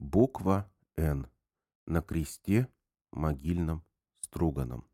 Буква «Н» на кресте могильном струганом.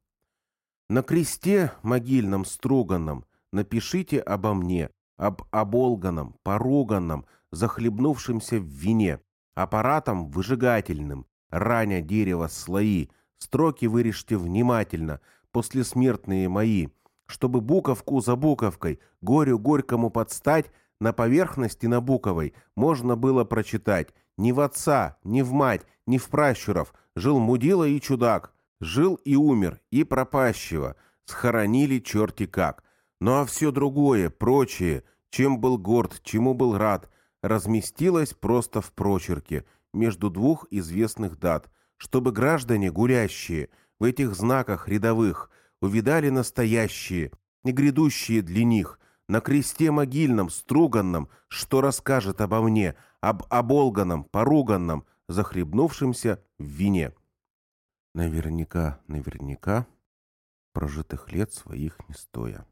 На кресте могильном струганом напишите обо мне, об оболганном, поруганном, захлебнувшемся в вине, аппаратом выжигательным, раня дерево слои, строки вырежьте внимательно, послесмертные мои, чтобы буковку за буковкой, горю горькому подстать, на поверхности набуковой можно было прочитать «Ни в отца, ни в мать, ни в пращуров. Жил мудила и чудак, жил и умер, и пропащего, схоронили черти как. Ну а все другое, прочее, чем был горд, чему был рад, разместилось просто в прочерке между двух известных дат, чтобы граждане гулящие в этих знаках рядовых увидали настоящие и грядущие для них – на кресте могильном, струганном, что расскажет обо мне, об оболганном, поруганном, захлебнувшемся в вине. Наверняка, наверняка, прожитых лет своих не стоя.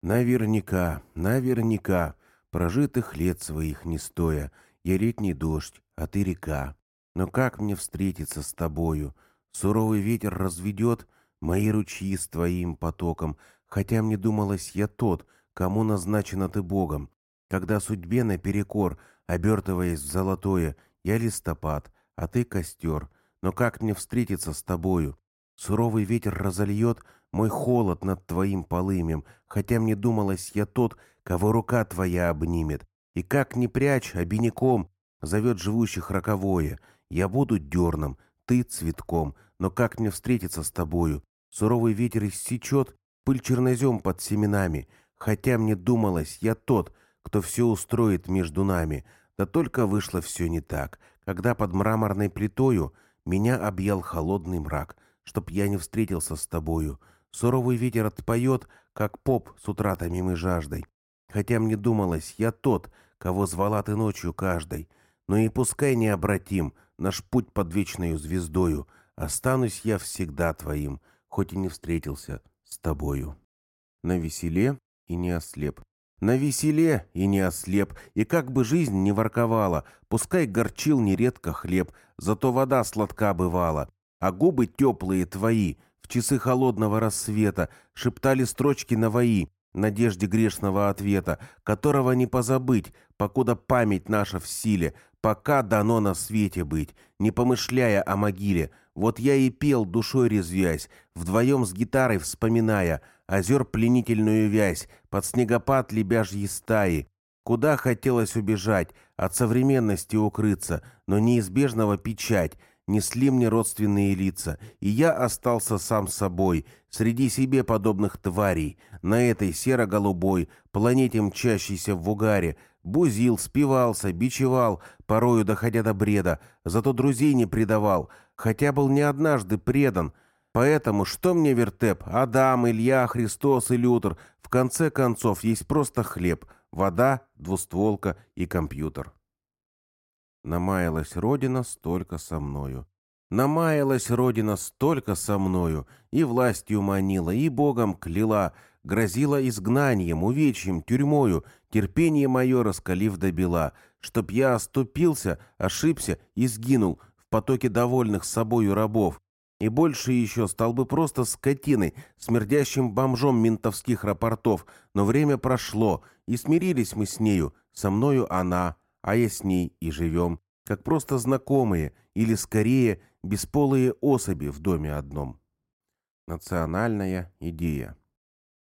Наверняка, наверняка, прожитых лет своих не стоя, я летний дождь, а ты река. Но как мне встретиться с тобою? Суровый ветер разведет мои ручьи с твоим потоком, хотя мне думалось, я тот, кому назначена ты Богом, когда судьбе наперекор, обертываясь в золотое, я листопад, а ты костер. Но как мне встретиться с тобою? Суровый ветер разольет мой холод над твоим полымем, хотя мне думалось, я тот, кого рука твоя обнимет. И как не прячь, обиняком зовет живущих роковое. Я буду дерном, ты цветком, но как мне встретиться с тобою? Суровый ветер иссечет пыль чернозем под семенами, хотя мне думалось, я тот, кто все устроит между нами, да только вышло все не так, когда под мраморной плитою меня объял холодный мрак, чтоб я не встретился с тобою. Суровый ветер отпоет, как поп с утра томимой жаждой. Хотя мне думалось, я тот, кого звала ты ночью каждой. Но и пускай не обратим наш путь под вечною звездою, останусь я всегда твоим, хоть и не встретился с тобою. На веселе и не ослеп. На веселе и не ослеп, и как бы жизнь не ворковала, пускай горчил нередко хлеб, зато вода сладка бывала, а губы теплые твои, в часы холодного рассвета, шептали строчки навои, надежде грешного ответа, которого не позабыть, покуда память наша в силе, пока дано на свете быть, не помышляя о могиле. Вот я и пел, душой резвясь, вдвоем с гитарой вспоминая — озер пленительную вязь, под снегопад лебяжьи стаи. Куда хотелось убежать, от современности укрыться, но неизбежного печать, несли мне родственные лица, и я остался сам собой, среди себе подобных тварей, на этой серо-голубой, планете мчащейся в угаре, бузил, спивался, бичевал, порою доходя до бреда, зато друзей не предавал, хотя был не однажды предан — Поэтому что мне вертеп? Адам, Илья, Христос и Лютер. В конце концов, есть просто хлеб, вода, двустволка и компьютер. Намаялась Родина столько со мною. Намаялась Родина столько со мною, и властью манила, и Богом кляла, грозила изгнанием, увечьем, тюрьмою, терпение мое раскалив до бела, чтоб я оступился, ошибся и сгинул в потоке довольных собою рабов, и больше еще стал бы просто скотиной, смердящим бомжом ментовских рапортов, но время прошло, и смирились мы с нею, со мною она, а я с ней и живем, как просто знакомые, или скорее бесполые особи в доме одном. Национальная идея.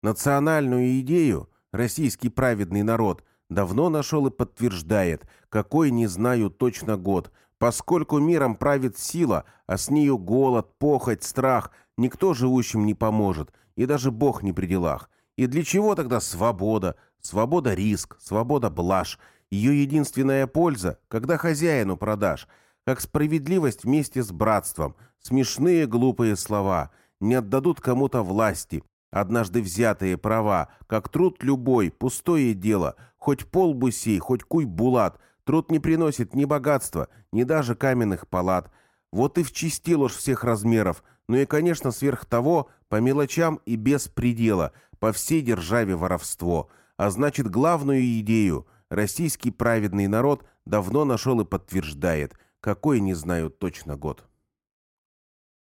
Национальную идею российский праведный народ давно нашел и подтверждает, какой не знаю точно год, Поскольку миром правит сила, а с нею голод, похоть, страх, никто живущим не поможет, и даже Бог не при делах. И для чего тогда свобода? Свобода – риск, свобода – блажь. Ее единственная польза, когда хозяину продашь. Как справедливость вместе с братством. Смешные глупые слова. Не отдадут кому-то власти. Однажды взятые права, как труд любой, пустое дело. Хоть пол бусей, хоть куй булат – Труд не приносит ни богатства, ни даже каменных палат. Вот и вчистил уж всех размеров, ну и, конечно, сверх того, по мелочам и без предела, по всей державе воровство. А значит, главную идею российский праведный народ давно нашел и подтверждает. какой не знаю точно год.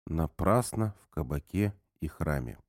Напрасно в кабаке и храме.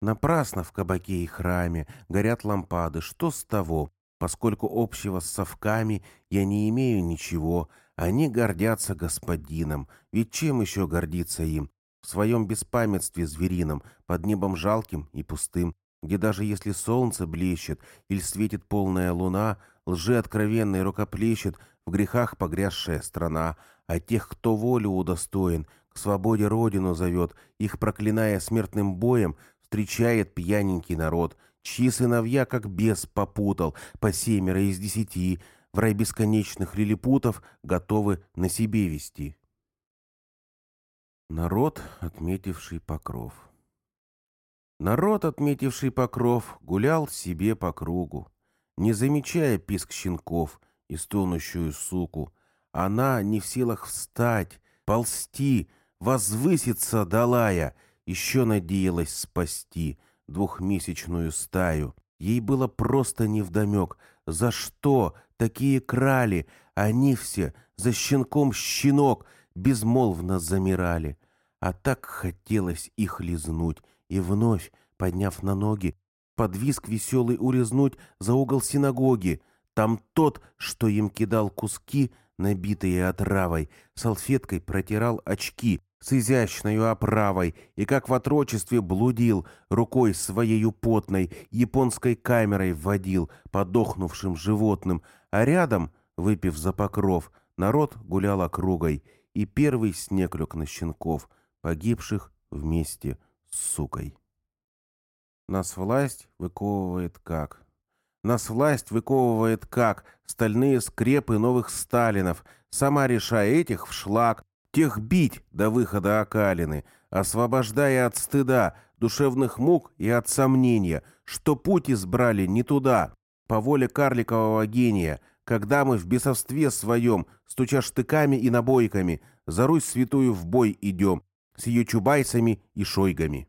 Напрасно в кабаке и храме горят лампады, что с того, поскольку общего с совками я не имею ничего, они гордятся господином, ведь чем еще гордиться им? В своем беспамятстве зверином, под небом жалким и пустым, где даже если солнце блещет или светит полная луна, лжи откровенной рукоплещет в грехах погрязшая страна, а тех, кто волю удостоен, к свободе родину зовет, их проклиная смертным боем, встречает пьяненький народ, чьи сыновья как бес попутал, по семеро из десяти, в рай бесконечных лилипутов готовы на себе вести. Народ, отметивший покров. Народ, отметивший покров, гулял себе по кругу, не замечая писк щенков и стонущую суку. Она не в силах встать, ползти, возвыситься долая, еще надеялась спасти двухмесячную стаю. Ей было просто невдомек, за что такие крали, они все, за щенком щенок, безмолвно замирали. А так хотелось их лизнуть, и вновь, подняв на ноги, под виск веселый урезнуть за угол синагоги. Там тот, что им кидал куски, набитые отравой, салфеткой протирал очки с изящной оправой и, как в отрочестве, блудил, рукой своей потной, японской камерой вводил подохнувшим животным, а рядом, выпив за покров, народ гулял округой, и первый снег лег на щенков, погибших вместе с сукой. Нас власть выковывает как? Нас власть выковывает как? Стальные скрепы новых Сталинов, сама решая этих в шлак, тех бить до выхода окалины, освобождая от стыда, душевных мук и от сомнения, что путь избрали не туда, по воле карликового гения, когда мы в бесовстве своем, стуча штыками и набойками, за Русь святую в бой идем, с ее чубайцами и шойгами.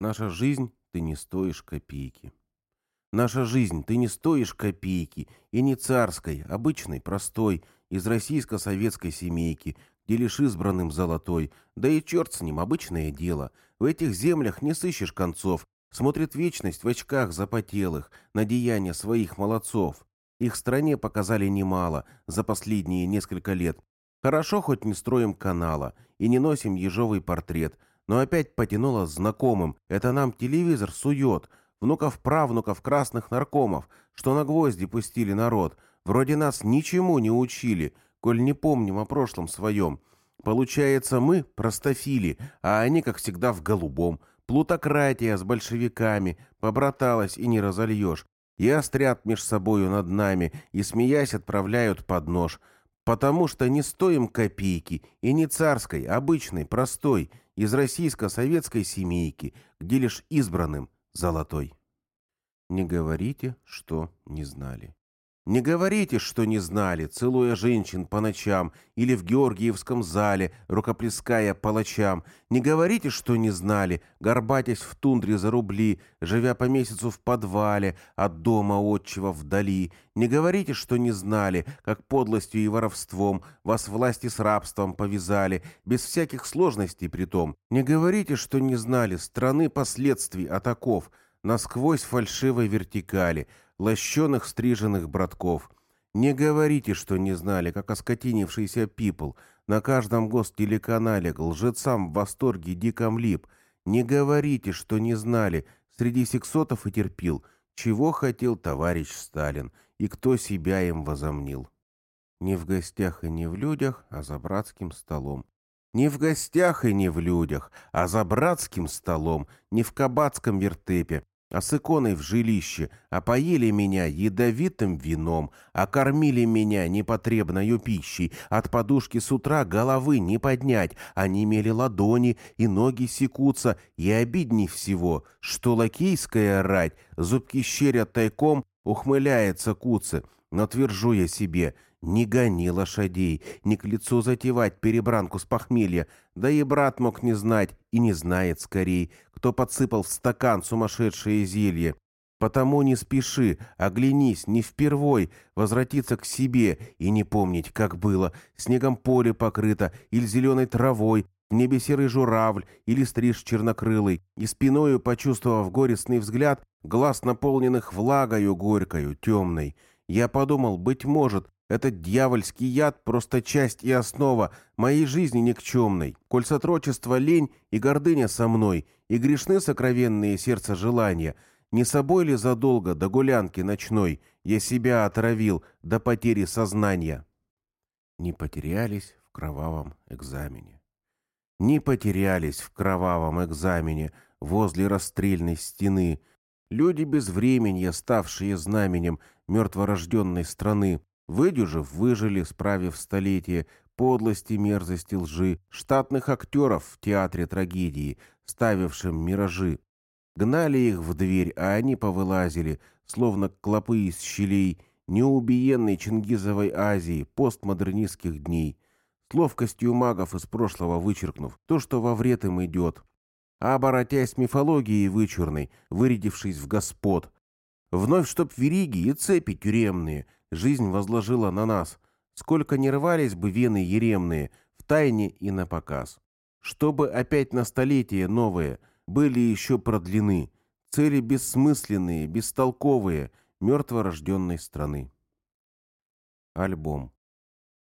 Наша жизнь, ты не стоишь копейки. Наша жизнь, ты не стоишь копейки, и не царской, обычной, простой, из российско-советской семейки, где лишь избранным золотой, да и черт с ним, обычное дело. В этих землях не сыщешь концов, смотрит вечность в очках запотелых, на деяния своих молодцов. Их стране показали немало за последние несколько лет. Хорошо, хоть не строим канала и не носим ежовый портрет, но опять потянуло знакомым. Это нам телевизор сует. Внуков-правнуков красных наркомов, что на гвозди пустили народ. Вроде нас ничему не учили, коль не помним о прошлом своем. Получается, мы простофили, а они, как всегда, в голубом. Плутократия с большевиками, побраталась и не разольешь. И острят меж собою над нами, и, смеясь, отправляют под нож. Потому что не стоим копейки, и не царской, обычной, простой – из российско-советской семейки, где лишь избранным золотой. Не говорите, что не знали. Не говорите, что не знали, целуя женщин по ночам или в Георгиевском зале, рукоплеская палачам. Не говорите, что не знали, горбатясь в тундре за рубли, живя по месяцу в подвале, от дома отчего вдали. Не говорите, что не знали, как подлостью и воровством вас власти с рабством повязали, без всяких сложностей притом. Не говорите, что не знали страны последствий атаков, насквозь фальшивой вертикали — лощеных стриженных братков. Не говорите, что не знали, как оскотинившийся пипл. На каждом гостелеканале к лжецам в восторге диком лип. Не говорите, что не знали, среди сексотов и терпил, чего хотел товарищ Сталин и кто себя им возомнил. Не в гостях и не в людях, а за братским столом. Не в гостях и не в людях, а за братским столом, не в кабацком вертепе, а с иконой в жилище, а поели меня ядовитым вином, а кормили меня непотребною пищей, от подушки с утра головы не поднять, они имели ладони и ноги секутся, и обидней всего, что лакейская рать, зубки щерят тайком, ухмыляется куцы, но твержу я себе, не гони лошадей, не к лицу затевать перебранку с похмелья, да и брат мог не знать и не знает скорей, кто подсыпал в стакан сумасшедшее зелье. Потому не спеши, оглянись, не впервой возвратиться к себе и не помнить, как было, снегом поле покрыто или зеленой травой, в небе серый журавль или стриж чернокрылый, и спиною, почувствовав горестный взгляд, глаз наполненных влагою горькою, темной. Я подумал, быть может, этот дьявольский яд — просто часть и основа моей жизни никчемной. Коль сотрочество лень и гордыня со мной, и грешны сокровенные сердца желания — не собой ли задолго до гулянки ночной я себя отравил до потери сознания? Не потерялись в кровавом экзамене. Не потерялись в кровавом экзамене возле расстрельной стены. Люди без времени, ставшие знаменем мертворожденной страны, выдюжив, выжили, справив столетие, подлости, мерзости, лжи, штатных актеров в театре трагедии, ставившим миражи, Гнали их в дверь, а они повылазили, словно клопы из щелей, неубиенной Чингизовой Азии, постмодернистских дней, с ловкостью магов из прошлого вычеркнув то, что во вред им идет, а оборотясь мифологией вычурной, вырядившись в господ. Вновь, чтоб вериги и цепи тюремные жизнь возложила на нас, сколько не рвались бы вены еремные, в тайне и на показ. Чтобы опять на столетие новое — были еще продлены, цели бессмысленные, бестолковые, мертворожденной страны. Альбом.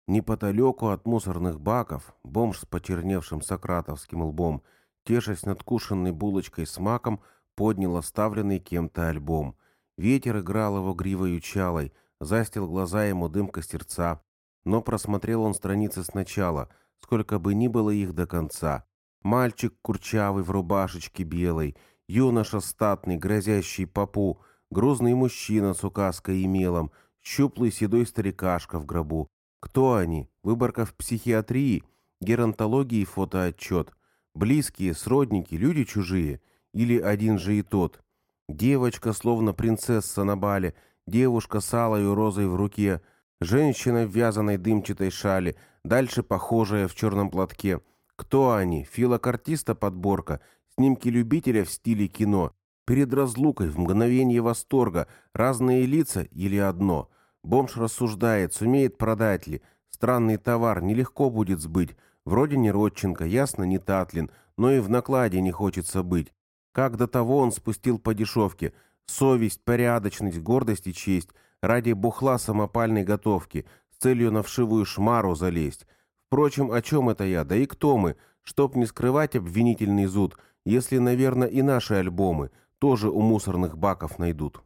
Неподалеку от мусорных баков бомж с почерневшим сократовским лбом, тешась над кушенной булочкой с маком, поднял оставленный кем-то альбом. Ветер играл его гривою чалой, застил глаза ему дым костерца. Но просмотрел он страницы сначала, сколько бы ни было их до конца. Мальчик курчавый в рубашечке белой, юноша статный, грозящий попу, грузный мужчина с указкой и мелом, щуплый седой старикашка в гробу. Кто они? Выборка в психиатрии, геронтологии фотоотчет. Близкие, сродники, люди чужие. Или один же и тот. Девочка, словно принцесса на бале, девушка с алой розой в руке, женщина в вязаной дымчатой шале, дальше похожая в черном платке — кто они? Филокартиста подборка, снимки любителя в стиле кино. Перед разлукой, в мгновение восторга, разные лица или одно. Бомж рассуждает, сумеет продать ли. Странный товар нелегко будет сбыть. Вроде не Родченко, ясно, не Татлин, но и в накладе не хочется быть. Как до того он спустил по дешевке. Совесть, порядочность, гордость и честь. Ради бухла самопальной готовки. С целью на вшивую шмару залезть. Впрочем, о чем это я, да и кто мы, чтоб не скрывать обвинительный зуд, если, наверное, и наши альбомы тоже у мусорных баков найдут.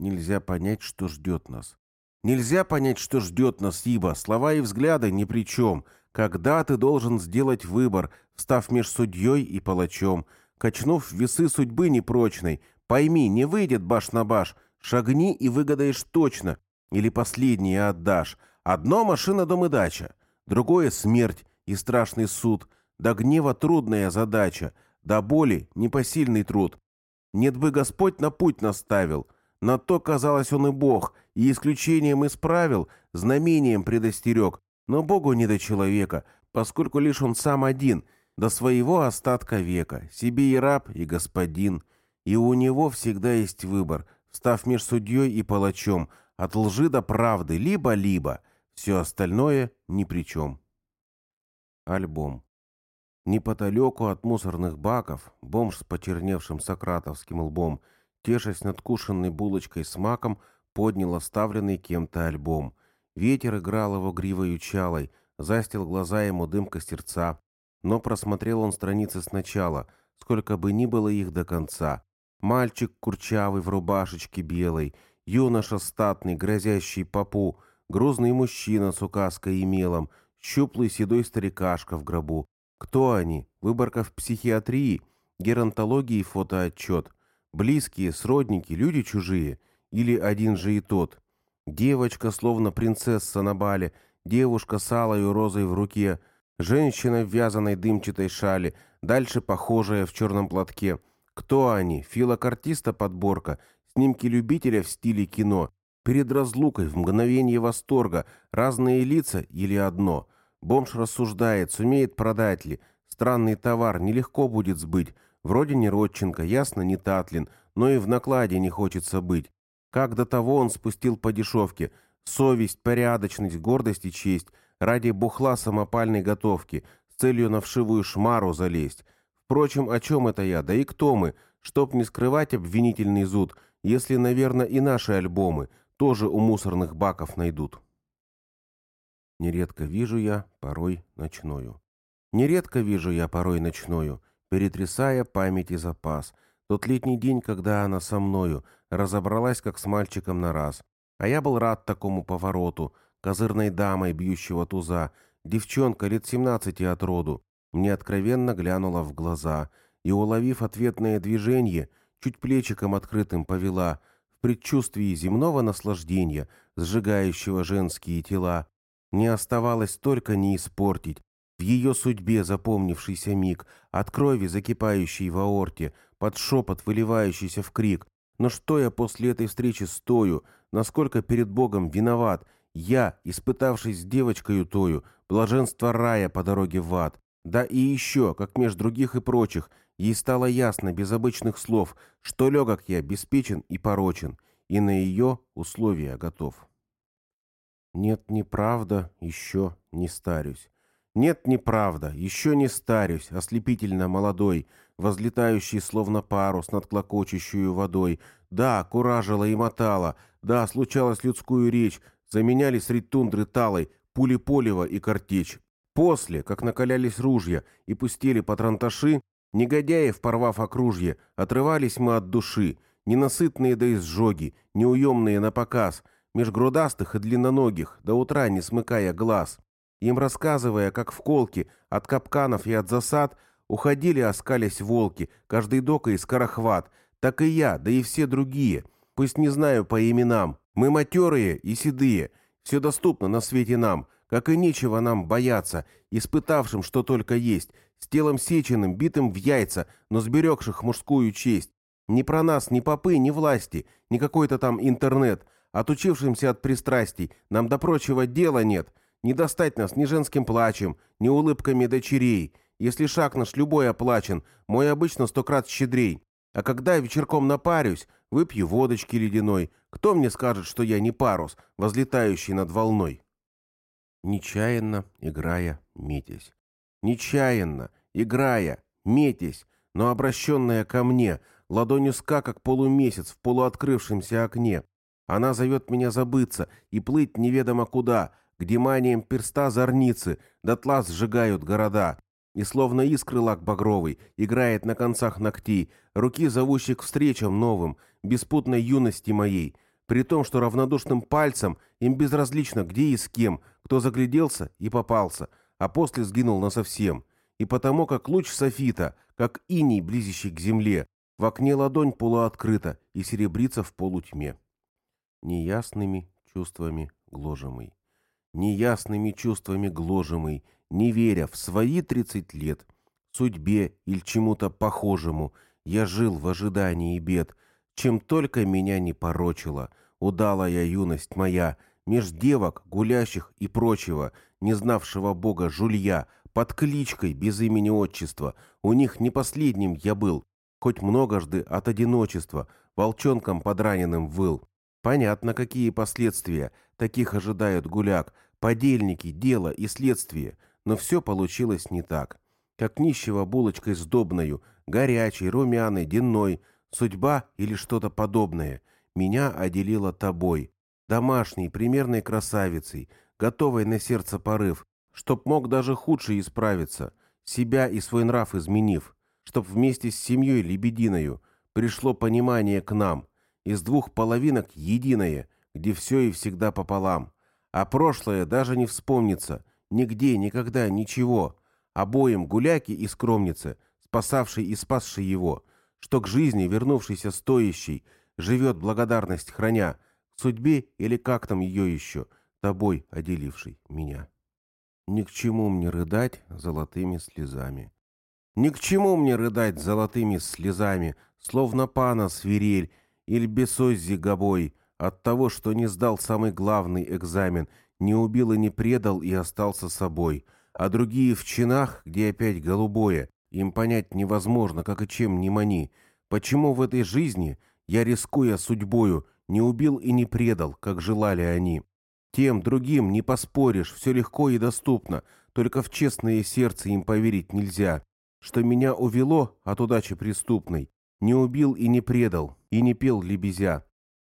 Нельзя понять, что ждет нас. Нельзя понять, что ждет нас, ибо слова и взгляды ни при чем. Когда ты должен сделать выбор, став меж судьей и палачом, качнув весы судьбы непрочной, пойми, не выйдет баш на баш, шагни и выгадаешь точно, или последнее отдашь, Одно машина дом и дача, другое смерть и страшный суд, до гнева трудная задача, до боли непосильный труд. Нет бы Господь на путь наставил, на то, казалось, он и Бог, и исключением исправил, знамением предостерег, но Богу не до человека, поскольку лишь он сам один, до своего остатка века, себе и раб, и господин, и у него всегда есть выбор, став меж судьей и палачом, от лжи до правды, либо-либо — все остальное ни при чем. Альбом. Неподалеку от мусорных баков бомж с почерневшим сократовским лбом, тешась над кушенной булочкой с маком, поднял оставленный кем-то альбом. Ветер играл его гривою чалой, застил глаза ему дым костерца. Но просмотрел он страницы сначала, сколько бы ни было их до конца. Мальчик курчавый в рубашечке белой, юноша статный, грозящий попу, Грузный мужчина с указкой и мелом, щуплый седой старикашка в гробу. Кто они? Выборка в психиатрии, геронтологии фотоотчет. Близкие, сродники, люди чужие. Или один же и тот. Девочка, словно принцесса на бале, девушка с алой розой в руке, женщина в вязаной дымчатой шале, дальше похожая в черном платке. Кто они? Филокартиста подборка, снимки любителя в стиле кино, Перед разлукой, в мгновение восторга, разные лица или одно. Бомж рассуждает, сумеет продать ли. Странный товар нелегко будет сбыть. Вроде не Родченко, ясно, не Татлин, но и в накладе не хочется быть. Как до того он спустил по дешевке. Совесть, порядочность, гордость и честь. Ради бухла самопальной готовки. С целью на вшивую шмару залезть. Впрочем, о чем это я? Да и кто мы? Чтоб не скрывать обвинительный зуд, если, наверное, и наши альбомы тоже у мусорных баков найдут. Нередко вижу я, порой ночною. Нередко вижу я порой ночною, перетрясая память и запас. Тот летний день, когда она со мною разобралась, как с мальчиком на раз. А я был рад такому повороту, козырной дамой бьющего туза, девчонка лет семнадцати от роду, мне откровенно глянула в глаза и, уловив ответное движение, чуть плечиком открытым повела, в предчувствии земного наслаждения, сжигающего женские тела. Не оставалось только не испортить, в ее судьбе запомнившийся миг, от крови, закипающей в аорте, под шепот, выливающийся в крик. Но что я после этой встречи стою, насколько перед Богом виноват, я, испытавшись с девочкой тою, блаженство рая по дороге в ад. Да и еще, как меж других и прочих, ей стало ясно без обычных слов, что легок я беспечен и порочен, и на ее условия готов. Нет, неправда, еще не старюсь. Нет, неправда, еще не старюсь, ослепительно молодой, возлетающий словно парус над клокочущую водой. Да, куражила и мотала, да, случалось людскую речь, заменяли средь тундры талой, пули полева и картечь. После, как накалялись ружья и пустили патронташи, негодяев, порвав окружье, отрывались мы от души, ненасытные до изжоги, неуемные на показ, меж грудастых и длинноногих, до утра не смыкая глаз. Им рассказывая, как в колке, от капканов и от засад, уходили, оскались волки, каждый дока и скорохват, так и я, да и все другие, пусть не знаю по именам, мы матерые и седые, все доступно на свете нам, как и нечего нам бояться, испытавшим, что только есть, с телом сеченным, битым в яйца, но сберегших мужскую честь. Ни про нас, ни попы, ни власти, ни какой-то там интернет, отучившимся от пристрастий, нам до прочего дела нет — не достать нас ни женским плачем, ни улыбками дочерей. Если шаг наш любой оплачен, мой обычно сто крат щедрей. А когда вечерком напарюсь, выпью водочки ледяной, кто мне скажет, что я не парус, возлетающий над волной? Нечаянно, играя, метясь. Нечаянно, играя, метясь, но обращенная ко мне, ладонью ска, как полумесяц в полуоткрывшемся окне. Она зовет меня забыться и плыть неведомо куда, где манием перста зорницы дотла сжигают города, и словно искры лак багровый играет на концах ногтей, руки зовущих встречам новым, беспутной юности моей, при том, что равнодушным пальцем им безразлично, где и с кем, кто загляделся и попался, а после сгинул насовсем. И потому, как луч софита, как иней, близящий к земле, в окне ладонь полуоткрыта и серебрится в полутьме. Неясными чувствами гложемый неясными чувствами гложемый, не веря в свои тридцать лет, судьбе или чему-то похожему, я жил в ожидании бед, чем только меня не порочила, удалая юность моя, меж девок, гулящих и прочего, не знавшего Бога жулья, под кличкой без имени отчества, у них не последним я был, хоть многожды от одиночества, волчонком подраненным выл. Понятно, какие последствия таких ожидают гуляк, подельники, дело и следствие, но все получилось не так. Как нищего булочкой сдобною, горячей, румяной, денной, судьба или что-то подобное, меня отделила тобой, домашней, примерной красавицей, готовой на сердце порыв, чтоб мог даже худший исправиться, себя и свой нрав изменив, чтоб вместе с семьей лебединою пришло понимание к нам, из двух половинок единое, где все и всегда пополам. А прошлое даже не вспомнится. Нигде, никогда, ничего. Обоим гуляки и скромнице, спасавшей и спасшей его, что к жизни, вернувшейся стоящей, живет благодарность храня, судьбе или как там ее еще, тобой отделивший меня. Ни к чему мне рыдать золотыми слезами. Ни к чему мне рыдать золотыми слезами, словно пана свирель или бесоззи гобой, от того, что не сдал самый главный экзамен, не убил и не предал и остался собой. А другие в чинах, где опять голубое, им понять невозможно, как и чем не мани. Почему в этой жизни Я, рискуя судьбою, не убил и не предал, как желали они. Тем, другим не поспоришь, все легко и доступно, только в честное сердце им поверить нельзя. Что меня увело от удачи преступной, не убил и не предал, и не пел лебезя.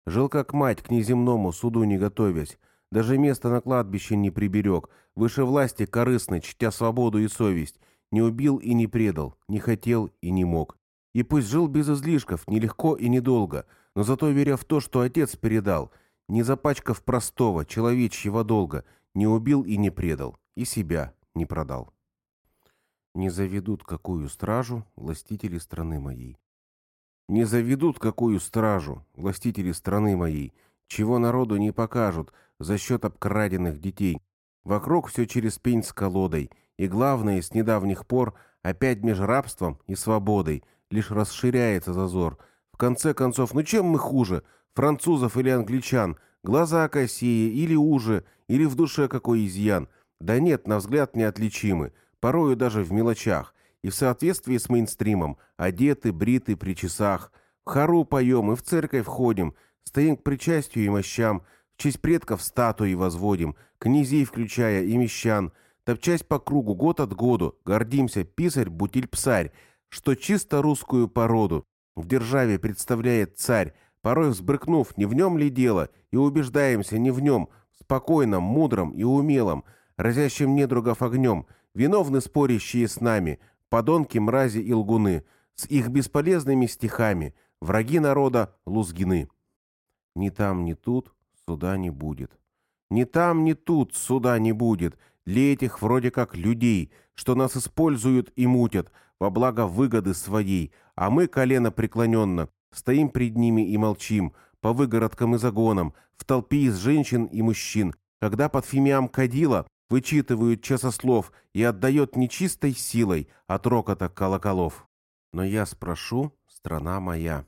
Жил как мать к неземному суду не готовясь, даже место на кладбище не приберег, выше власти корыстно, чтя свободу и совесть, не убил и не предал, не хотел и не мог. И пусть жил без излишков, нелегко и недолго, но зато веря в то, что отец передал, не запачкав простого, человечьего долга, не убил и не предал, и себя не продал. Не заведут какую стражу властители страны моей. Не заведут какую стражу властители страны моей, чего народу не покажут за счет обкраденных детей. Вокруг все через пень с колодой, и главное, с недавних пор опять между рабством и свободой лишь расширяется зазор. В конце концов, ну чем мы хуже, французов или англичан, глаза косее или уже, или в душе какой изъян? Да нет, на взгляд неотличимы, порою даже в мелочах, и в соответствии с мейнстримом, одеты, бриты, при часах. В хору поем и в церковь входим, стоим к причастию и мощам, в честь предков статуи возводим, князей включая и мещан, топчась по кругу год от году, гордимся, писарь-бутиль-псарь, что чисто русскую породу в державе представляет царь, порой взбрыкнув, не в нем ли дело, и убеждаемся не в нем, спокойном, мудром и умелом, разящим недругов огнем, виновны спорящие с нами, подонки, мрази и лгуны, с их бесполезными стихами, враги народа лузгины. Ни там, ни тут суда не будет. Ни там, ни тут суда не будет для этих вроде как людей, что нас используют и мутят во благо выгоды своей, а мы колено преклоненно стоим пред ними и молчим, по выгородкам и загонам, в толпе из женщин и мужчин, когда под фимиам кадила вычитывают часослов и отдает нечистой силой от рокота колоколов. Но я спрошу, страна моя.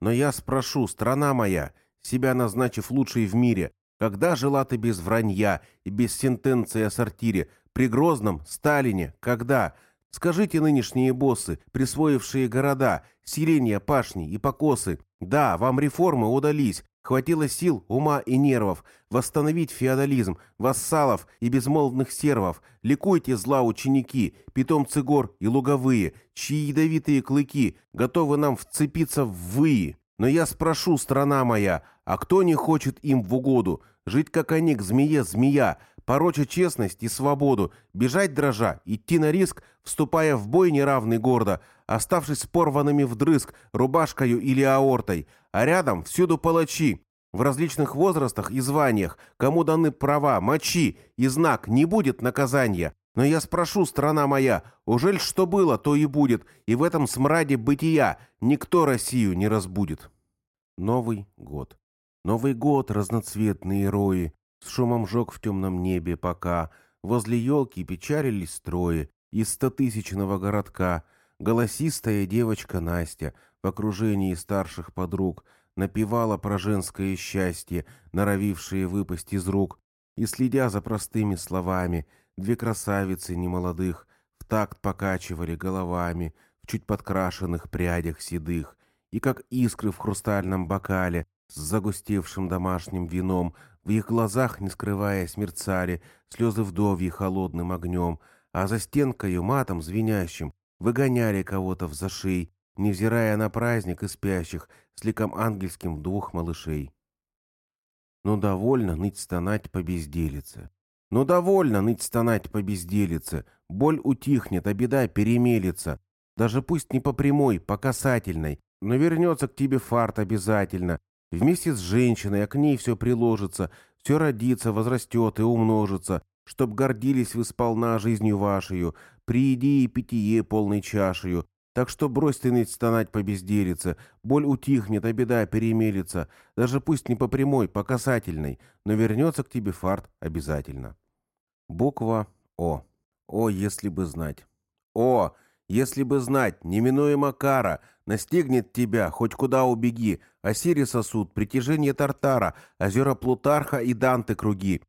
Но я спрошу, страна моя, себя назначив лучшей в мире, когда жила ты без вранья и без сентенции о сортире, при Грозном, Сталине, когда? Скажите, нынешние боссы, присвоившие города, селения, пашни и покосы, да, вам реформы удались, Хватило сил, ума и нервов восстановить феодализм, вассалов и безмолвных сервов. Ликуйте зла ученики, питомцы гор и луговые, чьи ядовитые клыки готовы нам вцепиться в выи. Но я спрошу, страна моя, а кто не хочет им в угоду? Жить, как они, к змее змея, пороча честность и свободу, бежать дрожа, идти на риск, вступая в бой неравный гордо, оставшись порванными вдрызг рубашкою или аортой, а рядом всюду палачи, в различных возрастах и званиях, кому даны права, мочи и знак «не будет наказания». Но я спрошу, страна моя, ужель что было, то и будет, и в этом смраде бытия никто Россию не разбудит. Новый год. Новый год, разноцветные рои, с шумом жег в темном небе пока, возле елки печалились строи, из стотысячного городка, голосистая девочка Настя в окружении старших подруг напевала про женское счастье, норовившее выпасть из рук, и, следя за простыми словами, две красавицы немолодых в такт покачивали головами в чуть подкрашенных прядях седых, и как искры в хрустальном бокале с загустевшим домашним вином в их глазах, не скрываясь, мерцали слезы вдовьи холодным огнем, а за стенкою матом звенящим выгоняли кого-то в зашей, невзирая на праздник и спящих с ликом ангельским двух малышей. Но «Ну, довольно ныть стонать по безделице. Но «Ну, довольно ныть стонать по безделице. Боль утихнет, а беда перемелится. Даже пусть не по прямой, по касательной, но вернется к тебе фарт обязательно. Вместе с женщиной, а к ней все приложится, все родится, возрастет и умножится, чтоб гордились вы сполна жизнью вашею, при еде и питье полной чашею. Так что брось ты ныть стонать по безделице, боль утихнет, а беда перемелится, даже пусть не по прямой, по касательной, но вернется к тебе фарт обязательно. Буква О. О, если бы знать. О, если бы знать, неминуемо кара, настигнет тебя, хоть куда убеги, Осириса суд, притяжение Тартара, озера Плутарха и Данты круги.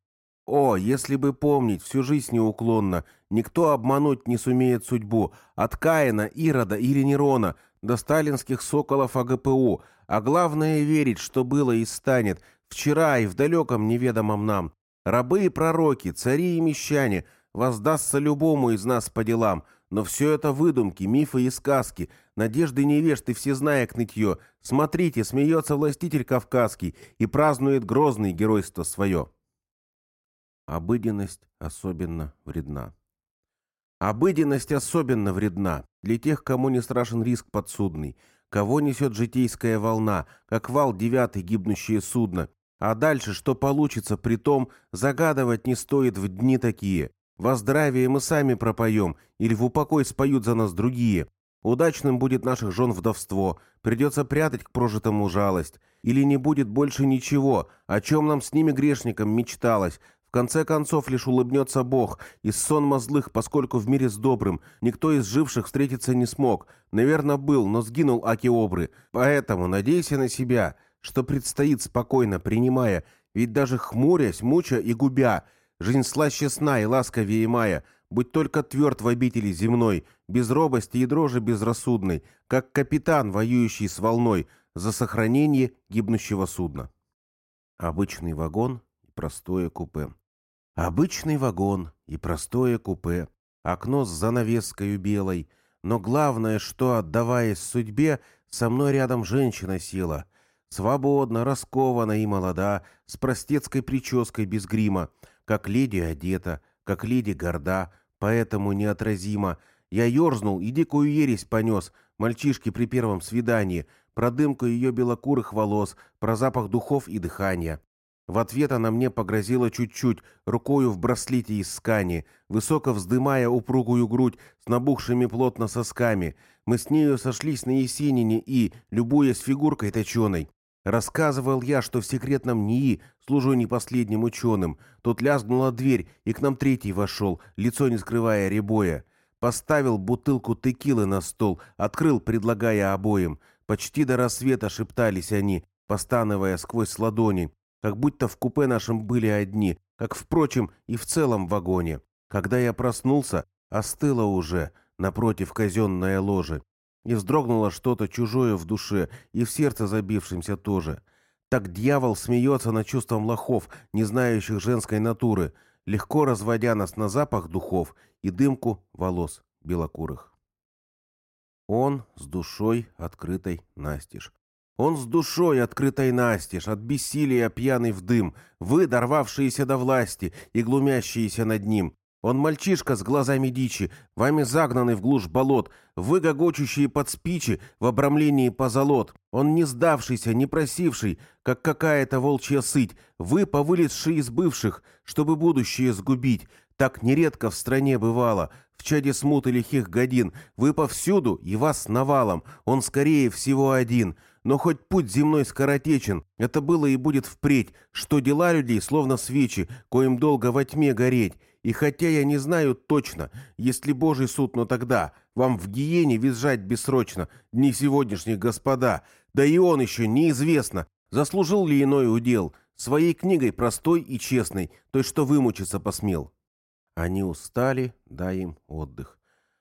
О, если бы помнить всю жизнь неуклонно, никто обмануть не сумеет судьбу, от Каина, Ирода или Нерона, до сталинских соколов АГПУ, а главное верить, что было и станет, вчера и в далеком неведомом нам. Рабы и пророки, цари и мещане, воздастся любому из нас по делам, но все это выдумки, мифы и сказки, надежды невежд и всезнаек нытье. Смотрите, смеется властитель кавказский и празднует грозный геройство свое. Обыденность особенно вредна. Обыденность особенно вредна для тех, кому не страшен риск подсудный, кого несет житейская волна, как вал девятый гибнущее судно. А дальше, что получится, при том, загадывать не стоит в дни такие. Во здравие мы сами пропоем, или в упокой споют за нас другие. Удачным будет наших жен вдовство, придется прятать к прожитому жалость. Или не будет больше ничего, о чем нам с ними грешникам мечталось, в конце концов лишь улыбнется Бог, из сонма злых, поскольку в мире с добрым никто из живших встретиться не смог. Наверное, был, но сгинул Акиобры. Поэтому надейся на себя, что предстоит спокойно принимая, ведь даже хмурясь, муча и губя, жизнь слаще сна и ласковее мая, будь только тверд в обители земной, без робости и дрожи безрассудной, как капитан, воюющий с волной, за сохранение гибнущего судна. Обычный вагон простое купе. Обычный вагон и простое купе, окно с занавеской белой, но главное, что, отдаваясь судьбе, со мной рядом женщина села, свободно, раскованно и молода, с простецкой прической без грима, как леди одета, как леди горда, поэтому неотразима. Я ерзнул и дикую ересь понес, мальчишки при первом свидании, про дымку ее белокурых волос, про запах духов и дыхания. В ответ она мне погрозила чуть-чуть, рукою в браслете из скани, высоко вздымая упругую грудь с набухшими плотно сосками. Мы с нею сошлись на Есенине и, любуясь фигуркой точеной, Рассказывал я, что в секретном НИИ служу не последним ученым. Тут лязгнула дверь, и к нам третий вошел, лицо не скрывая ребоя. Поставил бутылку текилы на стол, открыл, предлагая обоим. Почти до рассвета шептались они, постановая сквозь ладони как будто в купе нашем были одни, как, впрочем, и в целом вагоне. Когда я проснулся, остыло уже, напротив казенное ложе, и вздрогнуло что-то чужое в душе и в сердце забившемся тоже. Так дьявол смеется над чувством лохов, не знающих женской натуры, легко разводя нас на запах духов и дымку волос белокурых. Он с душой открытой настежь. Он с душой, открытой настежь, от бессилия пьяный в дым, вы, дорвавшиеся до власти и глумящиеся над ним. Он мальчишка с глазами дичи, вами загнанный в глушь болот, вы, гогочущие под спичи в обрамлении позолот. Он не сдавшийся, не просивший, как какая-то волчья сыть, вы, повылезшие из бывших, чтобы будущее сгубить. Так нередко в стране бывало, в чаде смуты лихих годин, вы повсюду, и вас навалом, он скорее всего один — но хоть путь земной скоротечен, это было и будет впредь, что дела людей словно свечи, коим долго во тьме гореть. И хотя я не знаю точно, есть ли Божий суд, но тогда вам в гиене визжать бессрочно, дни сегодняшних господа, да и он еще неизвестно, заслужил ли иной удел, своей книгой простой и честной, той, что вымучиться посмел. Они устали, дай им отдых.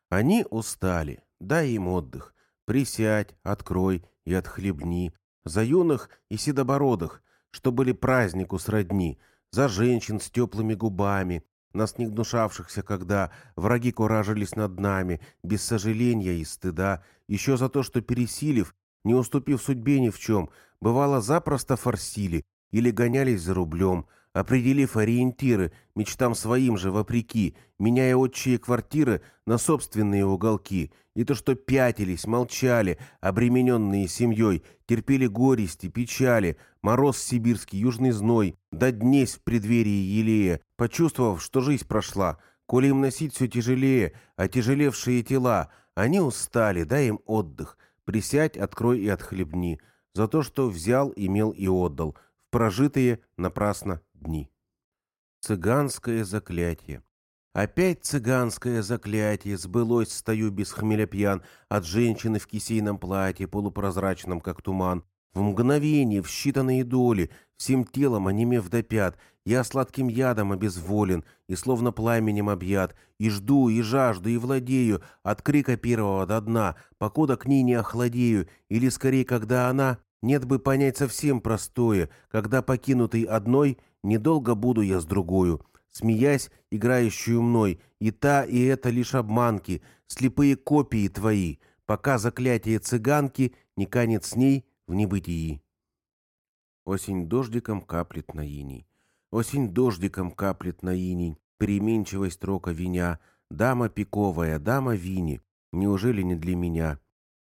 Они устали, дай им отдых. Присядь, открой и отхлебни, за юных и седобородых, что были празднику сродни, за женщин с теплыми губами, нас не гнушавшихся, когда враги куражились над нами, без сожаления и стыда, еще за то, что, пересилив, не уступив судьбе ни в чем, бывало запросто форсили или гонялись за рублем — определив ориентиры, мечтам своим же вопреки, меняя отчие квартиры на собственные уголки, и то, что пятились, молчали, обремененные семьей, терпели горести, печали, мороз сибирский, южный зной, да днесь в преддверии елея, почувствовав, что жизнь прошла, коли им носить все тяжелее, а тяжелевшие тела, они устали, дай им отдых, присядь, открой и отхлебни, за то, что взял, имел и отдал, в прожитые напрасно дни. Цыганское заклятие. Опять цыганское заклятие, сбылось стою без хмеля пьян от женщины в кисейном платье, полупрозрачном, как туман. В мгновение, в считанные доли, всем телом онемев до пят, Я сладким ядом обезволен и словно пламенем объят, и жду, и жажду, и владею от крика первого до дна, покуда к ней не охладею, или скорее, когда она... Нет бы понять совсем простое, когда покинутый одной, недолго буду я с другою, смеясь, играющую мной, и та, и это лишь обманки, слепые копии твои, пока заклятие цыганки не канет с ней в небытии. Осень дождиком каплет на иней. Осень дождиком каплет на иней, переменчивость рока виня. Дама пиковая, дама вини, неужели не для меня?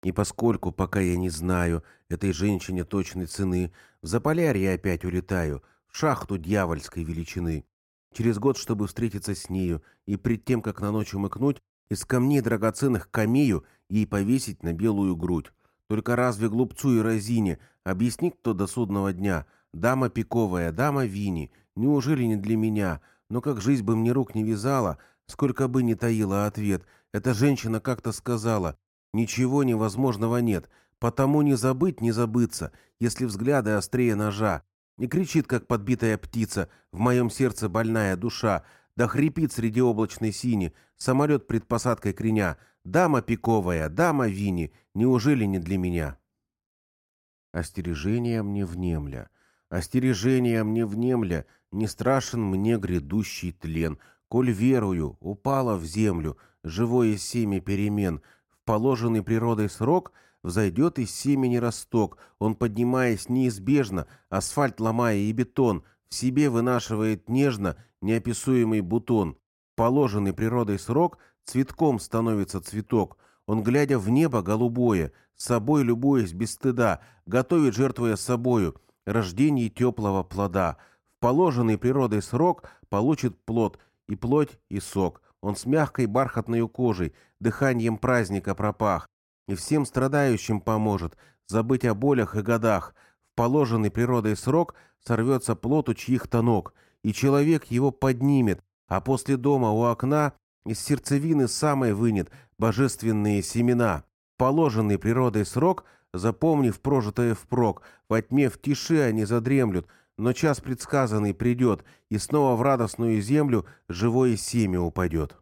И поскольку, пока я не знаю этой женщине точной цены, в Заполярье опять улетаю, в шахту дьявольской величины. Через год, чтобы встретиться с нею, и пред тем, как на ночь умыкнуть, из камней драгоценных камею ей повесить на белую грудь. Только разве глупцу и разине объясни кто до судного дня? Дама пиковая, дама вини, неужели не для меня? Но как жизнь бы мне рук не вязала, сколько бы ни таила ответ, эта женщина как-то сказала, ничего невозможного нет, потому не забыть, не забыться, если взгляды острее ножа. Не кричит, как подбитая птица, в моем сердце больная душа, да хрипит среди облачной сини, самолет пред посадкой креня. Дама пиковая, дама вини, неужели не для меня? Остережение мне внемля, остережение мне внемля, не страшен мне грядущий тлен, коль верую, упала в землю, живое семя перемен, положенный природой срок взойдет из семени росток, он, поднимаясь неизбежно, асфальт ломая и бетон, в себе вынашивает нежно неописуемый бутон. Положенный природой срок цветком становится цветок. Он, глядя в небо голубое, с собой любуясь без стыда, готовит, жертвуя собою, рождение теплого плода. В положенный природой срок получит плод, и плоть, и сок. Он с мягкой бархатной кожей, дыханием праздника пропах. И всем страдающим поможет забыть о болях и годах. В положенный природой срок сорвется плод у чьих-то ног, и человек его поднимет, а после дома у окна из сердцевины самой вынет божественные семена. Положенный природой срок, запомнив прожитое впрок, во тьме в тиши они задремлют, но час предсказанный придет, и снова в радостную землю живое семя упадет.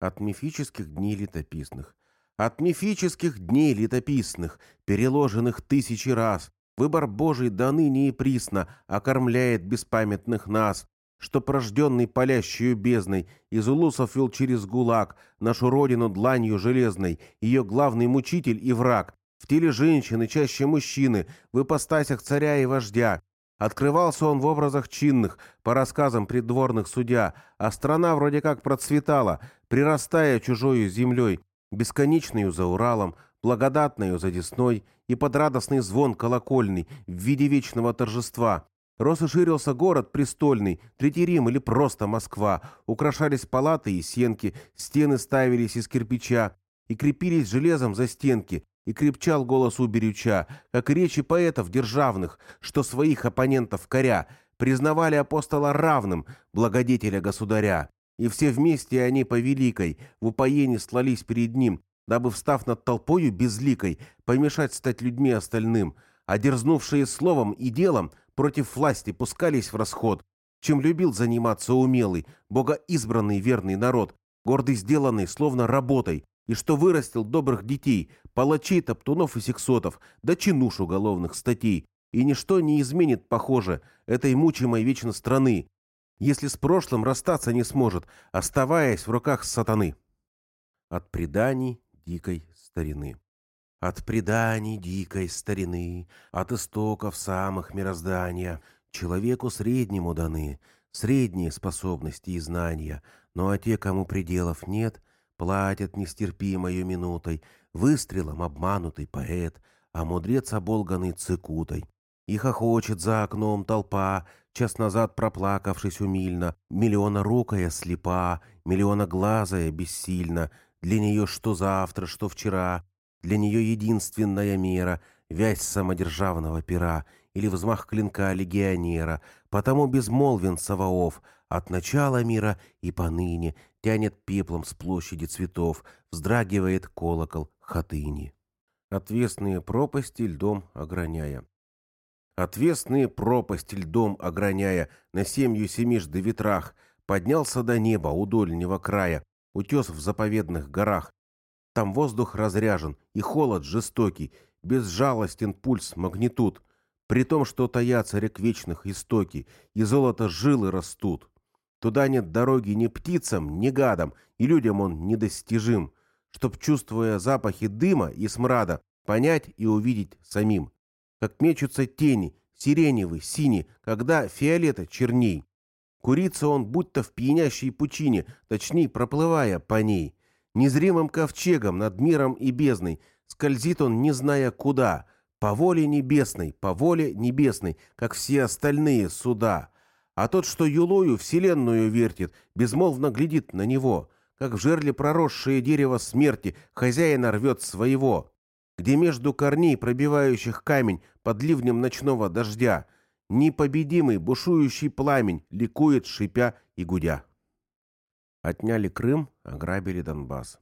От мифических дней летописных. От мифических дней летописных, переложенных тысячи раз, Выбор Божий до ныне и присно окормляет беспамятных нас, что порожденный палящую бездной из улусов вел через гулаг нашу родину дланью железной, ее главный мучитель и враг, в теле женщины, чаще мужчины, в ипостасях царя и вождя. Открывался он в образах чинных, по рассказам придворных судья, а страна вроде как процветала, прирастая чужою землей, бесконечною за Уралом, благодатною за Десной и под радостный звон колокольный в виде вечного торжества. Рос и ширился город престольный, Третий Рим или просто Москва. Украшались палаты и сенки, стены ставились из кирпича и крепились железом за стенки, и крепчал голос уберюча, как речи поэтов державных, что своих оппонентов коря, признавали апостола равным, благодетеля государя. И все вместе они по великой, в упоении слались перед ним, дабы, встав над толпою безликой, помешать стать людьми остальным, а дерзнувшие словом и делом против власти пускались в расход, чем любил заниматься умелый, богоизбранный верный народ, гордый сделанный, словно работой, и что вырастил добрых детей, палачей, топтунов и сексотов, да чинуш уголовных статей, и ничто не изменит, похоже, этой мучимой вечно страны, если с прошлым расстаться не сможет, оставаясь в руках сатаны. От преданий дикой старины. От преданий дикой старины, от истоков самых мироздания, человеку среднему даны, средние способности и знания, но а те, кому пределов нет, платят нестерпимою минутой, выстрелом обманутый поэт, а мудрец оболганный цикутой. Их охочет за окном толпа, час назад проплакавшись умильно, миллиона рукая слепа, миллиона глазая бессильно — для нее что завтра, что вчера. Для нее единственная мера — вязь самодержавного пера или взмах клинка легионера. Потому безмолвен Саваоф от начала мира и поныне тянет пеплом с площади цветов, вздрагивает колокол хатыни. Отвесные пропасти льдом ограняя. Отвесные пропасти льдом ограняя, на семью семижды ветрах, поднялся до неба у дольнего края, утес в заповедных горах. Там воздух разряжен, и холод жестокий, безжалостен пульс магнитуд, при том, что таятся рек вечных истоки, и золото жилы растут. Туда нет дороги ни птицам, ни гадам, и людям он недостижим, чтоб, чувствуя запахи дыма и смрада, понять и увидеть самим. Как мечутся тени, сиреневый, синий, когда фиолета черней. Курится он будто в пьянящей пучине, точней проплывая по ней. Незримым ковчегом над миром и бездной скользит он, не зная куда, по воле небесной, по воле небесной, как все остальные суда. А тот, что юлою вселенную вертит, безмолвно глядит на него, как в жерле проросшее дерево смерти хозяина рвет своего, где между корней, пробивающих камень под ливнем ночного дождя, непобедимый бушующий пламень ликует, шипя и гудя. Отняли Крым, ограбили Донбасс.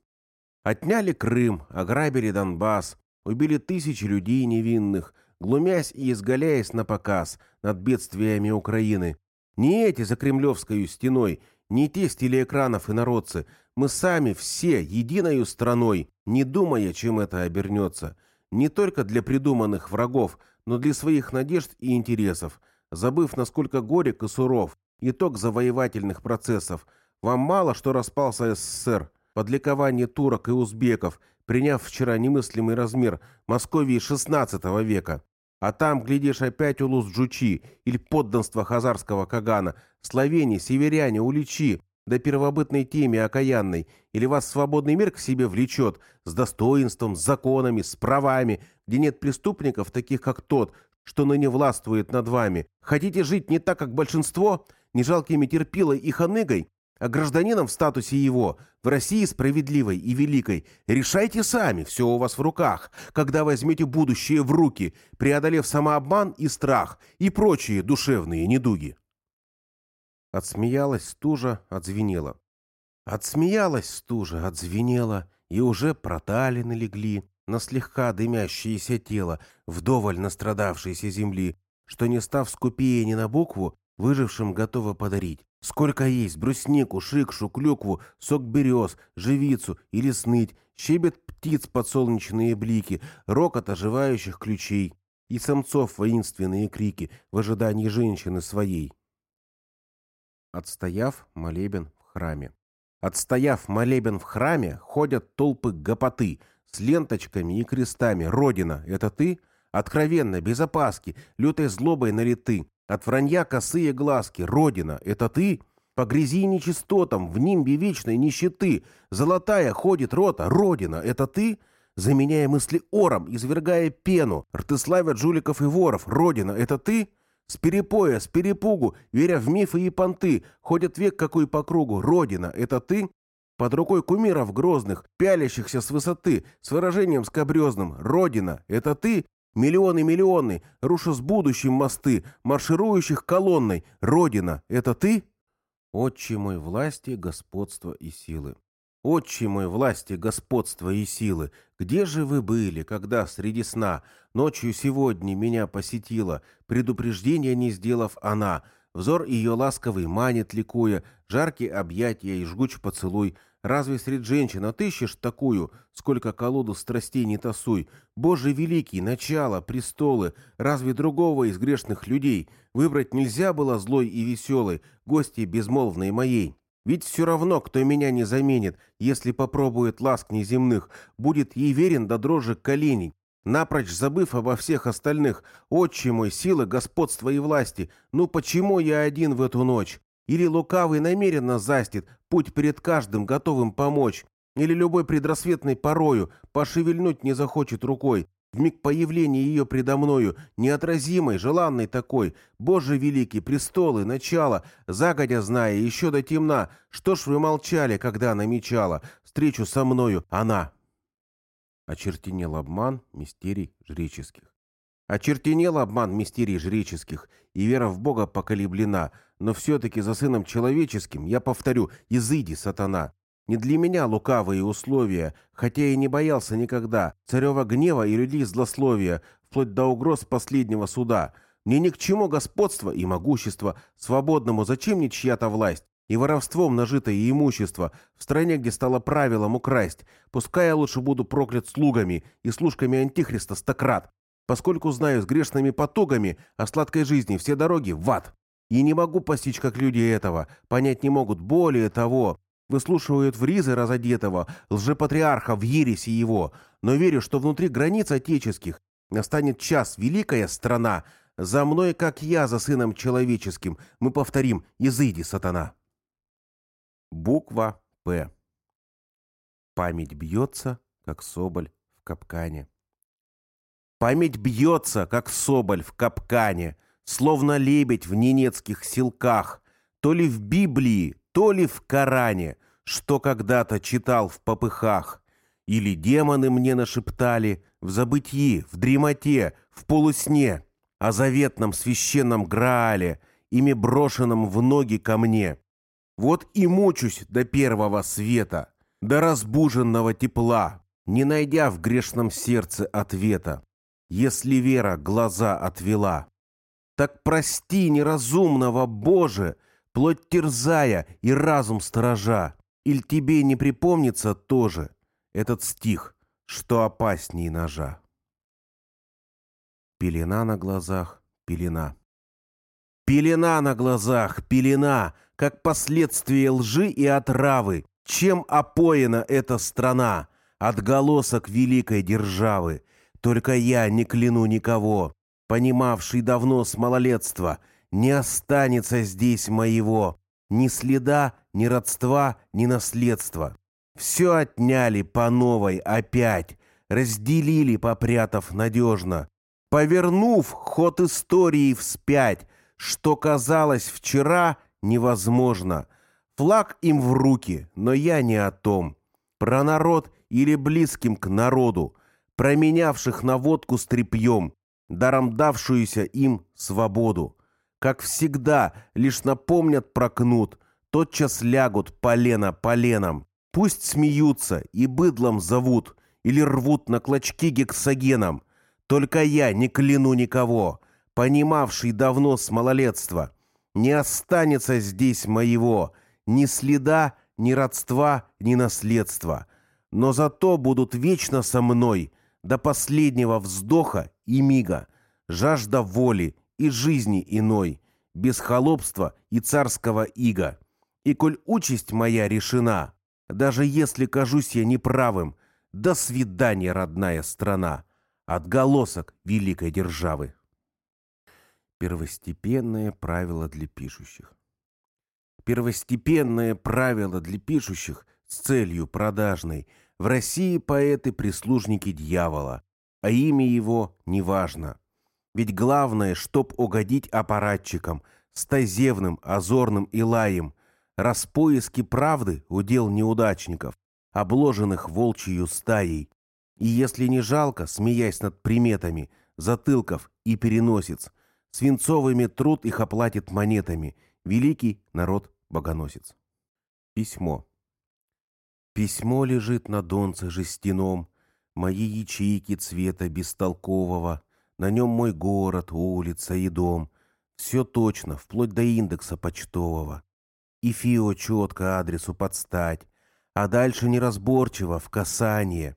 Отняли Крым, ограбили Донбасс, убили тысячи людей невинных, глумясь и изгаляясь на показ над бедствиями Украины, не эти за кремлевской стеной, не те с телеэкранов и народцы. Мы сами все единою страной, не думая, чем это обернется. Не только для придуманных врагов, но для своих надежд и интересов, забыв, насколько горек и суров итог завоевательных процессов. Вам мало, что распался СССР под ликование турок и узбеков, приняв вчера немыслимый размер Московии XVI века. А там, глядишь, опять улус Джучи или подданство хазарского Кагана, словени, северяне, уличи, да первобытной теме окаянной, или вас свободный мир к себе влечет, с достоинством, с законами, с правами, где нет преступников, таких как тот, что ныне властвует над вами. Хотите жить не так, как большинство, не жалкими терпилой и ханыгой, а гражданином в статусе его, в России справедливой и великой, решайте сами, все у вас в руках, когда возьмете будущее в руки, преодолев самообман и страх и прочие душевные недуги. Отсмеялась стужа, отзвенела. Отсмеялась стужа, отзвенела, и уже проталины легли на слегка дымящееся тело вдоволь настрадавшейся земли, что, не став скупее ни на букву, выжившим готова подарить. Сколько есть бруснику, шикшу, клюкву, сок берез, живицу или сныть, щебет птиц подсолнечные блики, рокот оживающих ключей и самцов воинственные крики в ожидании женщины своей. Отстояв молебен в храме. Отстояв молебен в храме, ходят толпы гопоты с ленточками и крестами. Родина, это ты? Откровенно, без опаски, лютой злобой налиты. От вранья косые глазки. Родина, это ты? По грязи нечистотам, в нимбе вечной нищеты. Золотая ходит рота. Родина, это ты? Заменяя мысли ором, извергая пену. Рты славят жуликов и воров. Родина, это ты? С перепоя, с перепугу, веря в мифы и понты, ходят век какой по кругу. Родина, это ты? Под рукой кумиров грозных, пялящихся с высоты, с выражением скобрезным. Родина, это ты? Миллионы-миллионы, руша с будущим мосты, марширующих колонной. Родина, это ты? Отче мой власти, господства и силы. Отче мой власти, господства и силы, где же вы были, когда среди сна ночью сегодня меня посетила, предупреждения не сделав она, взор ее ласковый манит ликуя, жаркие объятия и жгуч поцелуй, Разве среди женщин отыщешь такую, сколько колоду страстей не тасуй? Боже великий, начало, престолы, разве другого из грешных людей выбрать нельзя было злой и веселой, гости безмолвной моей? Ведь все равно, кто меня не заменит, если попробует ласк неземных, будет ей верен до дрожи коленей, напрочь забыв обо всех остальных. Отче мой, силы, господства и власти, ну почему я один в эту ночь? Или лукавый намеренно застит путь перед каждым, готовым помочь, или любой предрассветной порою пошевельнуть не захочет рукой, в миг появления ее предо мною, неотразимой, желанной такой, Боже великий, престолы, начало, загодя зная, еще до темна, что ж вы молчали, когда намечала встречу со мною она? Очертенел обман мистерий жреческих. Очертенел обман мистерий жреческих, и вера в Бога поколеблена, но все-таки за сыном человеческим, я повторю, изыди, сатана. Не для меня лукавые условия, хотя и не боялся никогда царева гнева и людей злословия, вплоть до угроз последнего суда. Мне ни к чему господство и могущество, свободному зачем мне чья-то власть, и воровством нажитое имущество в стране, где стало правилом украсть. Пускай я лучше буду проклят слугами и служками Антихриста стократ, поскольку знаю с грешными потугами о сладкой жизни все дороги в ад. И не могу постичь, как люди этого, понять не могут. Более того, выслушивают в разодетого, лжепатриарха в ереси его, но верю, что внутри границ отеческих настанет час, великая страна, за мной, как я, за сыном человеческим, мы повторим «Изыди, сатана». Буква «П». Память бьется, как соболь в капкане. Память бьется, как соболь в капкане, словно лебедь в ненецких селках, то ли в Библии, то ли в Коране, что когда-то читал в попыхах. Или демоны мне нашептали в забытии, в дремоте, в полусне, о заветном священном Граале, ими брошенном в ноги ко мне. Вот и мучусь до первого света, до разбуженного тепла, не найдя в грешном сердце ответа, если вера глаза отвела. Так прости неразумного, Боже, плоть терзая и разум сторожа, иль тебе не припомнится тоже этот стих, что опасней ножа. Пелена на глазах, пелена. Пелена на глазах, пелена, как последствие лжи и отравы. Чем опоена эта страна? Отголосок великой державы. Только я не кляну никого, понимавший давно с малолетства, не останется здесь моего ни следа, ни родства, ни наследства. Все отняли по новой опять, разделили, попрятав надежно, повернув ход истории вспять, что казалось вчера невозможно. Флаг им в руки, но я не о том. Про народ или близким к народу, променявших на водку с тряпьем, даром давшуюся им свободу. Как всегда, лишь напомнят про кнут, тотчас лягут полено поленом. Пусть смеются и быдлом зовут, или рвут на клочки гексогеном. Только я не кляну никого, понимавший давно с малолетства. Не останется здесь моего ни следа, ни родства, ни наследства. Но зато будут вечно со мной до последнего вздоха и мига, жажда воли и жизни иной, без холопства и царского ига. И коль участь моя решена, даже если кажусь я неправым, до свидания, родная страна, отголосок великой державы. Первостепенное правило для пишущих. Первостепенное правило для пишущих с целью продажной. В России поэты – прислужники дьявола, а имя его неважно. Ведь главное, чтоб угодить аппаратчикам, стазевным, озорным и лаем, раз поиски правды – удел неудачников, обложенных волчью стаей. И если не жалко, смеясь над приметами, затылков и переносиц – Свинцовыми труд их оплатит монетами. Великий народ-богоносец. Письмо. Письмо лежит на донце жестяном, Мои ячейки цвета бестолкового, На нем мой город, улица и дом. Все точно, вплоть до индекса почтового. И ФИО четко адресу подстать, А дальше неразборчиво, в касание.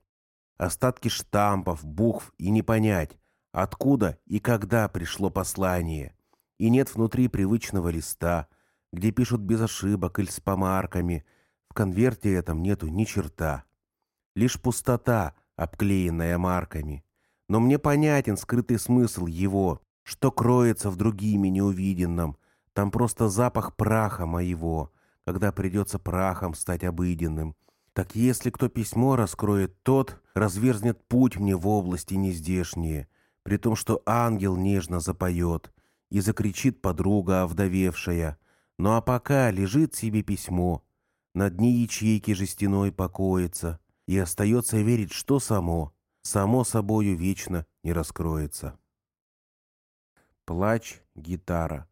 Остатки штампов, букв и не понять, откуда и когда пришло послание, и нет внутри привычного листа, где пишут без ошибок или с помарками. В конверте этом нету ни черта. Лишь пустота, обклеенная марками. Но мне понятен скрытый смысл его, что кроется в другими неувиденном. Там просто запах праха моего, когда придется прахом стать обыденным. Так если кто письмо раскроет, тот разверзнет путь мне в области нездешние, при том, что ангел нежно запоет и закричит подруга овдовевшая. Ну а пока лежит себе письмо, на дне ячейки жестяной покоится, и остается верить, что само, само собою вечно не раскроется. Плач гитара.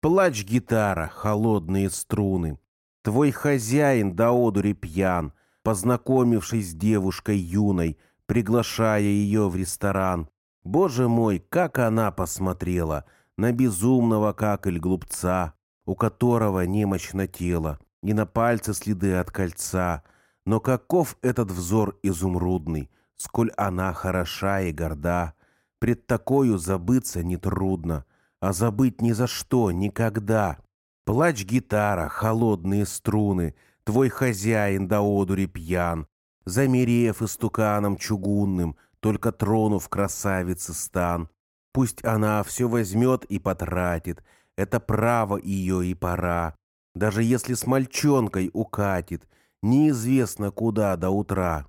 Плач гитара, холодные струны. Твой хозяин до одури пьян, познакомившись с девушкой юной, приглашая ее в ресторан, Боже мой, как она посмотрела! на безумного каколь глупца, у которого немощно тело, и на пальце следы от кольца. Но каков этот взор изумрудный, сколь она хороша и горда. Пред такою забыться нетрудно, а забыть ни за что, никогда. Плач гитара, холодные струны, твой хозяин до одури пьян, замерев истуканом чугунным, только тронув красавицы стан. Пусть она все возьмет и потратит, это право ее и пора. Даже если с мальчонкой укатит, неизвестно куда до утра.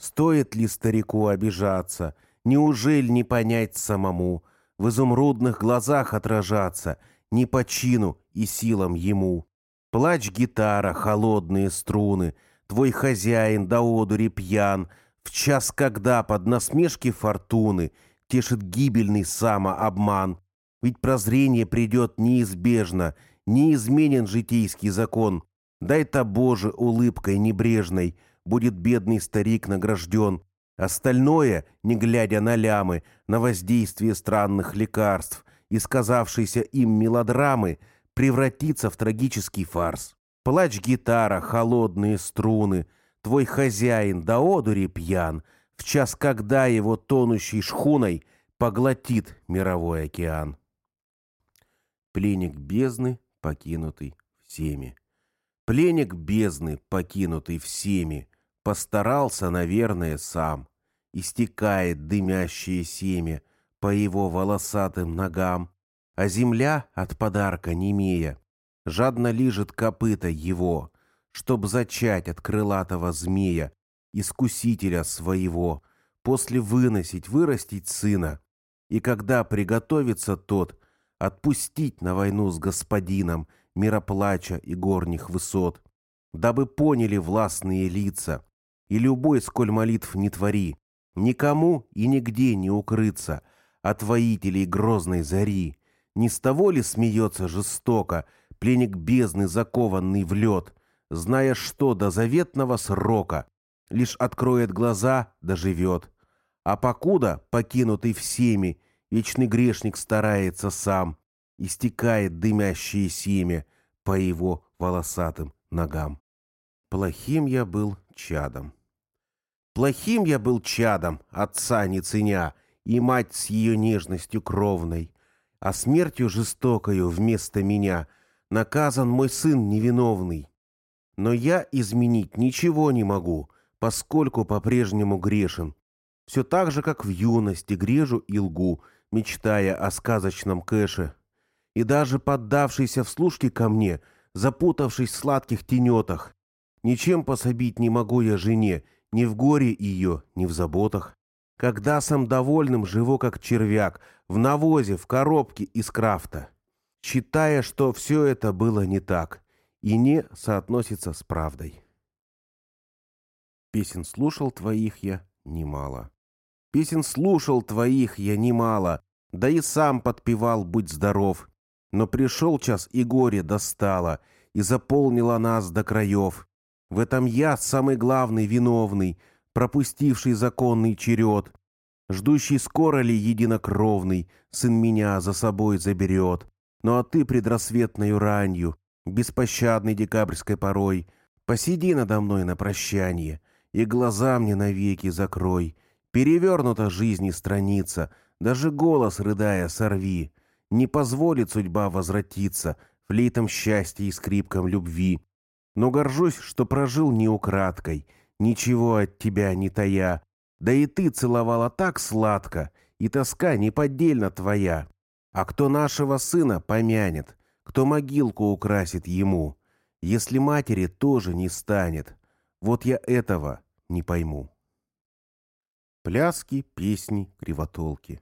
Стоит ли старику обижаться? Неужели не понять самому? В изумрудных глазах отражаться, не по чину и силам ему. Плач гитара, холодные струны, твой хозяин до одури пьян, в час, когда под насмешки фортуны тешит гибельный самообман. Ведь прозрение придет неизбежно, неизменен житейский закон. Дай-то, Боже, улыбкой небрежной — будет бедный старик награжден. Остальное, не глядя на лямы, на воздействие странных лекарств и сказавшейся им мелодрамы, превратится в трагический фарс. Плач гитара, холодные струны, твой хозяин до одури пьян, в час, когда его тонущей шхуной поглотит мировой океан. Пленник бездны, покинутый всеми. Пленник бездны, покинутый всеми, Постарался, наверное, сам. Истекает дымящее семя по его волосатым ногам, а земля от подарка немея жадно лижет копыта его, чтоб зачать от крылатого змея, искусителя своего, после выносить, вырастить сына, и когда приготовится тот, отпустить на войну с господином мироплача и горних высот, дабы поняли властные лица, и любой, сколь молитв не твори, никому и нигде не укрыться от воителей грозной зари. Не с того ли смеется жестоко пленник бездны, закованный в лед, зная, что до заветного срока лишь откроет глаза, доживет. А покуда, покинутый всеми, вечный грешник старается сам, истекает дымящее семя по его волосатым ногам. Плохим я был чадом. Плохим я был чадом, отца не ценя, и мать с ее нежностью кровной. А смертью жестокою вместо меня наказан мой сын невиновный. Но я изменить ничего не могу, поскольку по-прежнему грешен. Все так же, как в юности грежу и лгу, мечтая о сказочном кэше. И даже поддавшийся вслушке ко мне, запутавшись в сладких тенетах, ничем пособить не могу я жене, ни в горе ее, ни в заботах. Когда сам довольным живу как червяк, в навозе, в коробке из крафта, считая, что все это было не так и не соотносится с правдой. Песен слушал твоих я немало. Песен слушал твоих я немало, да и сам подпевал «Будь здоров». Но пришел час, и горе достало, и заполнило нас до краев. В этом я самый главный виновный, пропустивший законный черед, ждущий скоро ли единокровный, сын меня за собой заберет. Ну а ты предрассветною ранью, беспощадной декабрьской порой, посиди надо мной на прощание и глаза мне навеки закрой. Перевернута жизни страница, даже голос, рыдая, сорви. Не позволит судьба возвратиться флейтом счастья и скрипкам любви но горжусь, что прожил не украдкой, ничего от тебя не тая. Да и ты целовала так сладко, и тоска неподдельно твоя. А кто нашего сына помянет, кто могилку украсит ему, если матери тоже не станет? Вот я этого не пойму. Пляски, песни, кривотолки.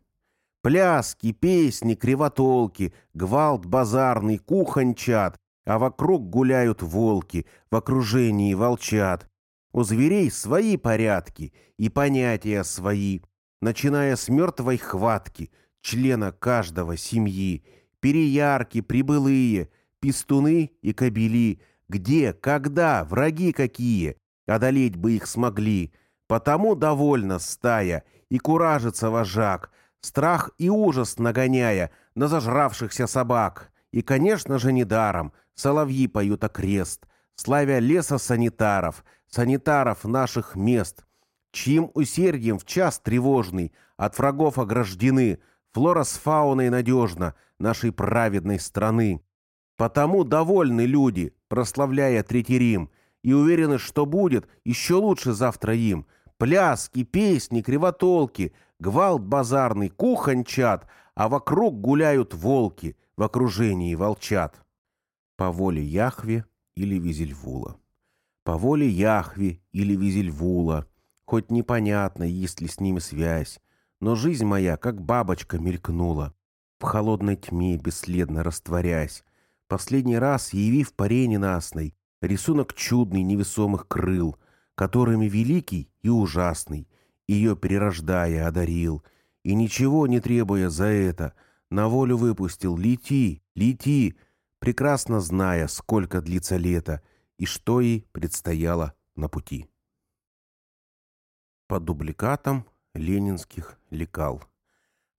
Пляски, песни, кривотолки, гвалт базарный, кухончат, а вокруг гуляют волки, в окружении волчат. У зверей свои порядки и понятия свои, начиная с мертвой хватки, члена каждого семьи, переярки, прибылые, пистуны и кобели, где, когда, враги какие, одолеть бы их смогли. Потому довольна стая, и куражится вожак, страх и ужас нагоняя на зажравшихся собак. И, конечно же, недаром соловьи поют окрест, славя леса санитаров, санитаров наших мест, чьим усердием в час тревожный от врагов ограждены флора с фауной надежно нашей праведной страны. Потому довольны люди, прославляя Третий Рим, и уверены, что будет еще лучше завтра им. Пляски, песни, кривотолки, гвалт базарный, кухончат, а вокруг гуляют волки в окружении волчат. По воле Яхве или Визельвула. По воле Яхве или Визельвула. Хоть непонятно, есть ли с ними связь, но жизнь моя, как бабочка, мелькнула, в холодной тьме бесследно растворясь, последний раз явив паре ненастной рисунок чудный невесомых крыл, которыми великий и ужасный, ее перерождая одарил, и ничего не требуя за это, на волю выпустил «Лети, лети!», прекрасно зная, сколько длится лето и что ей предстояло на пути. По дубликатам ленинских лекал.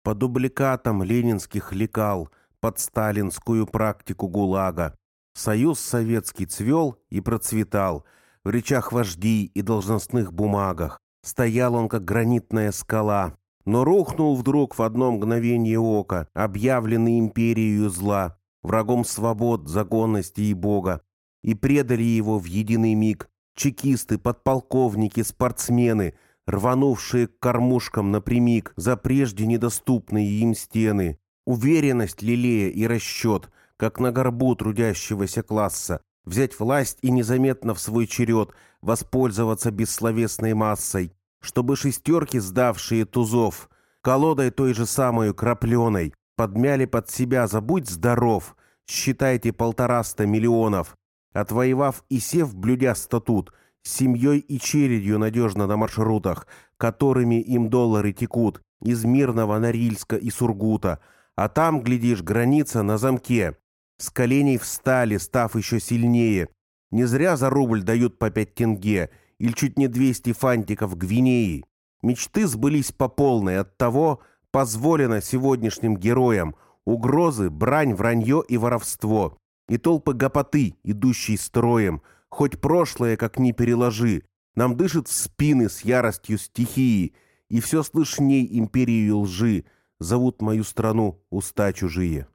По дубликатам ленинских лекал под сталинскую практику ГУЛАГа Союз Советский цвел и процветал в речах вождей и должностных бумагах. Стоял он, как гранитная скала, но рухнул вдруг в одно мгновение ока, объявленный империей зла, врагом свобод, законности и Бога, и предали его в единый миг чекисты, подполковники, спортсмены, рванувшие к кормушкам напрямик за прежде недоступные им стены, уверенность лелея и расчет, как на горбу трудящегося класса, взять власть и незаметно в свой черед воспользоваться бессловесной массой, чтобы шестерки, сдавшие тузов, колодой той же самой крапленой, подмяли под себя «забудь здоров», считайте полтораста миллионов, отвоевав и сев, блюдя статут, с семьей и чередью надежно на маршрутах, которыми им доллары текут, из Мирного, Норильска и Сургута, а там, глядишь, граница на замке. С коленей встали, став еще сильнее. Не зря за рубль дают по пять тенге, или чуть не двести фантиков Гвинеи. Мечты сбылись по полной, от того позволено сегодняшним героям угрозы, брань, вранье и воровство, и толпы гопоты, идущие строем – Хоть прошлое, как ни переложи, нам дышит в спины с яростью стихии, и все слышней империю лжи зовут мою страну уста чужие.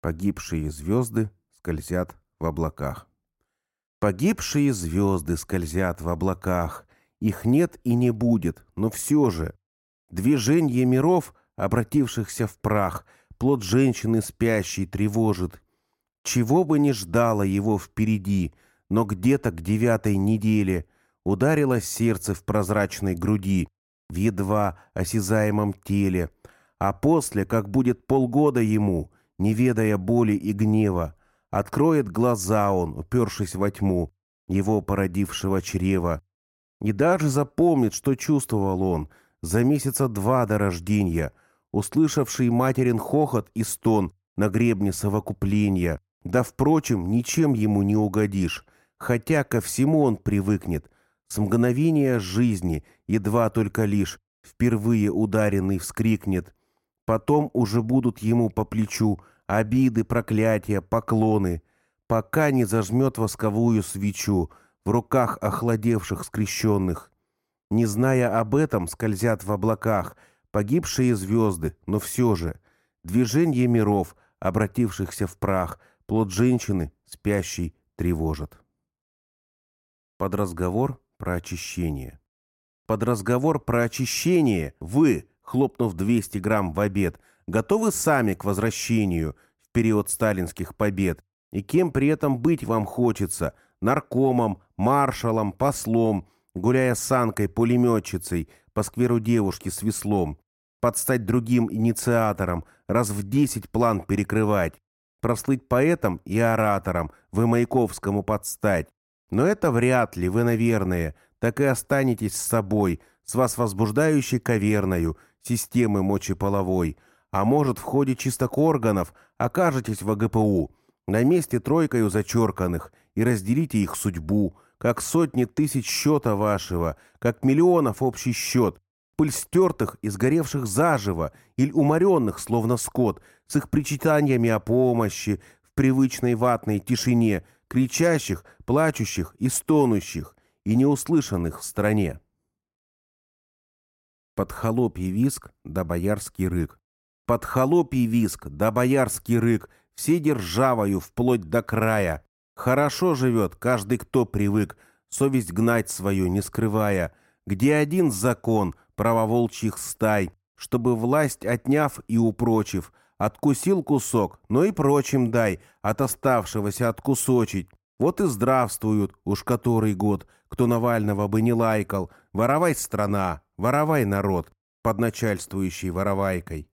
Погибшие звезды скользят в облаках. Погибшие звезды скользят в облаках. Их нет и не будет, но все же. Движение миров, обратившихся в прах, плод женщины спящей тревожит, чего бы ни ждало его впереди, но где-то к девятой неделе ударило сердце в прозрачной груди, в едва осязаемом теле, а после, как будет полгода ему, не ведая боли и гнева, откроет глаза он, упершись во тьму, его породившего чрева, и даже запомнит, что чувствовал он за месяца два до рождения, услышавший материн хохот и стон на гребне совокупления, да, впрочем, ничем ему не угодишь, хотя ко всему он привыкнет. С мгновения жизни, едва только лишь, впервые ударенный вскрикнет. Потом уже будут ему по плечу обиды, проклятия, поклоны, пока не зажмет восковую свечу в руках охладевших скрещенных. Не зная об этом, скользят в облаках погибшие звезды, но все же движение миров, обратившихся в прах – Плод женщины, спящей, тревожит. Под разговор про очищение. Под разговор про очищение вы, хлопнув 200 грамм в обед, готовы сами к возвращению в период сталинских побед, и кем при этом быть вам хочется, наркомом, маршалом, послом, гуляя с санкой-пулеметчицей по скверу девушки с веслом, подстать другим инициаторам, раз в десять план перекрывать, прослыть поэтом и оратором, вы Маяковскому подстать. Но это вряд ли, вы, наверное, так и останетесь с собой, с вас возбуждающей каверною, системы мочеполовой, а может, в ходе чисток органов окажетесь в АГПУ, на месте тройкою зачерканных, и разделите их судьбу, как сотни тысяч счета вашего, как миллионов общий счет. пыль стертых и сгоревших заживо, или уморенных, словно скот, с их причитаниями о помощи, в привычной ватной тишине, кричащих, плачущих и стонущих, и неуслышанных в стране. Под холопий виск да боярский рык. Под холопий виск да боярский рык, все державою вплоть до края. Хорошо живет каждый, кто привык, совесть гнать свою не скрывая, где один закон правоволчьих стай, чтобы власть, отняв и упрочив, откусил кусок, но и прочим дай, от оставшегося откусочить. Вот и здравствуют уж который год, кто Навального бы не лайкал. Воровай страна, воровай народ, под начальствующей воровайкой.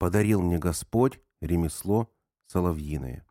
Подарил мне Господь ремесло соловьиное.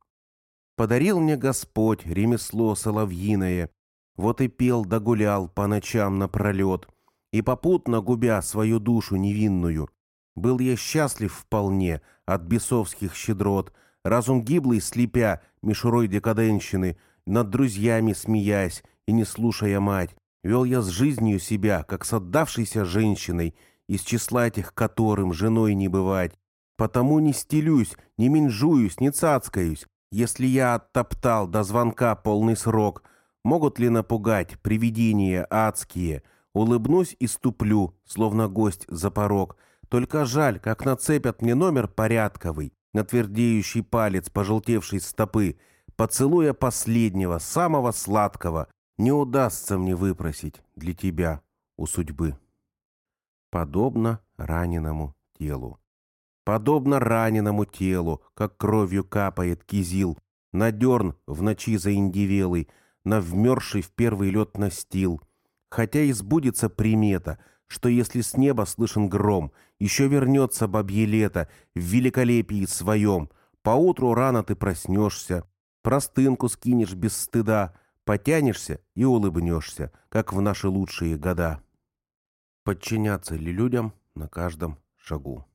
Подарил мне Господь ремесло соловьиное, вот и пел да гулял по ночам напролет, и попутно губя свою душу невинную. Был я счастлив вполне от бесовских щедрот, разум гиблый слепя мишурой декаденщины, над друзьями смеясь и не слушая мать, вел я с жизнью себя, как с отдавшейся женщиной, из числа этих которым женой не бывать. Потому не стелюсь, не менжуюсь, не цацкаюсь, если я оттоптал до звонка полный срок, могут ли напугать привидения адские? Улыбнусь и ступлю, словно гость за порог. Только жаль, как нацепят мне номер порядковый, на твердеющий палец пожелтевшей стопы. Поцелуя последнего, самого сладкого, не удастся мне выпросить для тебя у судьбы. Подобно раненому телу. Подобно раненому телу, как кровью капает кизил, на дерн в ночи заиндивелый, на вмерзший в первый лед настил. Хотя и сбудется примета, что если с неба слышен гром, еще вернется бабье лето в великолепии своем, поутру рано ты проснешься, простынку скинешь без стыда, потянешься и улыбнешься, как в наши лучшие года. Подчиняться ли людям на каждом шагу?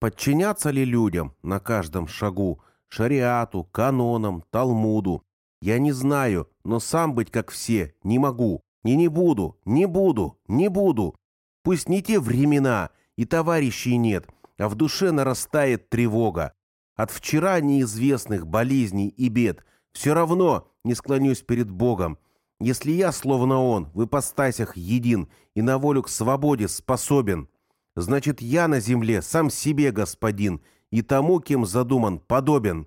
Подчиняться ли людям на каждом шагу, шариату, канонам, талмуду? Я не знаю, но сам быть как все не могу. И не буду, не буду, не буду. Пусть не те времена, и товарищей нет, а в душе нарастает тревога. От вчера неизвестных болезней и бед все равно не склонюсь перед Богом. Если я, словно Он, в ипостасях един и на волю к свободе способен, Значит, я на земле сам себе господин и тому, кем задуман, подобен.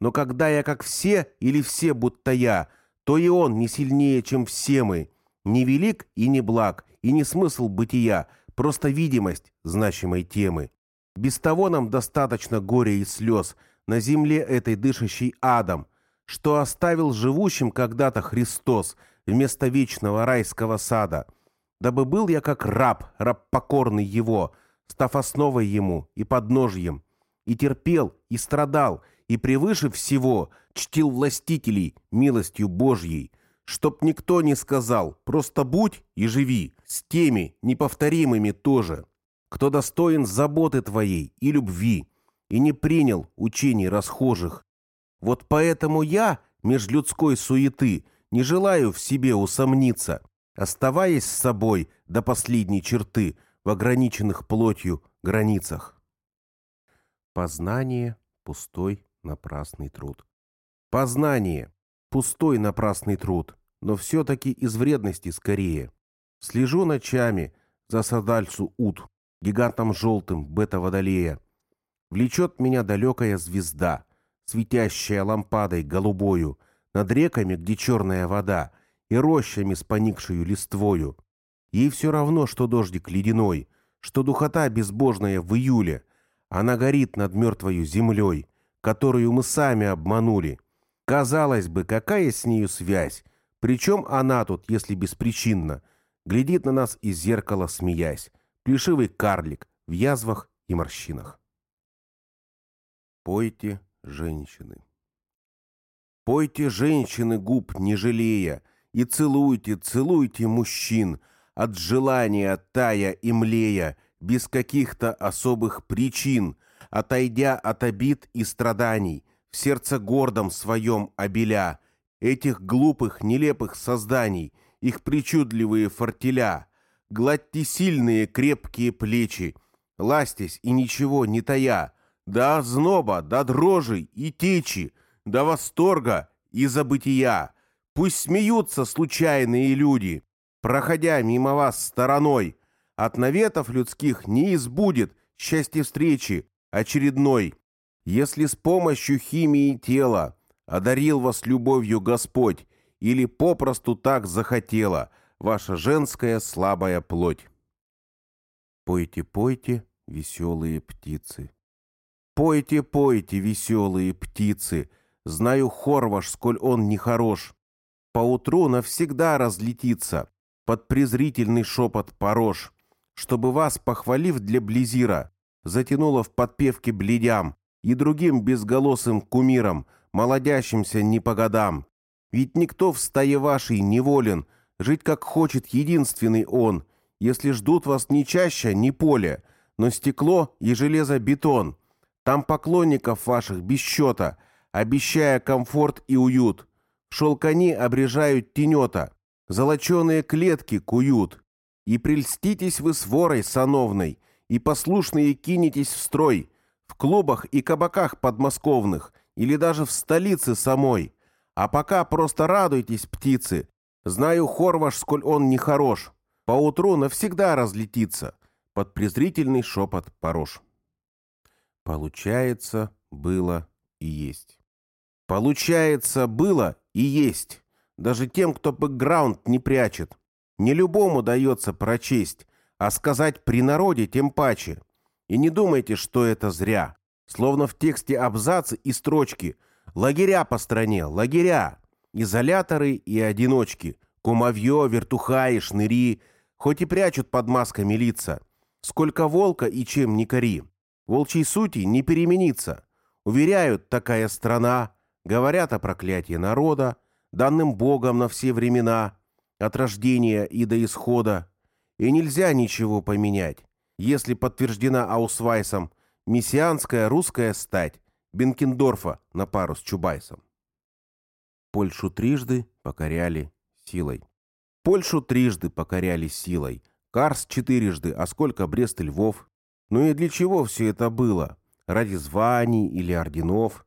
Но когда я как все или все будто я, то и он не сильнее, чем все мы. Не велик и не благ, и не смысл бытия, просто видимость значимой темы. Без того нам достаточно горя и слез на земле этой дышащей адом, что оставил живущим когда-то Христос вместо вечного райского сада – дабы был я как раб, раб покорный его, став основой ему и подножьем, и терпел, и страдал, и превыше всего чтил властителей милостью Божьей, чтоб никто не сказал «просто будь и живи» с теми неповторимыми тоже, кто достоин заботы твоей и любви, и не принял учений расхожих. Вот поэтому я, меж людской суеты, не желаю в себе усомниться, оставаясь с собой до последней черты в ограниченных плотью границах. Познание – пустой напрасный труд. Познание – пустой напрасный труд, но все-таки из вредности скорее. Слежу ночами за садальцу ут, гигантом желтым бета-водолея. Влечет меня далекая звезда, светящая лампадой голубою, над реками, где черная вода, и рощами с поникшую листвою. Ей все равно, что дождик ледяной, что духота безбожная в июле. Она горит над мертвою землей, которую мы сами обманули. Казалось бы, какая с нею связь? Причем она тут, если беспричинно, глядит на нас из зеркала, смеясь. Плешивый карлик в язвах и морщинах. Пойте, женщины. Пойте, женщины, губ не жалея, и целуйте, целуйте мужчин, от желания тая и млея, без каких-то особых причин, отойдя от обид и страданий, в сердце гордом своем обеля, этих глупых, нелепых созданий, их причудливые фортеля, гладьте сильные крепкие плечи, ластясь и ничего не тая, до озноба, до дрожи и течи, до восторга и забытия. Пусть смеются случайные люди, проходя мимо вас стороной. От наветов людских не избудет счастье встречи очередной. Если с помощью химии тела одарил вас любовью Господь или попросту так захотела ваша женская слабая плоть. Пойте, пойте, веселые птицы. Пойте, пойте, веселые птицы. Знаю хор ваш, сколь он нехорош. Поутру навсегда разлетится под презрительный шепот порож, чтобы вас, похвалив для близира, затянуло в подпевке бледям и другим безголосым кумирам, молодящимся не по годам. Ведь никто в стае вашей не волен, жить как хочет единственный он, если ждут вас не чаще, не поле, но стекло и железобетон. Там поклонников ваших без счета, обещая комфорт и уют. Шелкани обрежают тенета, золоченые клетки куют. И прельститесь вы с ворой сановной, и послушные кинетесь в строй, в клубах и кабаках подмосковных, или даже в столице самой. А пока просто радуйтесь, птицы. Знаю хор ваш, сколь он нехорош. Поутру навсегда разлетится под презрительный шепот порож. Получается, было и есть. Получается, было и есть. Даже тем, кто бэкграунд не прячет. Не любому дается прочесть, а сказать при народе тем паче. И не думайте, что это зря. Словно в тексте абзацы и строчки – Лагеря по стране, лагеря. Изоляторы и одиночки. Кумовье, вертуха и шныри. Хоть и прячут под масками лица. Сколько волка и чем не кори. Волчьей сути не переменится. Уверяют, такая страна. Говорят о проклятии народа, данным Богом на все времена, от рождения и до исхода. И нельзя ничего поменять, если подтверждена Аусвайсом мессианская русская стать, Бенкендорфа на пару с Чубайсом. Польшу трижды покоряли силой. Польшу трижды покоряли силой. Карс четырежды, а сколько Брест и Львов. Ну и для чего все это было? Ради званий или орденов?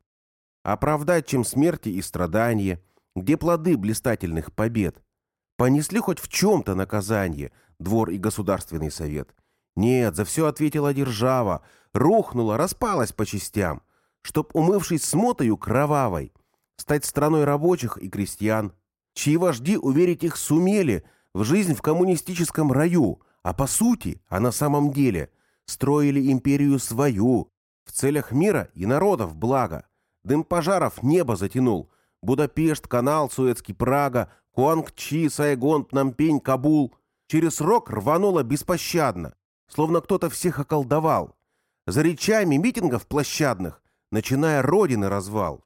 Оправдать, чем смерти и страдания? Где плоды блистательных побед? Понесли хоть в чем-то наказание двор и государственный совет? Нет, за все ответила держава. Рухнула, распалась по частям чтоб, умывшись смотою кровавой, стать страной рабочих и крестьян, чьи вожди уверить их сумели в жизнь в коммунистическом раю, а по сути, а на самом деле, строили империю свою, в целях мира и народов блага. Дым пожаров небо затянул. Будапешт, канал, Суэцкий, Прага, Куанг-Чи, Сайгон, Пномпень, Кабул. Через рок рвануло беспощадно, словно кто-то всех околдовал. За речами митингов площадных начиная родины развал.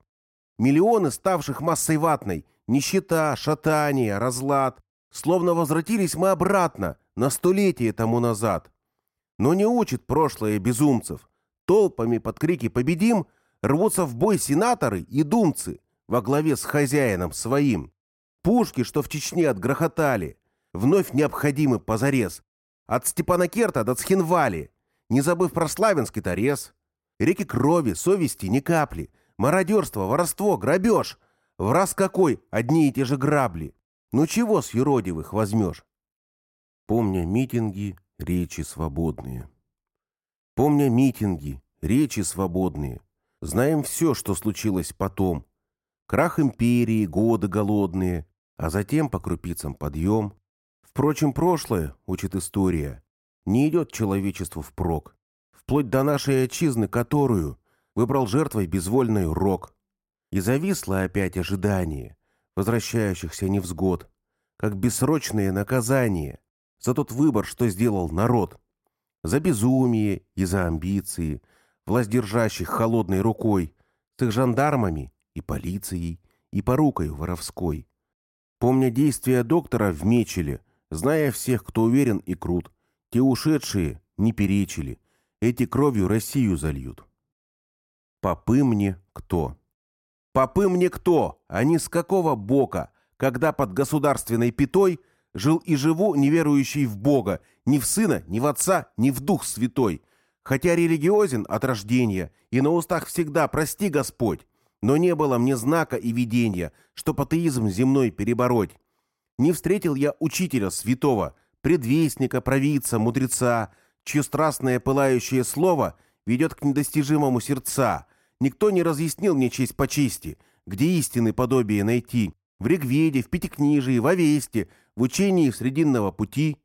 Миллионы, ставших массой ватной, нищета, шатание, разлад, словно возвратились мы обратно, на столетие тому назад. Но не учит прошлое безумцев. Толпами под крики «Победим!» Рвутся в бой сенаторы и думцы во главе с хозяином своим. Пушки, что в Чечне отгрохотали, вновь необходимы позарез. От Степана-Керта до Цхинвали, не забыв про Славянский Торез, Реки крови, совести ни капли. Мародерство, воровство, грабеж. В раз какой одни и те же грабли. Ну чего с юродивых возьмешь? Помня митинги, речи свободные. Помня митинги, речи свободные. Знаем все, что случилось потом. Крах империи, годы голодные, а затем по крупицам подъем. Впрочем, прошлое, учит история, не идет человечеству впрок вплоть до нашей отчизны, которую выбрал жертвой безвольный рок. И зависло опять ожидание возвращающихся невзгод, как бессрочное наказание за тот выбор, что сделал народ. За безумие и за амбиции, власть держащих холодной рукой, с их жандармами и полицией, и порукой воровской. Помня действия доктора в Мечеле, зная всех, кто уверен и крут, те ушедшие не перечили, эти кровью Россию зальют. Попы мне кто? Попы мне кто? Они с какого бока, когда под государственной пятой жил и живу, не верующий в Бога, ни в Сына, ни в Отца, ни в Дух Святой. Хотя религиозен от рождения, и на устах всегда «прости, Господь», но не было мне знака и видения, что патеизм земной перебороть. Не встретил я учителя святого, предвестника, провидца, мудреца, чье страстное пылающее слово ведет к недостижимому сердца. Никто не разъяснил мне честь по чести, где истины подобие найти, в Ригведе, в Пятикнижии, в Овесте, в учении Срединного пути.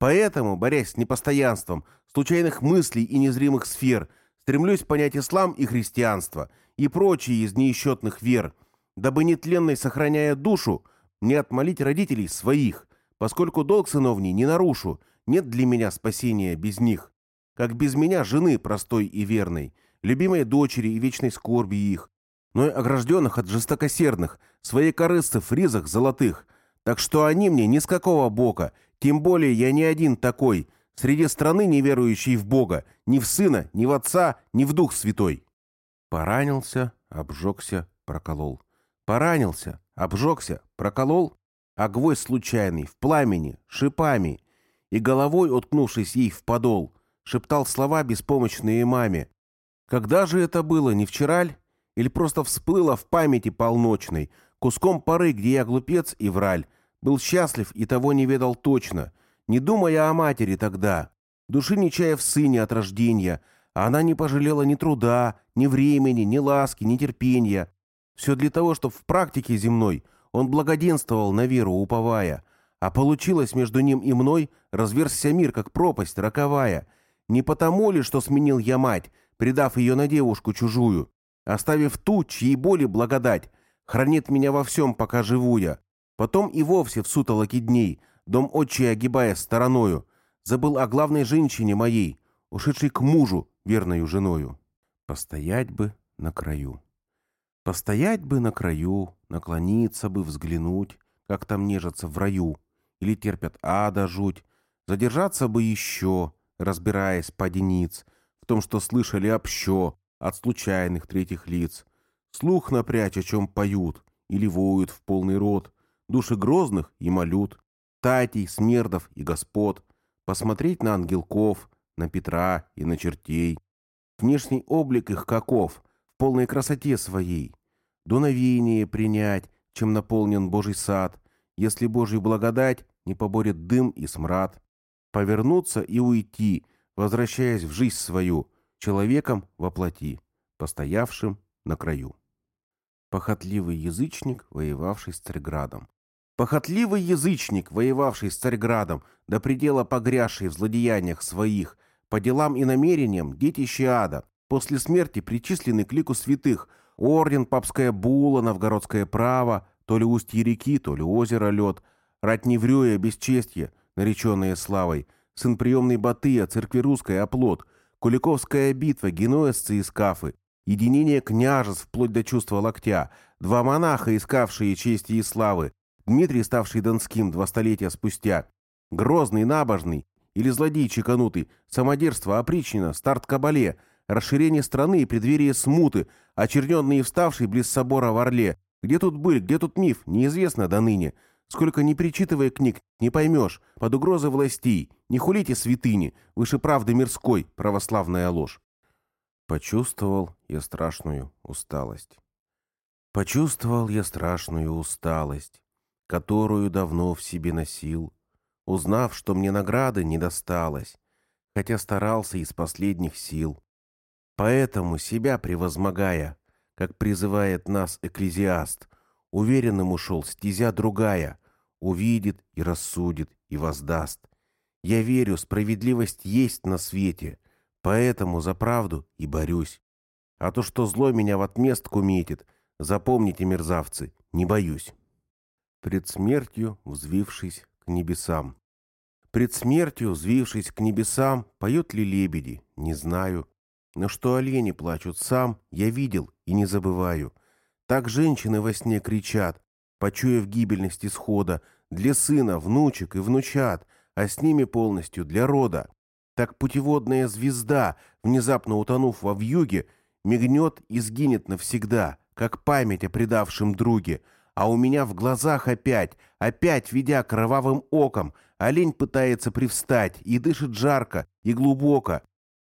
Поэтому, борясь с непостоянством случайных мыслей и незримых сфер, стремлюсь понять ислам и христианство и прочие из неисчетных вер, дабы нетленной сохраняя душу, не отмолить родителей своих, поскольку долг сыновний не нарушу, нет для меня спасения без них, как без меня жены простой и верной, любимой дочери и вечной скорби их, но и огражденных от жестокосердных, своей корысты в ризах золотых. Так что они мне ни с какого бока, тем более я не один такой, среди страны не верующей в Бога, ни в Сына, ни в Отца, ни в Дух Святой. Поранился, обжегся, проколол. Поранился, обжегся, проколол, а гвоздь случайный, в пламени, шипами, и головой, уткнувшись ей в подол, шептал слова беспомощные маме. Когда же это было, не вчера ль? или просто всплыло в памяти полночной, куском поры, где я глупец и враль, был счастлив и того не ведал точно, не думая о матери тогда, души не чая в сыне от рождения, а она не пожалела ни труда, ни времени, ни ласки, ни терпения. Все для того, чтобы в практике земной он благоденствовал на веру уповая, а получилось между ним и мной разверзся мир, как пропасть роковая. Не потому ли, что сменил я мать, предав ее на девушку чужую, оставив ту, чьей боли благодать, хранит меня во всем, пока живу я. Потом и вовсе в сутолоке дней, дом отчий огибая стороною, забыл о главной женщине моей, ушедшей к мужу, верною женою. Постоять бы на краю. Постоять бы на краю, наклониться бы, взглянуть, как там нежатся в раю, или терпят ада жуть, задержаться бы еще, разбираясь по единиц, в том, что слышали общо, от случайных третьих лиц. Слух напрячь, о чем поют, или воют в полный рот, души грозных и молют, татей, смердов и господ, посмотреть на ангелков, на Петра и на чертей. Внешний облик их каков, в полной красоте своей. Дуновение принять, чем наполнен Божий сад, если Божий благодать не поборет дым и смрад. Повернуться и уйти, возвращаясь в жизнь свою — человеком во плоти, постоявшим на краю. Похотливый язычник, воевавший с Царьградом. Похотливый язычник, воевавший с Царьградом, до предела погрязший в злодеяниях своих, по делам и намерениям, детище ада, после смерти причисленный к лику святых, орден, папская була, новгородское право, то ли устье реки, то ли озеро лед, рать неврёя, бесчестье, нареченное славой, сын приемной Батыя, церкви русской оплот — Куликовская битва, генуэзцы и скафы, единение княжеств вплоть до чувства локтя, два монаха, искавшие чести и славы, Дмитрий, ставший донским два столетия спустя, грозный, набожный или злодей чеканутый, самодерство опричнина, старт кабале, расширение страны и преддверие смуты, очерненный и вставший близ собора в Орле. Где тут быль, где тут миф, неизвестно до ныне. Сколько не перечитывая книг, не поймешь, под угрозой властей, не хулите святыни, выше правды мирской, православная ложь. Почувствовал я страшную усталость. Почувствовал я страшную усталость, которую давно в себе носил, узнав, что мне награды не досталось, хотя старался из последних сил. Поэтому, себя превозмогая, как призывает нас экклезиаст, уверенным ушел стезя другая, увидит и рассудит и воздаст. Я верю, справедливость есть на свете, поэтому за правду и борюсь. А то, что зло меня в отместку метит, запомните, мерзавцы, не боюсь. Пред смертью, взвившись к небесам. Пред смертью, взвившись к небесам, поют ли лебеди, не знаю. Но что олени плачут сам, я видел и не забываю. Так женщины во сне кричат, почуяв гибельность исхода, для сына, внучек и внучат, а с ними полностью для рода. Так путеводная звезда, внезапно утонув во вьюге, мигнет и сгинет навсегда, как память о предавшем друге, А у меня в глазах опять, опять, ведя кровавым оком, олень пытается привстать и дышит жарко и глубоко.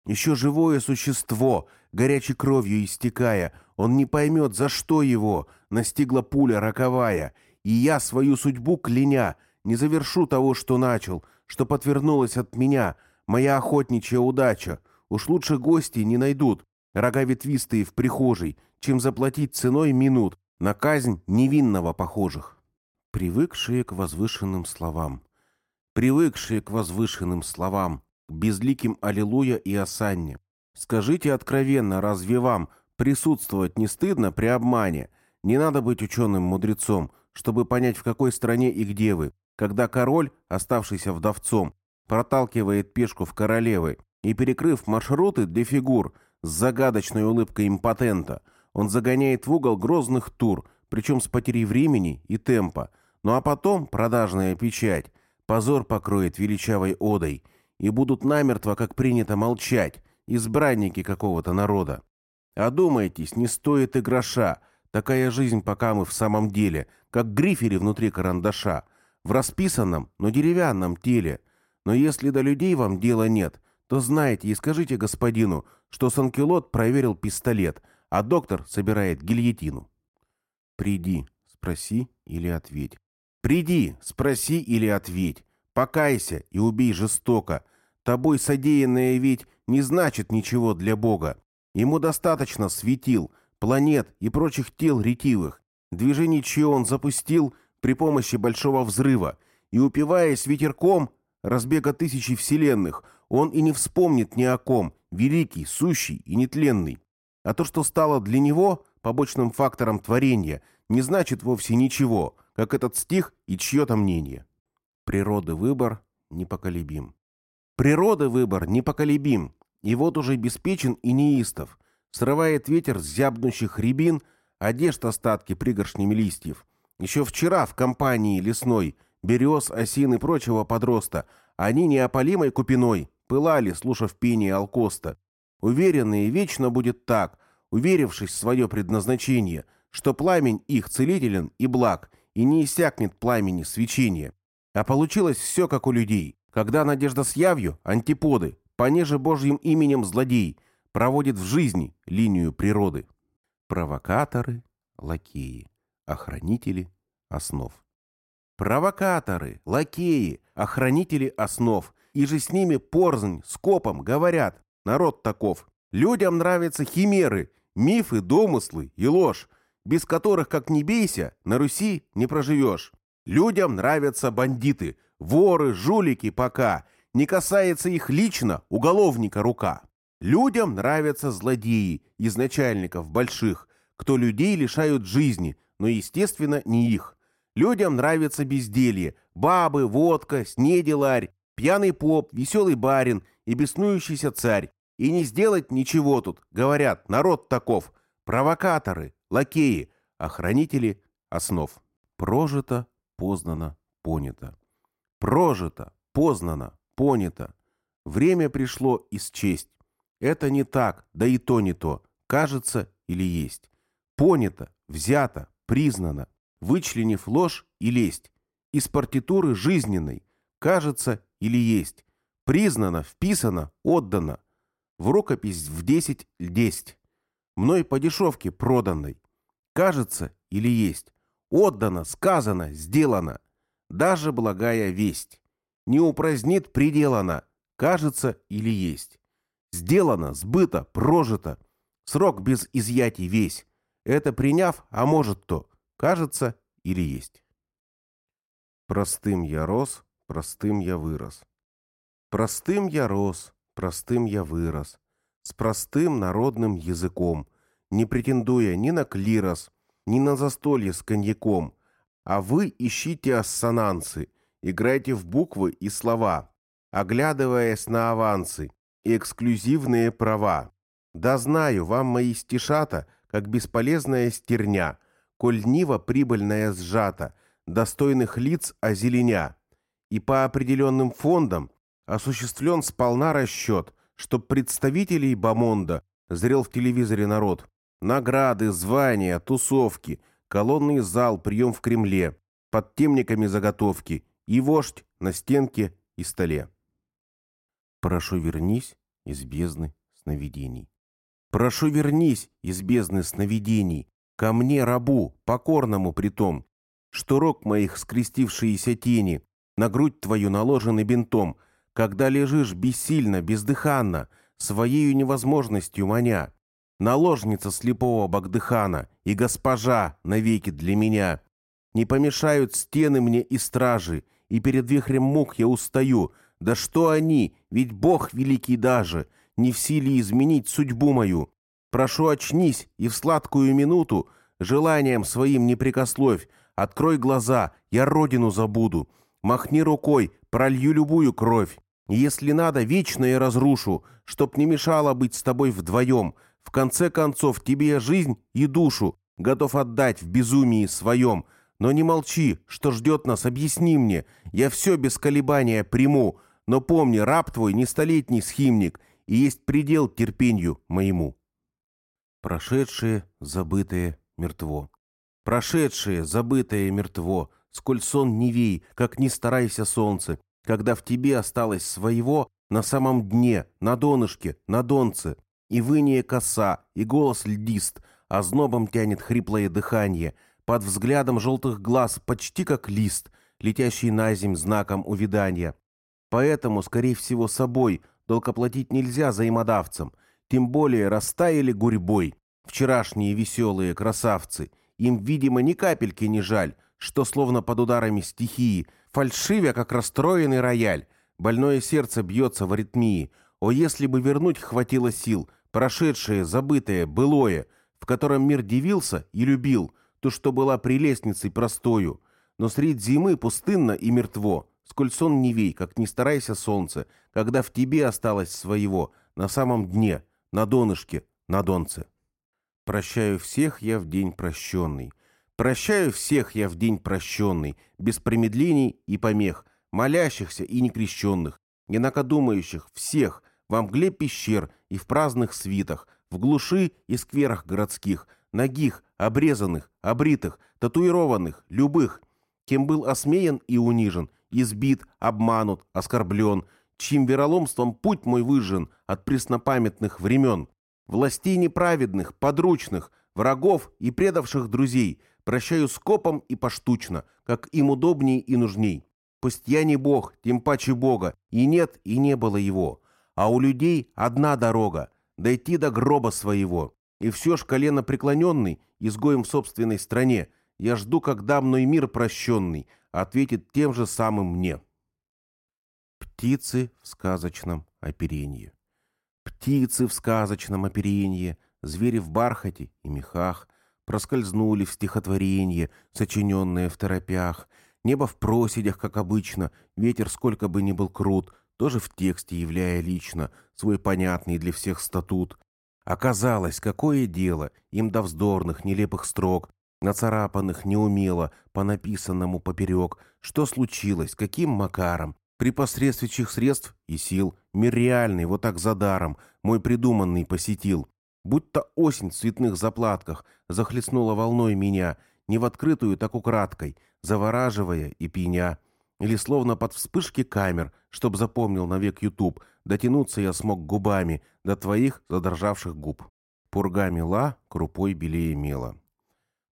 Еще живое существо, горячей кровью истекая, он не поймет, за что его настигла пуля роковая. И я свою судьбу кляня, не завершу того, что начал, что подвернулось от меня, моя охотничья удача. Уж лучше гости не найдут, рога ветвистые в прихожей, чем заплатить ценой минут на казнь невинного похожих. Привыкшие к возвышенным словам, привыкшие к возвышенным словам, к безликим Аллилуйя и Осанне. Скажите откровенно, разве вам присутствовать не стыдно при обмане? Не надо быть ученым-мудрецом, чтобы понять, в какой стране и где вы, когда король, оставшийся вдовцом, проталкивает пешку в королевы и, перекрыв маршруты для фигур с загадочной улыбкой импотента, он загоняет в угол грозных тур, причем с потерей времени и темпа. Ну а потом продажная печать, позор покроет величавой одой, и будут намертво, как принято, молчать, избранники какого-то народа. Одумайтесь, не стоит и гроша, такая жизнь пока мы в самом деле, как грифели внутри карандаша, в расписанном, но деревянном теле. Но если до людей вам дела нет, то знайте и скажите господину, что Санкелот проверил пистолет, а доктор собирает гильотину. Приди, спроси или ответь. Приди, спроси или ответь. Покайся и убей жестоко. Тобой содеянное ведь не значит ничего для Бога. Ему достаточно светил, планет и прочих тел ретивых, движений чье он запустил при помощи большого взрыва, и, упиваясь ветерком разбега тысячи вселенных, он и не вспомнит ни о ком, великий, сущий и нетленный. А то, что стало для него побочным фактором творения, не значит вовсе ничего, как этот стих и чье-то мнение. Природы выбор непоколебим. Природы выбор непоколебим, и вот уже беспечен и неистов. Срывает ветер с зябнущих рябин, одежд остатки пригоршнями листьев. Еще вчера в компании лесной, берез, осин и прочего подроста, они неопалимой купиной пылали, слушав пение Алкоста. Уверенные вечно будет так, уверившись в свое предназначение, что пламень их целителен и благ, и не иссякнет пламени свечения. А получилось все как у людей. Когда надежда с явью, антиподы, понеже Божьим именем злодей, проводит в жизни линию природы. Провокаторы, лакеи, охранители основ. Провокаторы, лакеи, охранители основ, и же с ними порзнь, скопом говорят, народ таков. Людям нравятся химеры, мифы, домыслы и ложь, без которых, как не бейся, на Руси не проживешь. Людям нравятся бандиты, воры, жулики пока. Не касается их лично уголовника рука. Людям нравятся злодеи из начальников больших, кто людей лишают жизни, но, естественно, не их. Людям нравится безделье, бабы, водка, снеди пьяный поп, веселый барин и беснующийся царь. И не сделать ничего тут, говорят, народ таков. Провокаторы, лакеи, охранители основ. Прожито, познано, понято. Прожито, познано, понято. Время пришло исчесть. Это не так, да и то не то. Кажется или есть. Понято, взято, признано, вычленив ложь и лесть. Из партитуры жизненной. Кажется или есть. Признано, вписано, отдано. В рукопись в десять десять. Мной по дешевке проданной. Кажется или есть. Отдано, сказано, сделано даже благая весть. Не упразднит пределана, кажется или есть. Сделано, сбыто, прожито. Срок без изъятий весь. Это приняв, а может то, кажется или есть. Простым я рос, простым я вырос. Простым я рос, простым я вырос. С простым народным языком, не претендуя ни на клирос, ни на застолье с коньяком, а вы ищите ассонансы, играйте в буквы и слова, оглядываясь на авансы и эксклюзивные права. Да знаю, вам мои стишата, как бесполезная стерня, коль нива прибыльная сжата, достойных лиц озеленя. И по определенным фондам осуществлен сполна расчет, чтоб представителей Бамонда зрел в телевизоре народ. Награды, звания, тусовки – колонный зал, прием в Кремле, под темниками заготовки, и вождь на стенке и столе. Прошу, вернись из бездны сновидений. Прошу, вернись из бездны сновидений, ко мне, рабу, покорному притом, что рог моих скрестившиеся тени, на грудь твою наложены бинтом, когда лежишь бессильно, бездыханно, своею невозможностью маня. Наложница слепого Багдыхана и госпожа навеки для меня. Не помешают стены мне и стражи, и перед вихрем мук я устаю. Да что они, ведь Бог великий даже, не в силе изменить судьбу мою. Прошу, очнись, и в сладкую минуту желанием своим не прикословь, открой глаза, я родину забуду. Махни рукой, пролью любую кровь. Если надо, вечно я разрушу, чтоб не мешало быть с тобой вдвоем. В конце концов, тебе я жизнь и душу готов отдать в безумии своем. Но не молчи, что ждет нас, объясни мне. Я все без колебания приму. Но помни, раб твой не столетний схимник, и есть предел терпению моему. Прошедшее, забытое, мертво. Прошедшее, забытое, мертво. Сколь сон не вей, как не старайся солнце, когда в тебе осталось своего на самом дне, на донышке, на донце, и выние коса, и голос льдист, а знобом тянет хриплое дыхание, под взглядом желтых глаз почти как лист, летящий на земь знаком увядания. Поэтому, скорее всего, собой долг оплатить нельзя взаимодавцам, тем более растаяли гурьбой. Вчерашние веселые красавцы, им, видимо, ни капельки не жаль, что словно под ударами стихии – Фальшивя, как расстроенный рояль. Больное сердце бьется в аритмии. О, если бы вернуть хватило сил, прошедшее, забытое, былое, в котором мир дивился и любил, то, что была прелестницей простою. Но средь зимы пустынно и мертво, сколь сон не вей, как не старайся солнце, когда в тебе осталось своего, на самом дне, на донышке, на донце. Прощаю всех я в день прощенный. Прощаю всех я в день прощенный, без промедлений и помех, молящихся и некрещенных, инакодумающих, всех, во мгле пещер и в праздных свитах, в глуши и скверах городских, ногих, обрезанных, обритых, татуированных, любых, кем был осмеян и унижен, избит, обманут, оскорблен, чьим вероломством путь мой выжжен от преснопамятных времен, властей неправедных, подручных, врагов и предавших друзей – Прощаю скопом и поштучно, как им удобней и нужней. Пусть я не бог, тем паче бога, и нет, и не было его. А у людей одна дорога — дойти до гроба своего. И все ж колено преклоненный, изгоем в собственной стране, я жду, когда мной мир прощенный ответит тем же самым мне. Птицы в сказочном оперенье. Птицы в сказочном оперенье, звери в бархате и мехах, проскользнули в стихотворение, сочиненное в торопях. Небо в проседях, как обычно, ветер, сколько бы ни был крут, тоже в тексте являя лично свой понятный для всех статут. Оказалось, какое дело им до вздорных, нелепых строк, нацарапанных неумело, по написанному поперек, что случилось, каким макаром, при посредстве чьих средств и сил, мир реальный, вот так за даром, мой придуманный посетил, Будто осень в цветных заплатках захлестнула волной меня, не в открытую, так украдкой, завораживая и пьяня. Или словно под вспышки камер, чтоб запомнил навек Ютуб, дотянуться я смог губами до твоих задрожавших губ. Пурга мела, крупой белее мела.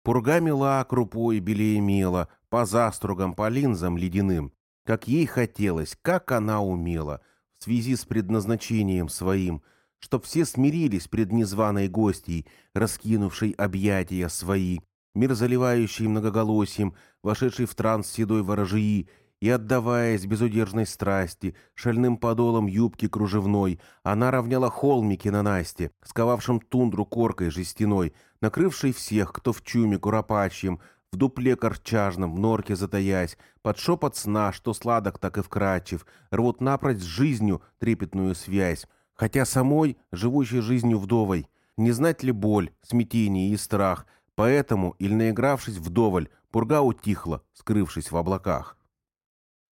Пурга мела, крупой белее мела, по застругам, по линзам ледяным. Как ей хотелось, как она умела, в связи с предназначением своим — чтоб все смирились пред незваной гостьей, раскинувшей объятия свои, мир заливающий многоголосием, вошедший в транс седой ворожии, и, отдаваясь безудержной страсти, шальным подолом юбки кружевной, она равняла холмики на Насте, сковавшим тундру коркой жестяной, накрывшей всех, кто в чуме куропачьем, в дупле корчажном, в норке затаясь, под шепот сна, что сладок, так и вкрадчив, рвут напрочь с жизнью трепетную связь, Хотя самой, живущей жизнью вдовой, не знать ли боль, смятение и страх, поэтому, или наигравшись вдоволь, пурга утихла, скрывшись в облаках.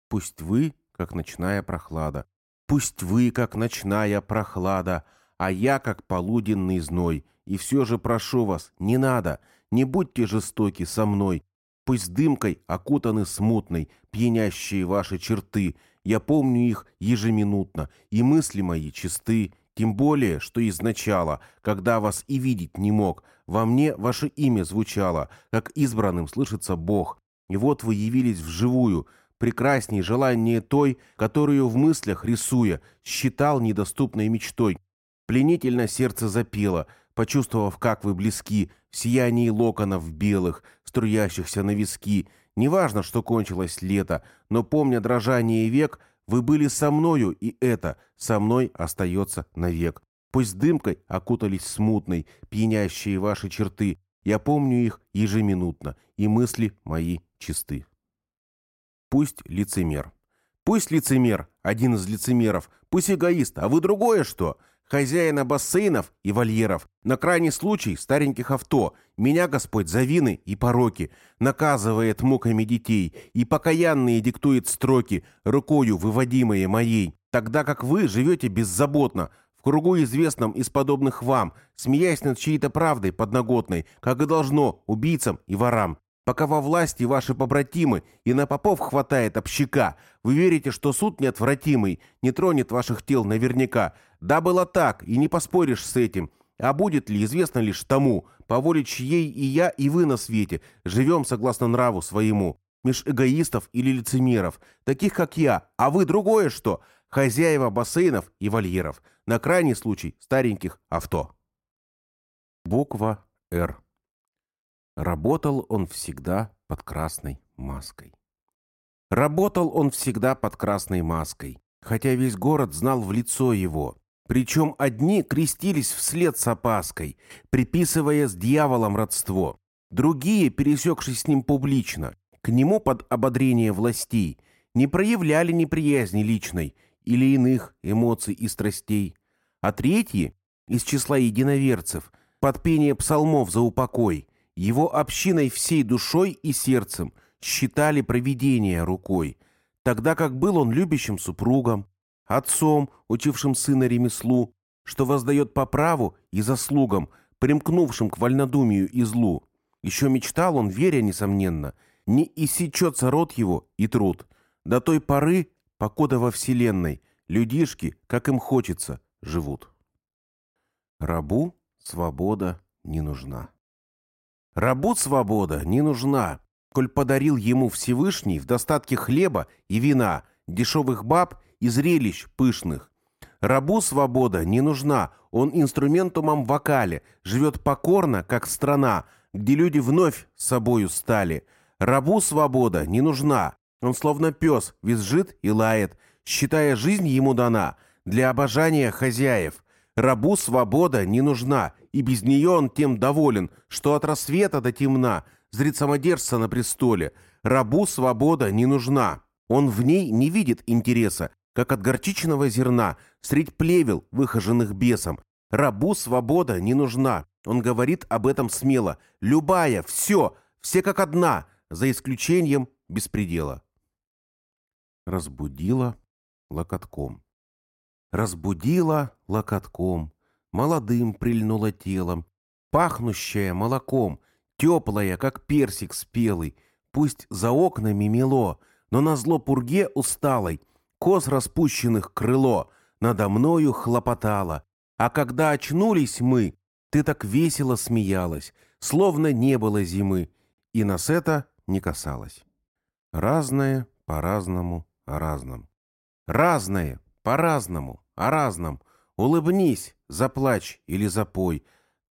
Пусть вы, как ночная прохлада, пусть вы, как ночная прохлада, а я, как полуденный зной, и все же прошу вас, не надо, не будьте жестоки со мной. Пусть дымкой окутаны смутной, пьянящие ваши черты. Я помню их ежеминутно, и мысли мои чисты. Тем более, что изначала, когда вас и видеть не мог, во мне ваше имя звучало, как избранным слышится Бог. И вот вы явились вживую, прекрасней желание той, которую в мыслях рисуя, считал недоступной мечтой. Пленительно сердце запело, почувствовав, как вы близки, в сиянии локонов белых, струящихся на виски. Неважно, что кончилось лето, но помня дрожание век, вы были со мною, и это со мной остается навек. Пусть дымкой окутались смутной, пьянящие ваши черты. Я помню их ежеминутно, и мысли мои чисты. Пусть лицемер. Пусть лицемер, один из лицемеров, пусть эгоист, а вы другое что? Хозяина бассейнов и вольеров, на крайний случай стареньких авто, меня Господь за вины и пороки, наказывает муками детей и покаянные диктует строки, рукою выводимые моей, тогда как вы живете беззаботно, в кругу известном из подобных вам, смеясь над чьей-то правдой подноготной, как и должно убийцам и ворам. Пока во власти ваши побратимы и на попов хватает общака, вы верите, что суд неотвратимый не тронет ваших тел наверняка. Да, было так, и не поспоришь с этим. А будет ли, известно лишь тому, по воле чьей и я, и вы на свете живем согласно нраву своему, меж эгоистов или лицемеров, таких как я, а вы другое что? Хозяева бассейнов и вольеров, на крайний случай стареньких авто. Буква «Р». Работал он всегда под красной маской. Работал он всегда под красной маской, хотя весь город знал в лицо его. Причем одни крестились вслед с опаской, приписывая с дьяволом родство. Другие, пересекшись с ним публично, к нему под ободрение властей, не проявляли неприязни личной или иных эмоций и страстей. А третьи, из числа единоверцев, под пение псалмов за упокой, его общиной всей душой и сердцем считали провидение рукой, тогда как был он любящим супругом, отцом, учившим сына ремеслу, что воздает по праву и заслугам, примкнувшим к вольнодумию и злу. Еще мечтал он, веря, несомненно, не иссечется род его и труд. До той поры, покуда во вселенной, людишки, как им хочется, живут. Рабу свобода не нужна. Рабу свобода не нужна, коль подарил ему Всевышний в достатке хлеба и вина, дешевых баб и зрелищ пышных. Рабу свобода не нужна, он инструментумом вокале, живет покорно, как страна, где люди вновь собою стали. Рабу свобода не нужна, он словно пес визжит и лает, считая жизнь ему дана для обожания хозяев. Рабу свобода не нужна, и без нее он тем доволен, что от рассвета до темна зрит самодержца на престоле. Рабу свобода не нужна. Он в ней не видит интереса, как от горчичного зерна, средь плевел, выхоженных бесом. Рабу свобода не нужна. Он говорит об этом смело. Любая, все, все как одна, за исключением беспредела. Разбудила локотком. Разбудила локотком молодым прильнула телом, пахнущая молоком, теплая, как персик спелый, пусть за окнами мело, но на зло пурге усталой, кос распущенных крыло, надо мною хлопотало. А когда очнулись мы, ты так весело смеялась, словно не было зимы, и нас это не касалось. Разное по-разному о разном. Разное по-разному о разном. Улыбнись, заплачь или запой,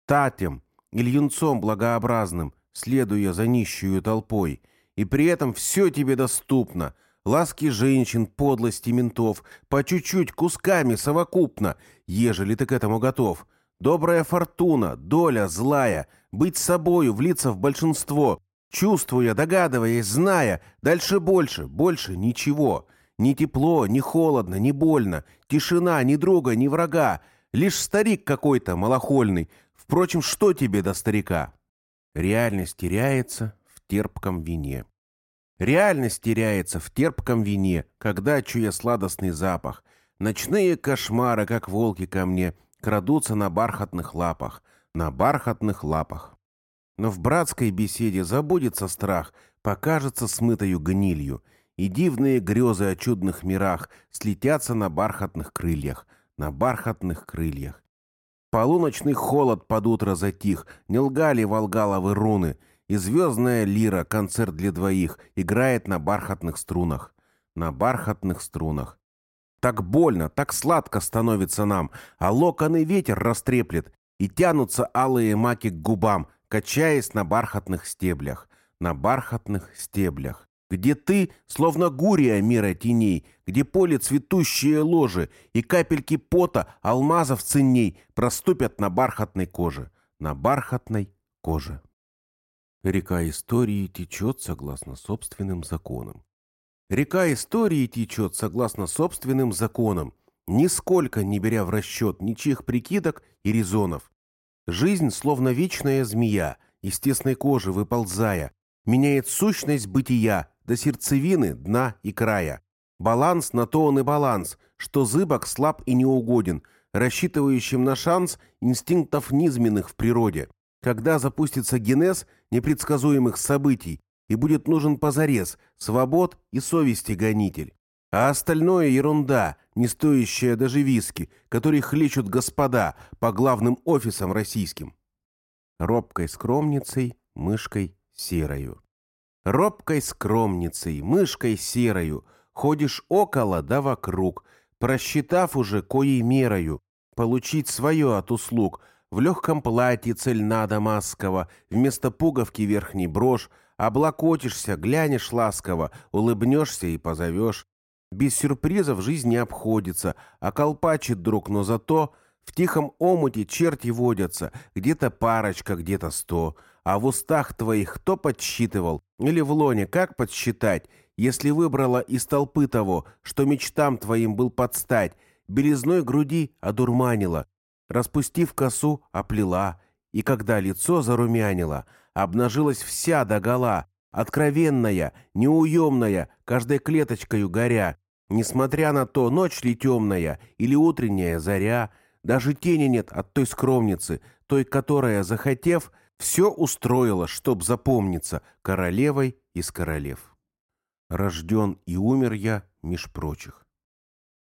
татем или юнцом благообразным, следуя за нищую толпой, и при этом все тебе доступно, ласки женщин, подлости ментов, по чуть-чуть, кусками, совокупно, ежели ты к этому готов. Добрая фортуна, доля злая, быть собою, влиться в большинство, чувствуя, догадываясь, зная, дальше больше, больше ничего. Ни тепло, ни холодно, ни больно, тишина, ни друга, ни врага, Лишь старик какой-то малохольный. Впрочем, что тебе до старика? Реальность теряется в терпком вине. Реальность теряется в терпком вине, когда, чуя сладостный запах, ночные кошмары, как волки ко мне, крадутся на бархатных лапах, на бархатных лапах. Но в братской беседе забудется страх, покажется смытою гнилью, и дивные грезы о чудных мирах слетятся на бархатных крыльях, на бархатных крыльях. Полуночный холод под утро затих, не лгали волгаловы руны, и звездная лира, концерт для двоих, играет на бархатных струнах, на бархатных струнах. Так больно, так сладко становится нам, а локоны ветер растреплет, и тянутся алые маки к губам, качаясь на бархатных стеблях, на бархатных стеблях. Где ты, словно гурия мира теней, где поле цветущие ложи и капельки пота алмазов ценней проступят на бархатной коже, на бархатной коже. Река истории течет согласно собственным законам. Река истории течет согласно собственным законам, нисколько не беря в расчет ничьих прикидок и резонов. Жизнь, словно вечная змея, из тесной кожи выползая, меняет сущность бытия до сердцевины, дна и края. Баланс на то он и баланс, что зыбок слаб и неугоден, рассчитывающим на шанс инстинктов низменных в природе. Когда запустится генез непредсказуемых событий и будет нужен позарез, свобод и совести гонитель. А остальное ерунда, не стоящая даже виски, который хлещут господа по главным офисам российским. Робкой скромницей, мышкой серою. Робкой скромницей, мышкой серою, ходишь около да вокруг, просчитав уже коей мерою, получить свое от услуг, в легком платье цельна дамасского, вместо пуговки верхней брошь, облокотишься, глянешь ласково, улыбнешься и позовешь. Без сюрпризов жизнь не обходится, а колпачит друг, но зато в тихом омуте черти водятся, где-то парочка, где-то сто. А в устах твоих кто подсчитывал? Или в лоне как подсчитать, если выбрала из толпы того, что мечтам твоим был подстать, белизной груди одурманила, распустив косу, оплела, и когда лицо зарумянило, обнажилась вся догола, откровенная, неуемная, каждой клеточкою горя, несмотря на то, ночь ли темная или утренняя заря, даже тени нет от той скромницы, той, которая, захотев, все устроила, чтоб запомниться королевой из королев. Рожден и умер я меж прочих.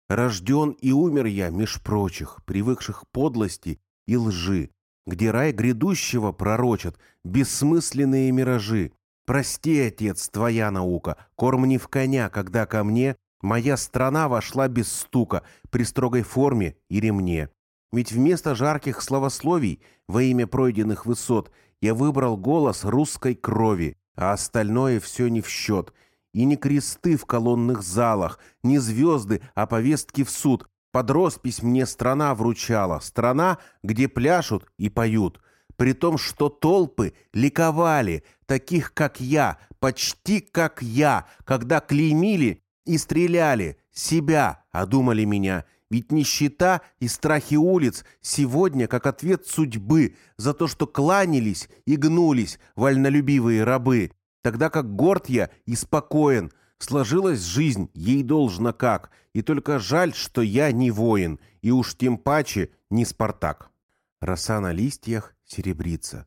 Рожден и умер я меж прочих, привыкших подлости и лжи, где рай грядущего пророчат бессмысленные миражи. Прости, отец, твоя наука, корм не в коня, когда ко мне моя страна вошла без стука, при строгой форме и ремне. Ведь вместо жарких словословий во имя пройденных высот я выбрал голос русской крови, а остальное все не в счет. И не кресты в колонных залах, не звезды, а повестки в суд. Под роспись мне страна вручала, страна, где пляшут и поют. При том, что толпы ликовали, таких как я, почти как я, когда клеймили и стреляли, себя, а думали меня, ведь нищета и страхи улиц сегодня как ответ судьбы за то, что кланялись и гнулись вольнолюбивые рабы, тогда как горд я и спокоен, сложилась жизнь, ей должно как, и только жаль, что я не воин, и уж тем паче не Спартак. Роса на листьях серебрится.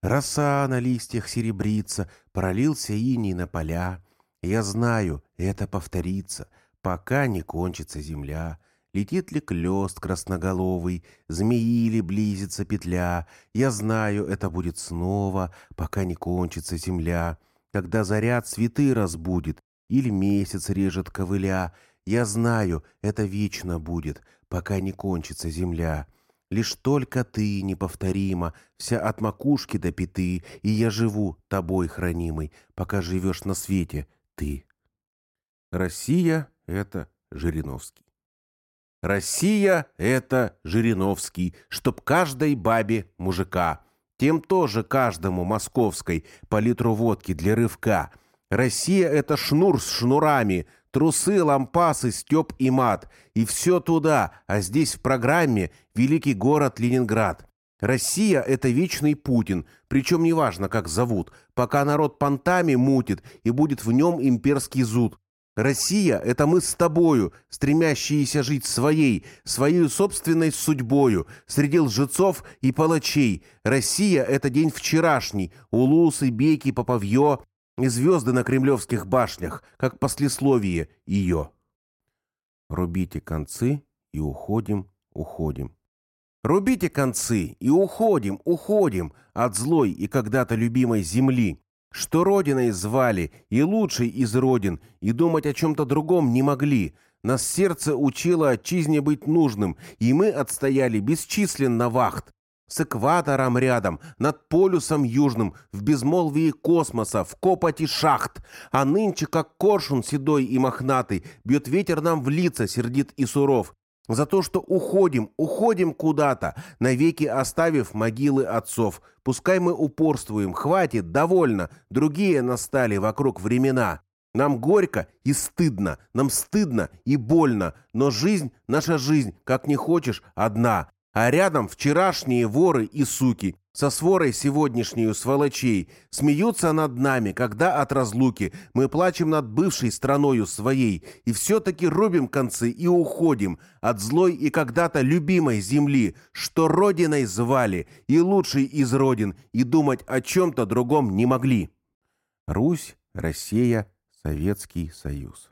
Роса на листьях серебрится, пролился иней на поля. Я знаю, это повторится, пока не кончится земля. Летит ли клёст красноголовый, змеи ли близится петля. Я знаю, это будет снова, пока не кончится земля. Когда заряд цветы разбудит, или месяц режет ковыля. Я знаю, это вечно будет, пока не кончится земля. Лишь только ты неповторима, вся от макушки до пяты, и я живу тобой хранимой, пока живешь на свете ты. Россия — это Жириновский. Россия — это Жириновский, чтоб каждой бабе мужика. Тем тоже каждому московской по литру водки для рывка. Россия — это шнур с шнурами, трусы, лампасы, стёб и мат. И все туда, а здесь в программе великий город Ленинград. Россия — это вечный Путин, причем неважно, как зовут, пока народ понтами мутит и будет в нем имперский зуд. Россия — это мы с тобою, стремящиеся жить своей, своей собственной судьбою, среди лжецов и палачей. Россия — это день вчерашний, улусы, беки, поповье и звезды на кремлевских башнях, как послесловие ее. Рубите концы и уходим, уходим. Рубите концы и уходим, уходим от злой и когда-то любимой земли, что родиной звали и лучшей из родин, и думать о чем-то другом не могли. Нас сердце учило отчизне быть нужным, и мы отстояли бесчисленно вахт. С экватором рядом, над полюсом южным, в безмолвии космоса, в копоти шахт. А нынче, как коршун седой и мохнатый, бьет ветер нам в лица, сердит и суров. За то, что уходим, уходим куда-то, навеки оставив могилы отцов. Пускай мы упорствуем, хватит, довольно, другие настали вокруг времена. Нам горько и стыдно, нам стыдно и больно, но жизнь, наша жизнь, как не хочешь, одна. А рядом вчерашние воры и суки, со сворой сегодняшнюю сволочей, смеются над нами, когда от разлуки мы плачем над бывшей страною своей, и все-таки рубим концы и уходим от злой и когда-то любимой земли, что родиной звали, и лучшей из родин, и думать о чем-то другом не могли. Русь, Россия, Советский Союз.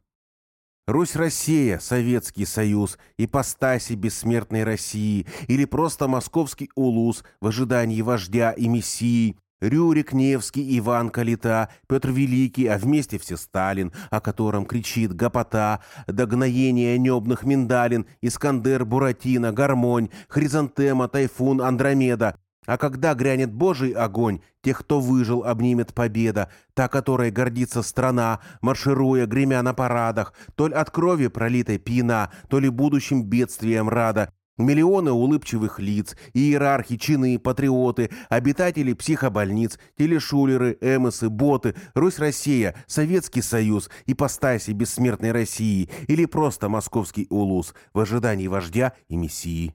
Русь-Россия, Советский Союз, ипостаси бессмертной России или просто московский улус в ожидании вождя и мессии, Рюрик Невский, Иван Калита, Петр Великий, а вместе все Сталин, о котором кричит гопота, догноение небных миндалин, Искандер, Буратино, Гармонь, Хризантема, Тайфун, Андромеда, а когда грянет Божий огонь, тех, кто выжил, обнимет победа, та, которой гордится страна, маршируя, гремя на парадах, то ли от крови пролитой пьяна, то ли будущим бедствием рада. Миллионы улыбчивых лиц, иерархи, чины, патриоты, обитатели психобольниц, телешулеры, эмосы, боты, Русь-Россия, Советский Союз, ипостаси бессмертной России или просто московский улус в ожидании вождя и мессии.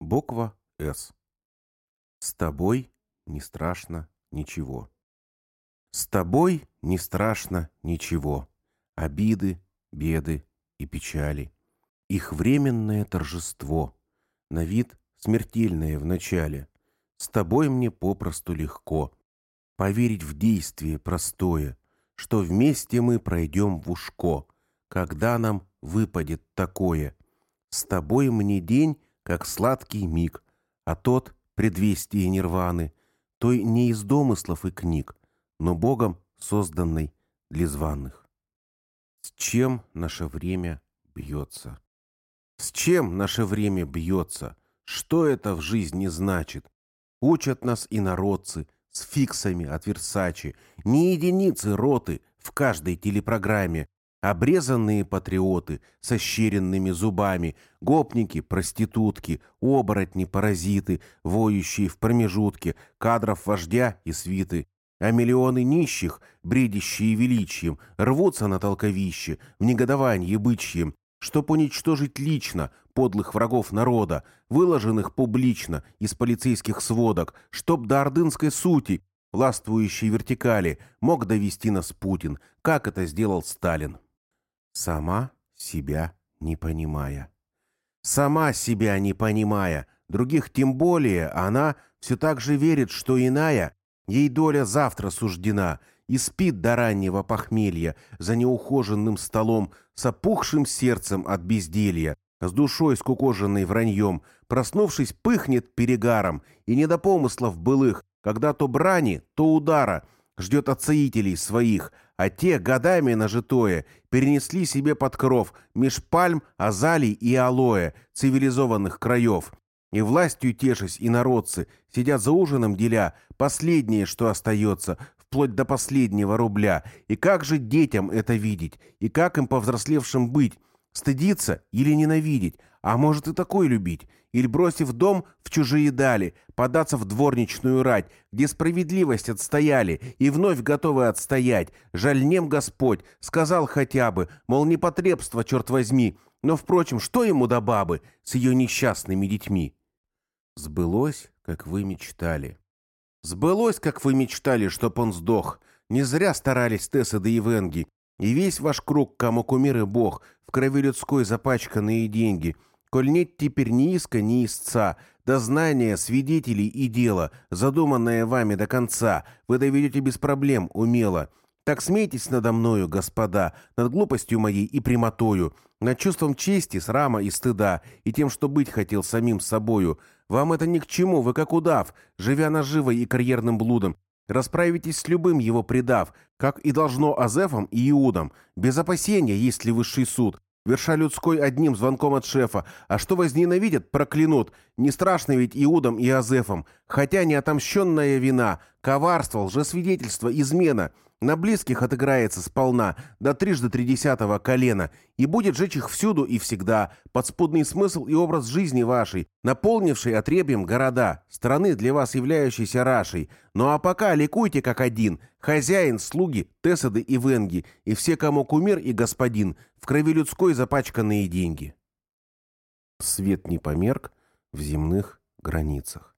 Буква «С». С тобой не страшно ничего. С тобой не страшно ничего. Обиды, беды и печали. Их временное торжество. На вид смертельное в начале. С тобой мне попросту легко. Поверить в действие простое, Что вместе мы пройдем в ушко, Когда нам выпадет такое. С тобой мне день, как сладкий миг, А тот предвестие нирваны, той не из домыслов и книг, но Богом созданной для званых. С чем наше время бьется? С чем наше время бьется? Что это в жизни значит? Учат нас и народцы с фиксами от Версачи, не единицы роты в каждой телепрограмме, Обрезанные патриоты со щеренными зубами, гопники, проститутки, оборотни, паразиты, воющие в промежутке, кадров вождя и свиты. А миллионы нищих, бредящие величием, рвутся на толковище, в негодовании бычьем, чтоб уничтожить лично подлых врагов народа, выложенных публично из полицейских сводок, чтоб до ордынской сути, властвующей вертикали, мог довести нас Путин, как это сделал Сталин сама себя не понимая. Сама себя не понимая, других тем более, она все так же верит, что иная, ей доля завтра суждена, и спит до раннего похмелья за неухоженным столом, с опухшим сердцем от безделья, с душой скукоженной враньем, проснувшись, пыхнет перегаром, и не до помыслов былых, когда то брани, то удара, ждет от своих, а те, годами нажитое, перенесли себе под кров меж пальм, азалий и алоэ цивилизованных краев. И властью тешась инородцы сидят за ужином деля последнее, что остается, вплоть до последнего рубля. И как же детям это видеть? И как им повзрослевшим быть? Стыдиться или ненавидеть? А может и такой любить? Или, бросив дом в чужие дали, податься в дворничную рать, где справедливость отстояли и вновь готовы отстоять. Жаль нем Господь, сказал хотя бы, мол, непотребство, черт возьми. Но, впрочем, что ему до бабы с ее несчастными детьми? Сбылось, как вы мечтали. Сбылось, как вы мечтали, чтоб он сдох. Не зря старались Тесса да Ивенги. И весь ваш круг, кому кумир и бог, в крови людской запачканные деньги. Коль нет теперь ни иска, ни истца, до знания свидетелей и дела, задуманное вами до конца, вы доведете без проблем, умело. Так смейтесь надо мною, господа, над глупостью моей и прямотою, над чувством чести, срама и стыда, и тем, что быть хотел самим собою. Вам это ни к чему, вы как удав, живя наживой и карьерным блудом, Расправитесь с любым его предав, как и должно Азефам и Иудам, без опасения, есть ли высший суд, верша людской одним звонком от шефа, а что возненавидят, проклянут. Не страшно ведь Иудам и Азефам, хотя неотомщенная вина, коварство, лжесвидетельство, измена — на близких отыграется сполна, до трижды тридесятого колена, и будет жечь их всюду и всегда, подспудный смысл и образ жизни вашей, наполнивший отребьем города, страны для вас являющейся рашей. Ну а пока ликуйте как один, хозяин, слуги, тесады и венги, и все, кому кумир и господин, в крови людской запачканные деньги. Свет не померк в земных границах.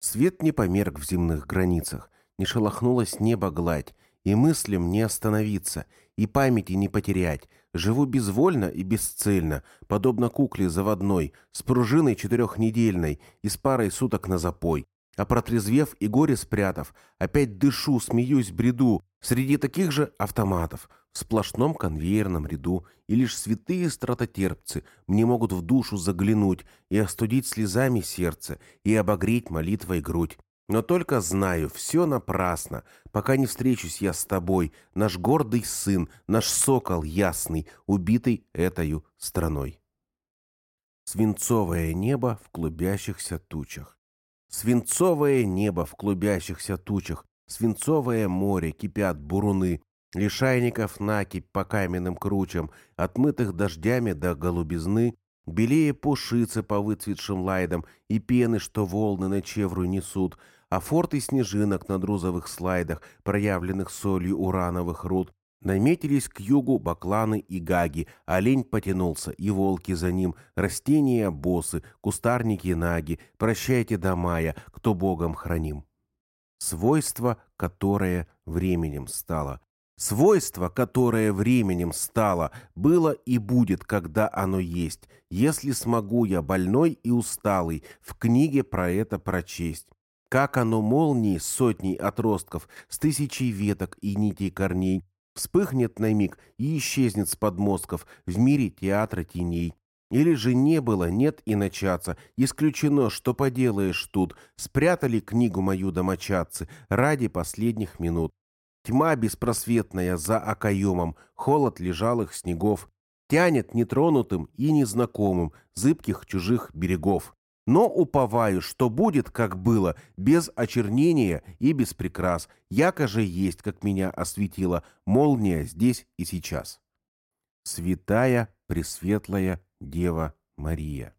Свет не померк в земных границах, не шелохнулось небо гладь, и мыслям не остановиться, и памяти не потерять. Живу безвольно и бесцельно, подобно кукле заводной, с пружиной четырехнедельной и с парой суток на запой. А протрезвев и горе спрятав, опять дышу, смеюсь, бреду, среди таких же автоматов, в сплошном конвейерном ряду, и лишь святые стратотерпцы мне могут в душу заглянуть и остудить слезами сердце, и обогреть молитвой грудь. Но только знаю, все напрасно, пока не встречусь я с тобой, наш гордый сын, наш сокол ясный, убитый этою страной. Свинцовое небо в клубящихся тучах. Свинцовое небо в клубящихся тучах, свинцовое море, кипят буруны, лишайников накипь по каменным кручам, отмытых дождями до голубизны, белее пушицы по выцветшим лайдам и пены, что волны на чевру несут — а форты снежинок на друзовых слайдах, проявленных солью урановых руд, наметились к югу бакланы и гаги, олень потянулся, и волки за ним, растения босы, кустарники наги, прощайте до мая, кто богом храним. Свойство, которое временем стало. Свойство, которое временем стало, было и будет, когда оно есть, если смогу я, больной и усталый, в книге про это прочесть. Как оно молнией с сотней отростков, с тысячей веток и нитей корней, вспыхнет на миг и исчезнет с подмостков в мире театра теней. Или же не было, нет и начаться, исключено, что поделаешь тут, спрятали книгу мою домочадцы ради последних минут. Тьма беспросветная за окоемом, холод лежалых снегов, тянет нетронутым и незнакомым зыбких чужих берегов но уповаю, что будет, как было, без очернения и без прикрас, яко же есть, как меня осветила молния здесь и сейчас. Святая Пресветлая Дева Мария.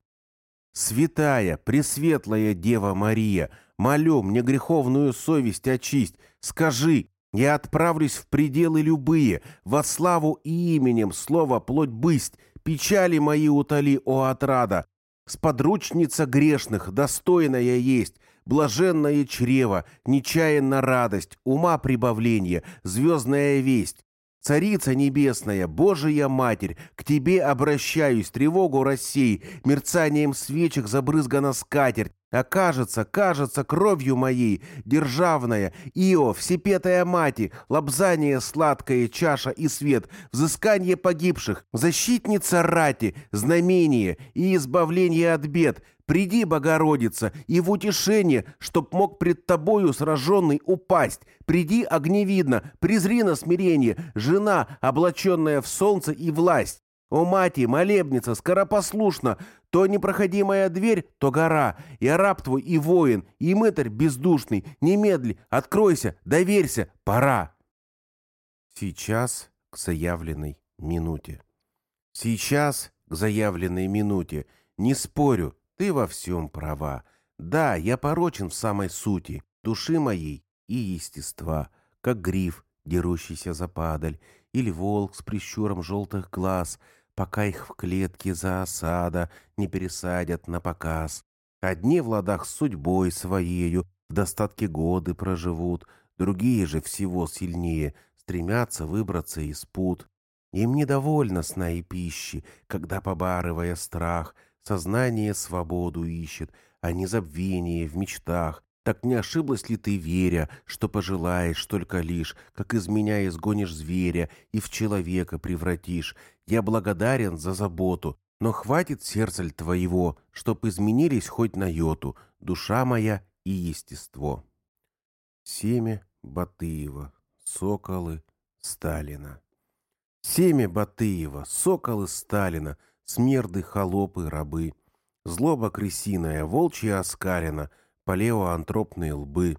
Святая, Пресветлая Дева Мария, молю мне греховную совесть очисть, скажи, я отправлюсь в пределы любые, во славу и именем слова плоть бысть, печали мои утоли, о отрада, Сподручница грешных, достойная есть, блаженное чрево, нечаянна радость, ума прибавление, звездная весть. Царица небесная, Божия Матерь, к Тебе обращаюсь, тревогу рассей, мерцанием свечек забрызгана скатерть, а кажется, кажется, кровью моей, державная, Ио, всепетая мати, лобзание сладкое, чаша и свет, взыскание погибших, защитница рати, знамение и избавление от бед, приди, Богородица, и в утешение, чтоб мог пред тобою сраженный упасть, приди огневидно, презри на смирение, жена, облаченная в солнце и власть. О, мати, молебница, скоропослушна, то непроходимая дверь, то гора, и раб твой, и воин, и мытарь бездушный, немедли, откройся, доверься, пора. Сейчас к заявленной минуте. Сейчас к заявленной минуте. Не спорю, ты во всем права. Да, я порочен в самой сути, души моей и естества, как гриф, дерущийся за падаль, или волк с прищуром желтых глаз — пока их в клетке за осада не пересадят на показ. Одни в ладах с судьбой своею в достатке годы проживут, другие же всего сильнее стремятся выбраться из пут. Им недовольно сна и пищи, когда, побарывая страх, сознание свободу ищет, а не забвение в мечтах. Так не ошиблась ли ты, веря, что пожелаешь только лишь, как из меня изгонишь зверя и в человека превратишь? Я благодарен за заботу, но хватит сердца твоего, чтоб изменились хоть на йоту душа моя и естество. Семя Батыева, Соколы, Сталина. Семя Батыева, Соколы Сталина, Смерды, холопы, рабы. Злоба крысиная, волчья оскалена, палеоантропные лбы.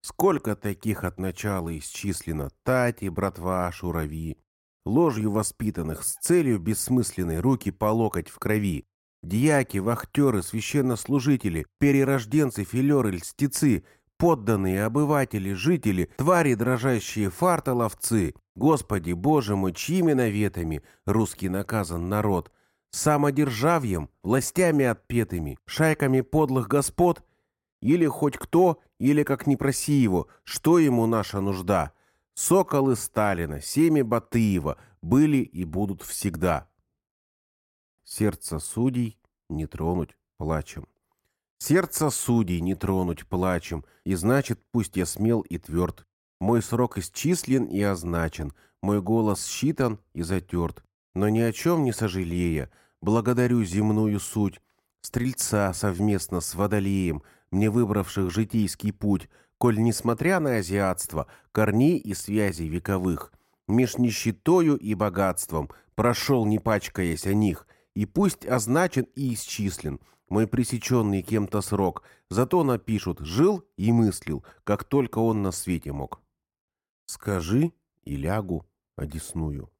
Сколько таких от начала исчислено, тати, братва, шурави. Ложью воспитанных с целью бессмысленной руки по локоть в крови. Дьяки, вахтеры, священнослужители, перерожденцы, филеры, льстецы, подданные, обыватели, жители, твари дрожащие, фартоловцы. Господи, Боже мой, чьими наветами русский наказан народ? Самодержавием, властями отпетыми, шайками подлых господ? Или хоть кто, или, как не проси его, что ему наша нужда? Соколы Сталина, семя Батыева были и будут всегда. Сердце судей не тронуть плачем. Сердце судей не тронуть плачем, и значит, пусть я смел и тверд. Мой срок исчислен и означен, мой голос считан и затерт. Но ни о чем не сожалея, благодарю земную суть, стрельца совместно с водолеем, мне выбравших житейский путь, коль, несмотря на азиатство, корней и связей вековых, меж нищетою и богатством прошел, не пачкаясь о них — и пусть означен и исчислен мой пресеченный кем-то срок, зато напишут «жил и мыслил, как только он на свете мог». Скажи и лягу одесную.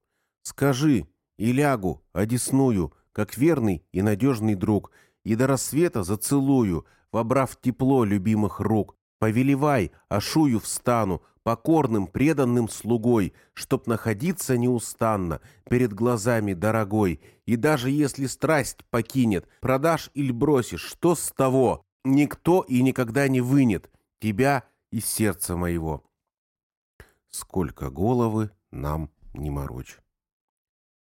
Скажи и лягу одесную, как верный и надежный друг, и до рассвета зацелую, вобрав тепло любимых рук. Повелевай, ашую встану, покорным, преданным слугой, чтоб находиться неустанно перед глазами дорогой, и даже если страсть покинет, продашь или бросишь, что с того? Никто и никогда не вынет тебя из сердца моего. Сколько головы нам не морочь.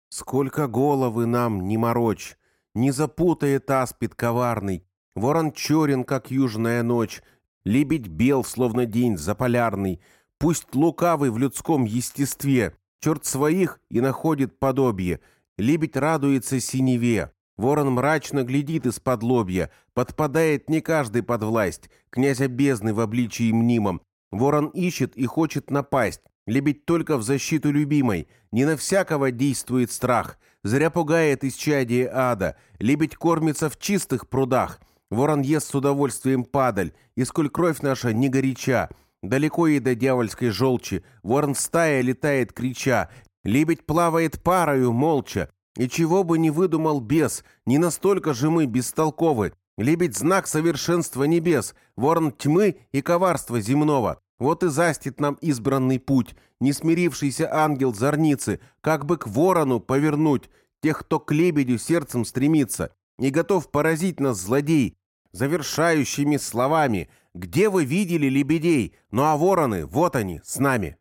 Сколько головы нам не морочь, не запутает аспид коварный, ворон черен, как южная ночь, лебедь бел, словно день заполярный, Пусть лукавый в людском естестве, черт своих и находит подобие, лебедь радуется синеве, ворон мрачно глядит из-под лобья, подпадает не каждый под власть, князя бездны в обличии мнимом, ворон ищет и хочет напасть, лебедь только в защиту любимой, не на всякого действует страх, зря пугает исчадие ада, лебедь кормится в чистых прудах, ворон ест с удовольствием падаль, и сколь кровь наша не горяча, Далеко и до дьявольской желчи, ворон стая летает крича, лебедь плавает парою молча. И чего бы не выдумал бес, не настолько же мы бестолковы. Лебедь — знак совершенства небес, ворон тьмы и коварства земного. Вот и застит нам избранный путь, не смирившийся ангел зорницы, как бы к ворону повернуть тех, кто к лебедю сердцем стремится, и готов поразить нас злодей, завершающими словами где вы видели лебедей? Ну а вороны, вот они, с нами.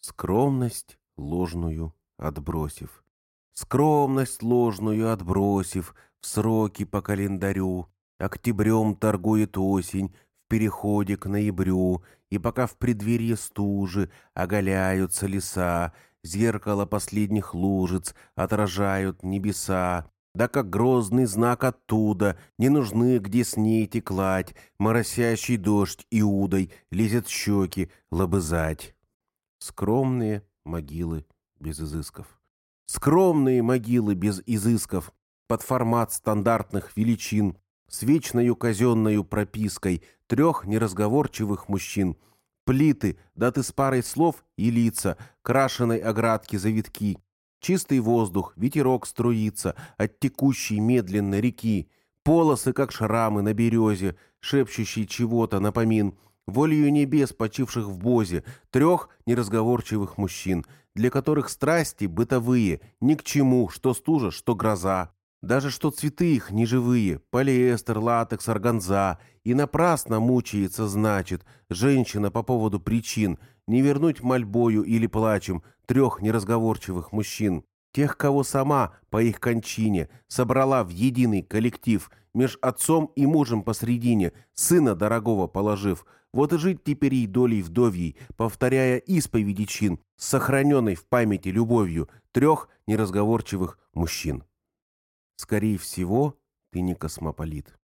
Скромность ложную отбросив. Скромность ложную отбросив, в сроки по календарю. Октябрем торгует осень, в переходе к ноябрю, и пока в преддверии стужи оголяются леса, зеркало последних лужиц отражают небеса, да как грозный знак оттуда, не нужны, где с ней теклать, моросящий дождь иудой лезет щеки лобызать. Скромные могилы без изысков. Скромные могилы без изысков, под формат стандартных величин, с вечною казенною пропиской трех неразговорчивых мужчин, плиты, даты с парой слов и лица, крашеной оградки завитки, Чистый воздух, ветерок струится от текущей медленно реки, полосы, как шрамы на березе, шепчущие чего-то напомин, волею небес, почивших в бозе, трех неразговорчивых мужчин, для которых страсти бытовые, ни к чему, что стужа, что гроза. Даже что цветы их неживые, полиэстер, латекс, органза, и напрасно мучается, значит, женщина по поводу причин не вернуть мольбою или плачем трех неразговорчивых мужчин, тех, кого сама по их кончине собрала в единый коллектив, меж отцом и мужем посредине, сына дорогого положив, вот и жить теперь ей долей вдовьей, повторяя исповеди чин, сохраненной в памяти любовью трех неразговорчивых мужчин. Скорее всего, ты не космополит.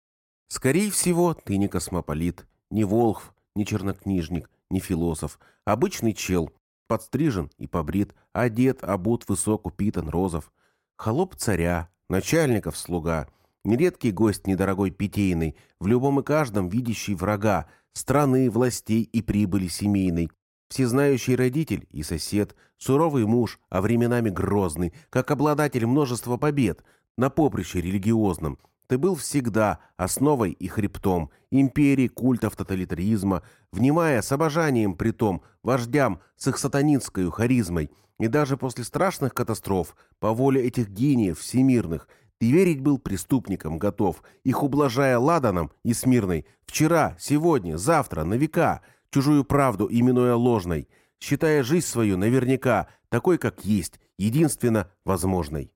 Скорее всего, ты не космополит, не волхв, не чернокнижник, не философ, обычный чел, подстрижен и побрит, одет, обут, высок, упитан, розов. Холоп царя, начальников слуга, нередкий гость недорогой питейный, в любом и каждом видящий врага, страны, властей и прибыли семейной, всезнающий родитель и сосед, суровый муж, а временами грозный, как обладатель множества побед – на поприще религиозном. Ты был всегда основой и хребтом империи, культов тоталитаризма, внимая с обожанием притом вождям с их сатанинской харизмой. И даже после страшных катастроф, по воле этих гениев всемирных, ты верить был преступникам готов, их ублажая ладаном и смирной, вчера, сегодня, завтра, на века, чужую правду именуя ложной, считая жизнь свою наверняка такой, как есть, единственно возможной.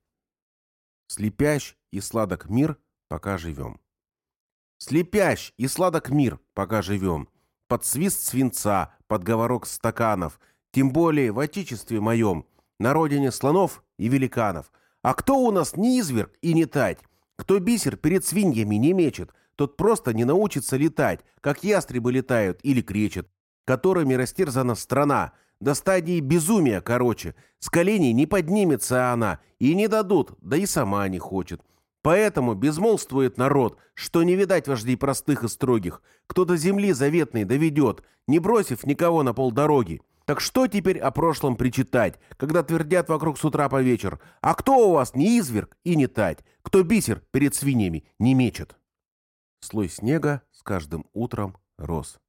Слепящ и сладок мир, пока живем. Слепящ и сладок мир, пока живем. Под свист свинца, под говорок стаканов, тем более в отечестве моем, на родине слонов и великанов. А кто у нас не изверг и не тать? Кто бисер перед свиньями не мечет, тот просто не научится летать, как ястребы летают или кречет, которыми растерзана страна, до стадии безумия, короче. С коленей не поднимется она, и не дадут, да и сама не хочет. Поэтому безмолвствует народ, что не видать вождей простых и строгих, кто до земли заветной доведет, не бросив никого на полдороги. Так что теперь о прошлом причитать, когда твердят вокруг с утра по вечер, а кто у вас не изверг и не тать, кто бисер перед свиньями не мечет? Слой снега с каждым утром рос.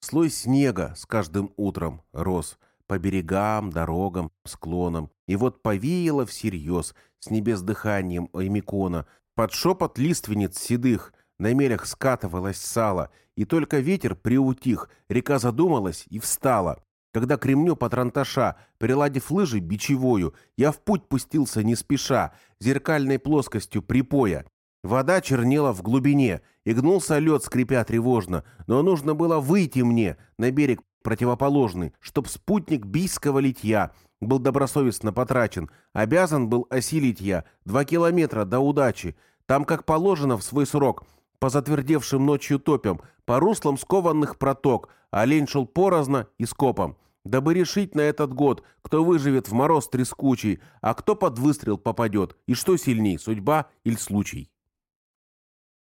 Слой снега с каждым утром рос по берегам, дорогам, склонам. И вот повеяло всерьез, с небес дыханием Аймикона, под шепот лиственниц седых, на мелях скатывалось сало, и только ветер приутих, река задумалась и встала. Когда к ремню патронташа, приладив лыжи бичевою, я в путь пустился не спеша, зеркальной плоскостью припоя. Вода чернела в глубине, и гнулся лед, скрипя тревожно, но нужно было выйти мне на берег противоположный, чтоб спутник бийского литья был добросовестно потрачен, обязан был осилить я два километра до удачи, там, как положено, в свой срок, по затвердевшим ночью топям, по руслам скованных проток, олень шел порозно и скопом, дабы решить на этот год, кто выживет в мороз трескучий, а кто под выстрел попадет, и что сильней, судьба или случай.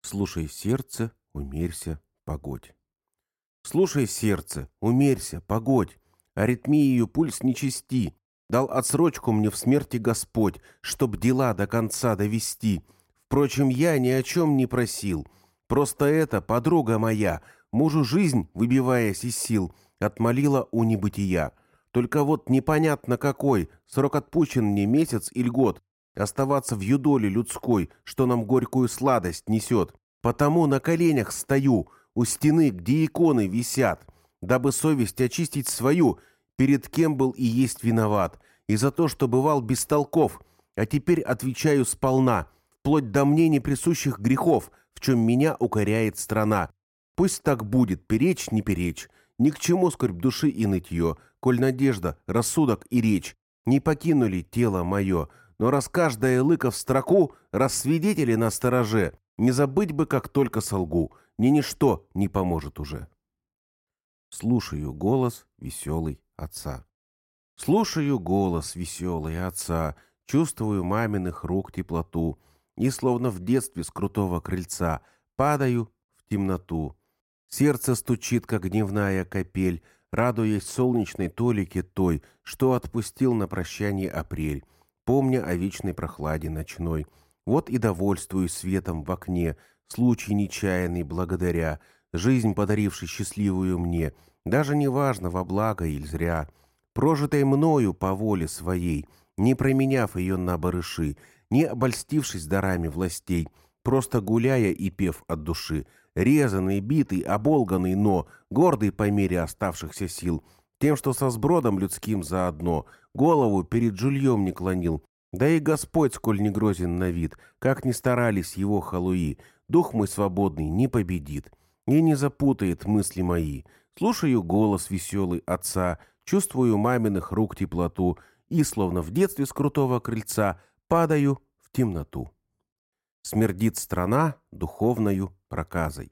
Слушай сердце, умерься, погодь. Слушай, сердце, умерься, погодь. Аритмию пульс нечисти. Дал отсрочку мне в смерти Господь, чтоб дела до конца довести. Впрочем, я ни о чем не просил. Просто эта подруга моя, мужу жизнь, выбиваясь из сил, отмолила у небытия. Только вот непонятно какой, срок отпущен мне месяц или год. Оставаться в юдоле людской, что нам горькую сладость несет. Потому на коленях стою, у стены, где иконы висят, дабы совесть очистить свою, перед кем был и есть виноват, и за то, что бывал без толков, а теперь отвечаю сполна, вплоть до мне неприсущих грехов, в чем меня укоряет страна. Пусть так будет, перечь не перечь, ни к чему скорбь души и нытье, коль надежда, рассудок и речь не покинули тело мое, но раз каждая лыка в строку, раз свидетели на стороже, не забыть бы, как только солгу, ни ничто не поможет уже. Слушаю голос веселый отца. Слушаю голос веселый отца, чувствую маминых рук теплоту, и словно в детстве с крутого крыльца падаю в темноту. Сердце стучит, как дневная капель, радуясь солнечной толике той, что отпустил на прощание апрель, помня о вечной прохладе ночной. Вот и довольствуюсь светом в окне, случай нечаянный благодаря, жизнь, подаривший счастливую мне, даже неважно, во благо или зря, прожитой мною по воле своей, не променяв ее на барыши, не обольстившись дарами властей, просто гуляя и пев от души, резанный, битый, оболганный, но гордый по мере оставшихся сил, тем, что со сбродом людским заодно, голову перед жульем не клонил, да и Господь, сколь не грозен на вид, как ни старались его халуи, дух мой свободный не победит и не запутает мысли мои. Слушаю голос веселый отца, чувствую маминых рук теплоту и, словно в детстве с крутого крыльца, падаю в темноту. Смердит страна духовною проказой.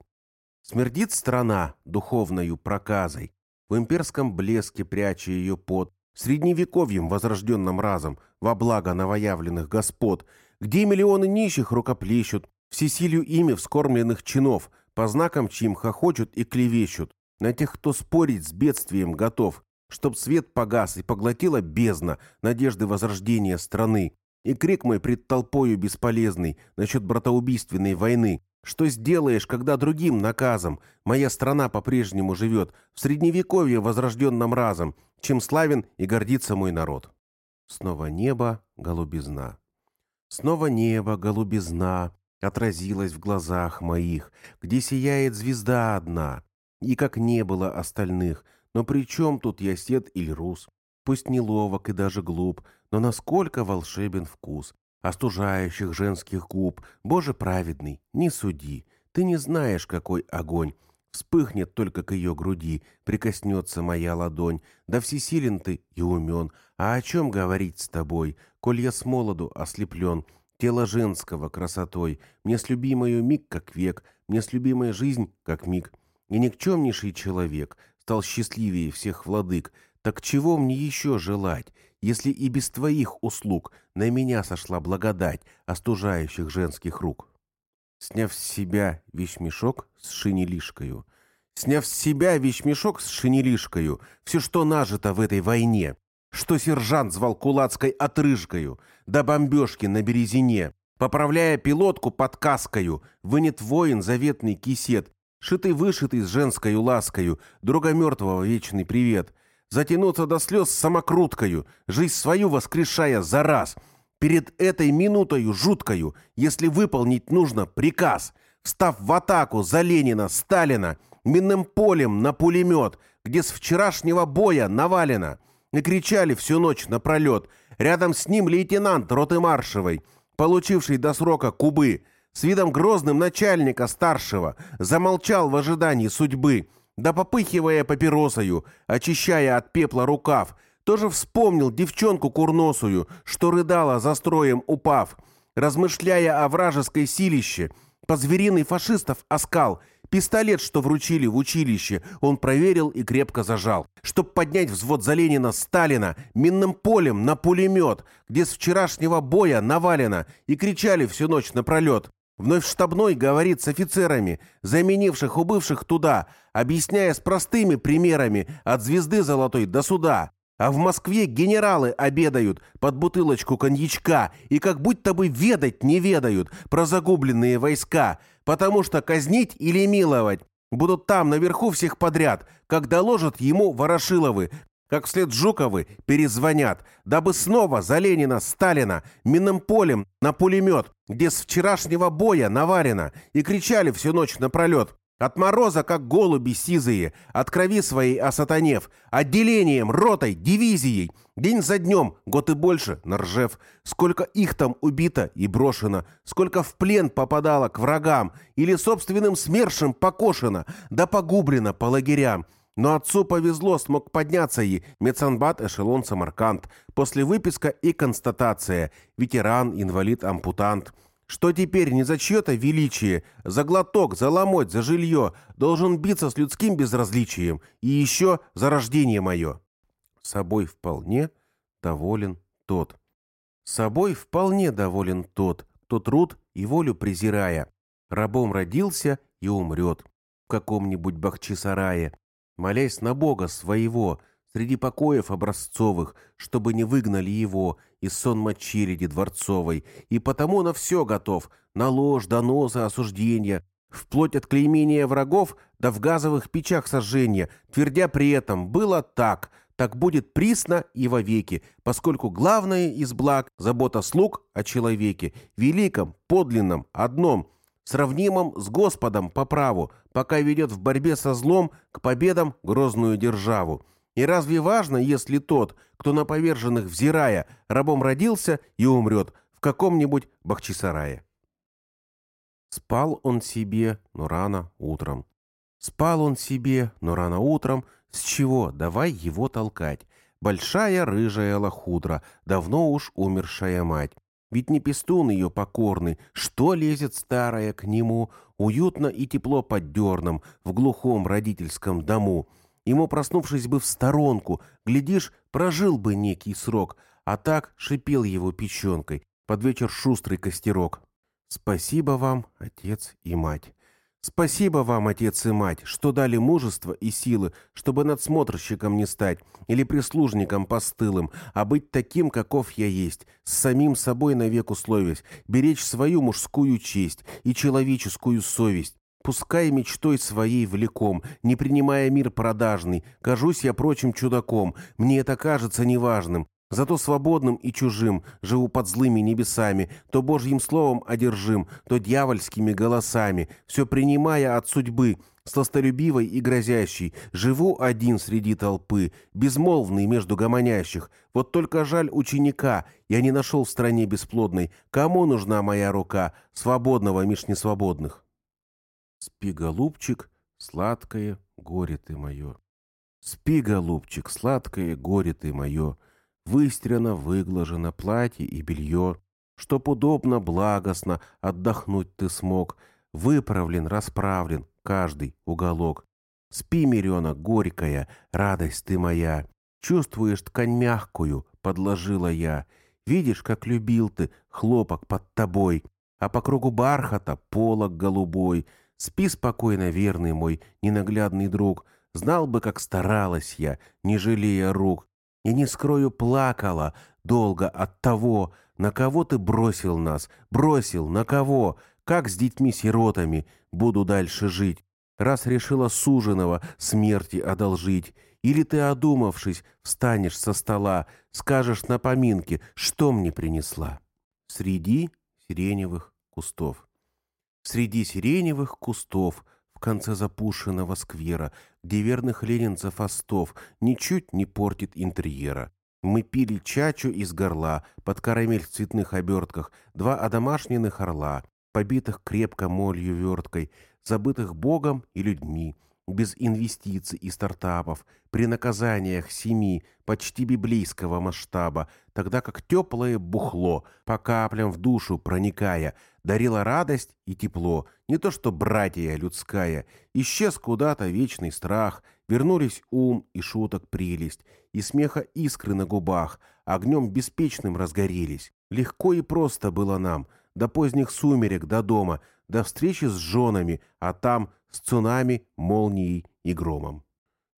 Смердит страна духовною проказой, в имперском блеске пряча ее под, средневековьем, возрожденным разом, во благо новоявленных господ, где миллионы нищих рукоплещут, всесилию ими вскормленных чинов, по знакам чьим хохочут и клевещут, на тех, кто спорить с бедствием готов, чтоб свет погас и поглотила бездна надежды возрождения страны, и крик мой пред толпою бесполезный насчет братоубийственной войны, что сделаешь, когда другим наказом моя страна по-прежнему живет в средневековье возрожденном разом, чем славен и гордится мой народ. Снова небо, голубизна. Снова небо, голубизна, отразилась в глазах моих, где сияет звезда одна, и как не было остальных, но при чем тут я сед или рус? Пусть неловок и даже глуп, но насколько волшебен вкус остужающих женских губ, Боже праведный, не суди, ты не знаешь, какой огонь Вспыхнет только к ее груди, прикоснется моя ладонь. Да всесилен ты и умен. А о чем говорить с тобой, коль я с молоду ослеплен? Тело женского красотой, мне с любимою миг как век, мне с любимой жизнь как миг. И никчемнейший человек стал счастливее всех владык. Так чего мне еще желать, если и без твоих услуг на меня сошла благодать остужающих женских рук?» Сняв с себя вещмешок с шинелишкою, сняв с себя вещмешок с шинелишкою, все, что нажито в этой войне, что сержант звал кулацкой отрыжкою, до бомбежки на березине, поправляя пилотку под каскою, вынет воин заветный кисет, шитый-вышитый с женскою ласкою, друга мертвого вечный привет, затянуться до слез самокруткою, жизнь свою воскрешая за раз — Перед этой минутою жуткою, если выполнить нужно приказ, встав в атаку за Ленина, Сталина, минным полем на пулемет, где с вчерашнего боя навалено, и кричали всю ночь напролет, рядом с ним лейтенант роты маршевой, получивший до срока кубы, с видом грозным начальника старшего, замолчал в ожидании судьбы, да попыхивая папиросою, очищая от пепла рукав, тоже вспомнил девчонку курносую, что рыдала за строем упав, размышляя о вражеской силище. По-звериный фашистов оскал. Пистолет, что вручили в училище, он проверил и крепко зажал. Чтоб поднять взвод за Ленина Сталина минным полем на пулемет, где с вчерашнего боя навалено, и кричали всю ночь напролет. Вновь штабной говорит с офицерами, заменивших убывших туда, объясняя с простыми примерами от звезды золотой до суда. А в Москве генералы обедают под бутылочку коньячка и как будто бы ведать не ведают про загубленные войска, потому что казнить или миловать будут там наверху всех подряд, как доложат ему Ворошиловы, как вслед Жуковы перезвонят, дабы снова за Ленина, Сталина, минным полем на пулемет, где с вчерашнего боя наварено, и кричали всю ночь напролет. От мороза, как голуби сизые, от крови своей осатанев, отделением, ротой, дивизией, день за днем, год и больше, наржев, сколько их там убито и брошено, сколько в плен попадало к врагам или собственным смершим покошено, да погублено по лагерям. Но отцу повезло, смог подняться и медсанбат эшелон Самарканд, после выписка и констатация, ветеран, инвалид, ампутант – что теперь не за чье-то величие, за глоток, за ломоть, за жилье. Должен биться с людским безразличием. И еще за рождение мое. Собой вполне доволен тот. Собой вполне доволен тот, кто труд и волю презирая. Рабом родился и умрет в каком-нибудь бахчисарае, молясь на Бога своего, среди покоев образцовых, чтобы не выгнали его из сонма череди дворцовой, и потому на все готов, на ложь, доносы, осуждения, вплоть от клеймения врагов да в газовых печах сожжения, твердя при этом «было так», так будет присно и вовеки, поскольку главное из благ – забота слуг о человеке, великом, подлинном, одном, сравнимом с Господом по праву, пока ведет в борьбе со злом к победам грозную державу. И разве важно, если тот, кто на поверженных взирая, рабом родился и умрет в каком-нибудь Бахчисарае? Спал он себе, но рано утром. Спал он себе, но рано утром. С чего? Давай его толкать. Большая рыжая лохудра, давно уж умершая мать. Ведь не пестун ее покорный, что лезет старая к нему, уютно и тепло под дерном, в глухом родительском дому. Ему, проснувшись бы в сторонку, глядишь, прожил бы некий срок, а так шипел его печенкой, под вечер шустрый костерок. Спасибо вам, отец и мать. Спасибо вам, отец и мать, что дали мужество и силы, чтобы надсмотрщиком не стать или прислужником постылым, а быть таким, каков я есть, с самим собой навек условясь, беречь свою мужскую честь и человеческую совесть, пускай мечтой своей влеком, не принимая мир продажный, кажусь я прочим чудаком, мне это кажется неважным, Зато свободным и чужим живу под злыми небесами, то Божьим словом одержим, то дьявольскими голосами, все принимая от судьбы, сластолюбивой и грозящей, живу один среди толпы, безмолвный между гомонящих. Вот только жаль ученика, я не нашел в стране бесплодной, кому нужна моя рука, свободного меж несвободных. Спи, голубчик, сладкое горе ты мое. Спи, голубчик, сладкое горе ты мое. Выстирано, выглажено платье и белье, Чтоб удобно, благостно отдохнуть ты смог, Выправлен, расправлен каждый уголок. Спи, Мирена, горькая, радость ты моя, Чувствуешь ткань мягкую, подложила я, Видишь, как любил ты хлопок под тобой, А по кругу бархата полог голубой. Спи спокойно, верный мой, ненаглядный друг, Знал бы, как старалась я, не жалея рук, и не скрою, плакала долго от того, на кого ты бросил нас, бросил, на кого, как с детьми-сиротами буду дальше жить, раз решила суженого смерти одолжить, или ты, одумавшись, встанешь со стола, скажешь на поминке, что мне принесла. Среди сиреневых кустов. Среди сиреневых кустов — в конце запушенного сквера, где верных ленинцев остов ничуть не портит интерьера. Мы пили чачу из горла, под карамель в цветных обертках, два одомашненных орла, побитых крепко молью верткой, забытых Богом и людьми, без инвестиций и стартапов, при наказаниях семи, почти библейского масштаба, тогда как теплое бухло, по каплям в душу проникая, дарило радость и тепло, не то что братья людская, исчез куда-то вечный страх, вернулись ум и шуток прелесть, и смеха искры на губах, огнем беспечным разгорелись. Легко и просто было нам, до поздних сумерек, до дома, до встречи с женами, а там с цунами, молнией и громом.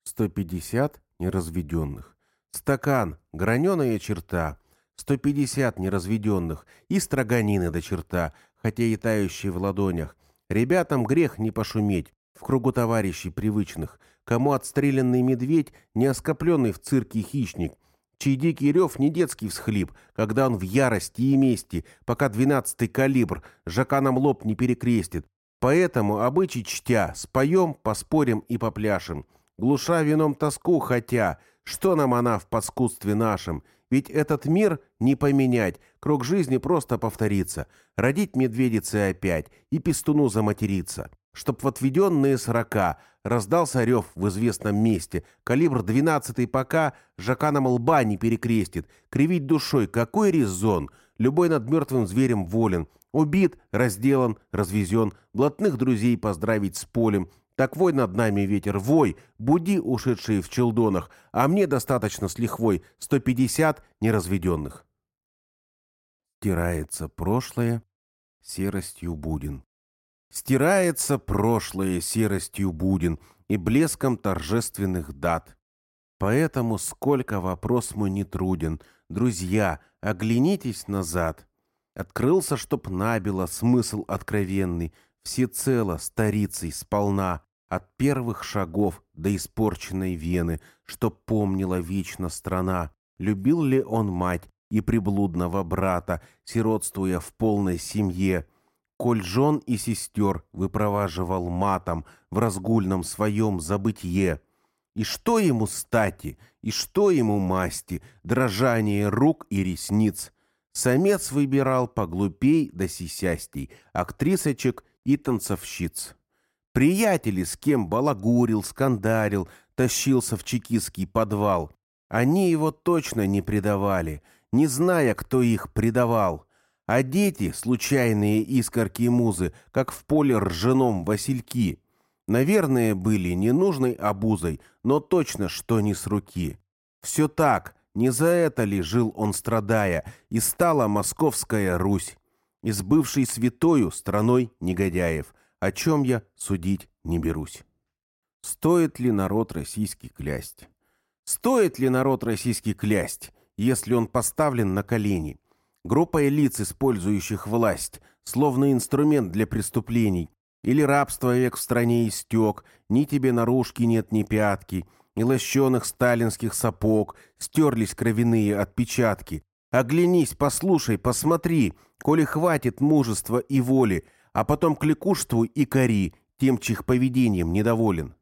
150 неразведенных. Стакан, граненая черта. 150 неразведенных и строганины до черта, хотя и тающие в ладонях. Ребятам грех не пошуметь, в кругу товарищей привычных, кому отстрелянный медведь не оскопленный в цирке хищник, чей дикий рев не детский всхлип, когда он в ярости и мести, пока двенадцатый калибр жаканом лоб не перекрестит, Поэтому, обычай чтя, споем, поспорим и попляшем, глуша вином тоску, хотя, что нам она в паскудстве нашем, ведь этот мир не поменять, круг жизни просто повторится, родить медведицы опять и пестуну заматериться, чтоб в отведенные сорока раздался рев в известном месте, калибр двенадцатый пока жаканом лба не перекрестит, кривить душой, какой резон, любой над мертвым зверем волен, Убит, разделан, развезен, блатных друзей поздравить с полем. Так вой над нами ветер, вой, буди ушедшие в челдонах, а мне достаточно с лихвой 150 неразведенных. Стирается прошлое серостью будин. Стирается прошлое серостью будин и блеском торжественных дат. Поэтому сколько вопрос мой не труден, друзья, оглянитесь назад. Открылся, чтоб набило смысл откровенный, всецело старицей сполна. От первых шагов до испорченной вены, Что помнила вечно страна. Любил ли он мать и приблудного брата, Сиротствуя в полной семье, Коль жен и сестер выпроваживал матом В разгульном своем забытье. И что ему стати, и что ему масти, Дрожание рук и ресниц — Самец выбирал поглупей да сисястей, актрисочек и танцовщиц. Приятели, с кем балагурил, скандалил, тащился в чекистский подвал. Они его точно не предавали, не зная, кто их предавал. А дети, случайные искорки музы, как в поле ржаном васильки, наверное, были ненужной обузой, но точно, что не с руки. Все так, не за это ли жил он страдая, и стала Московская Русь, из бывшей святою страной негодяев, о чем я судить не берусь. Стоит ли народ российский клясть? Стоит ли народ российский клясть, если он поставлен на колени? Группа лиц, использующих власть, словно инструмент для преступлений, или рабство век в стране истек, ни тебе наружки нет, ни пятки — и лощеных сталинских сапог, стерлись кровяные отпечатки. Оглянись, послушай, посмотри, коли хватит мужества и воли, а потом кликушствуй и кори тем, чьих поведением недоволен.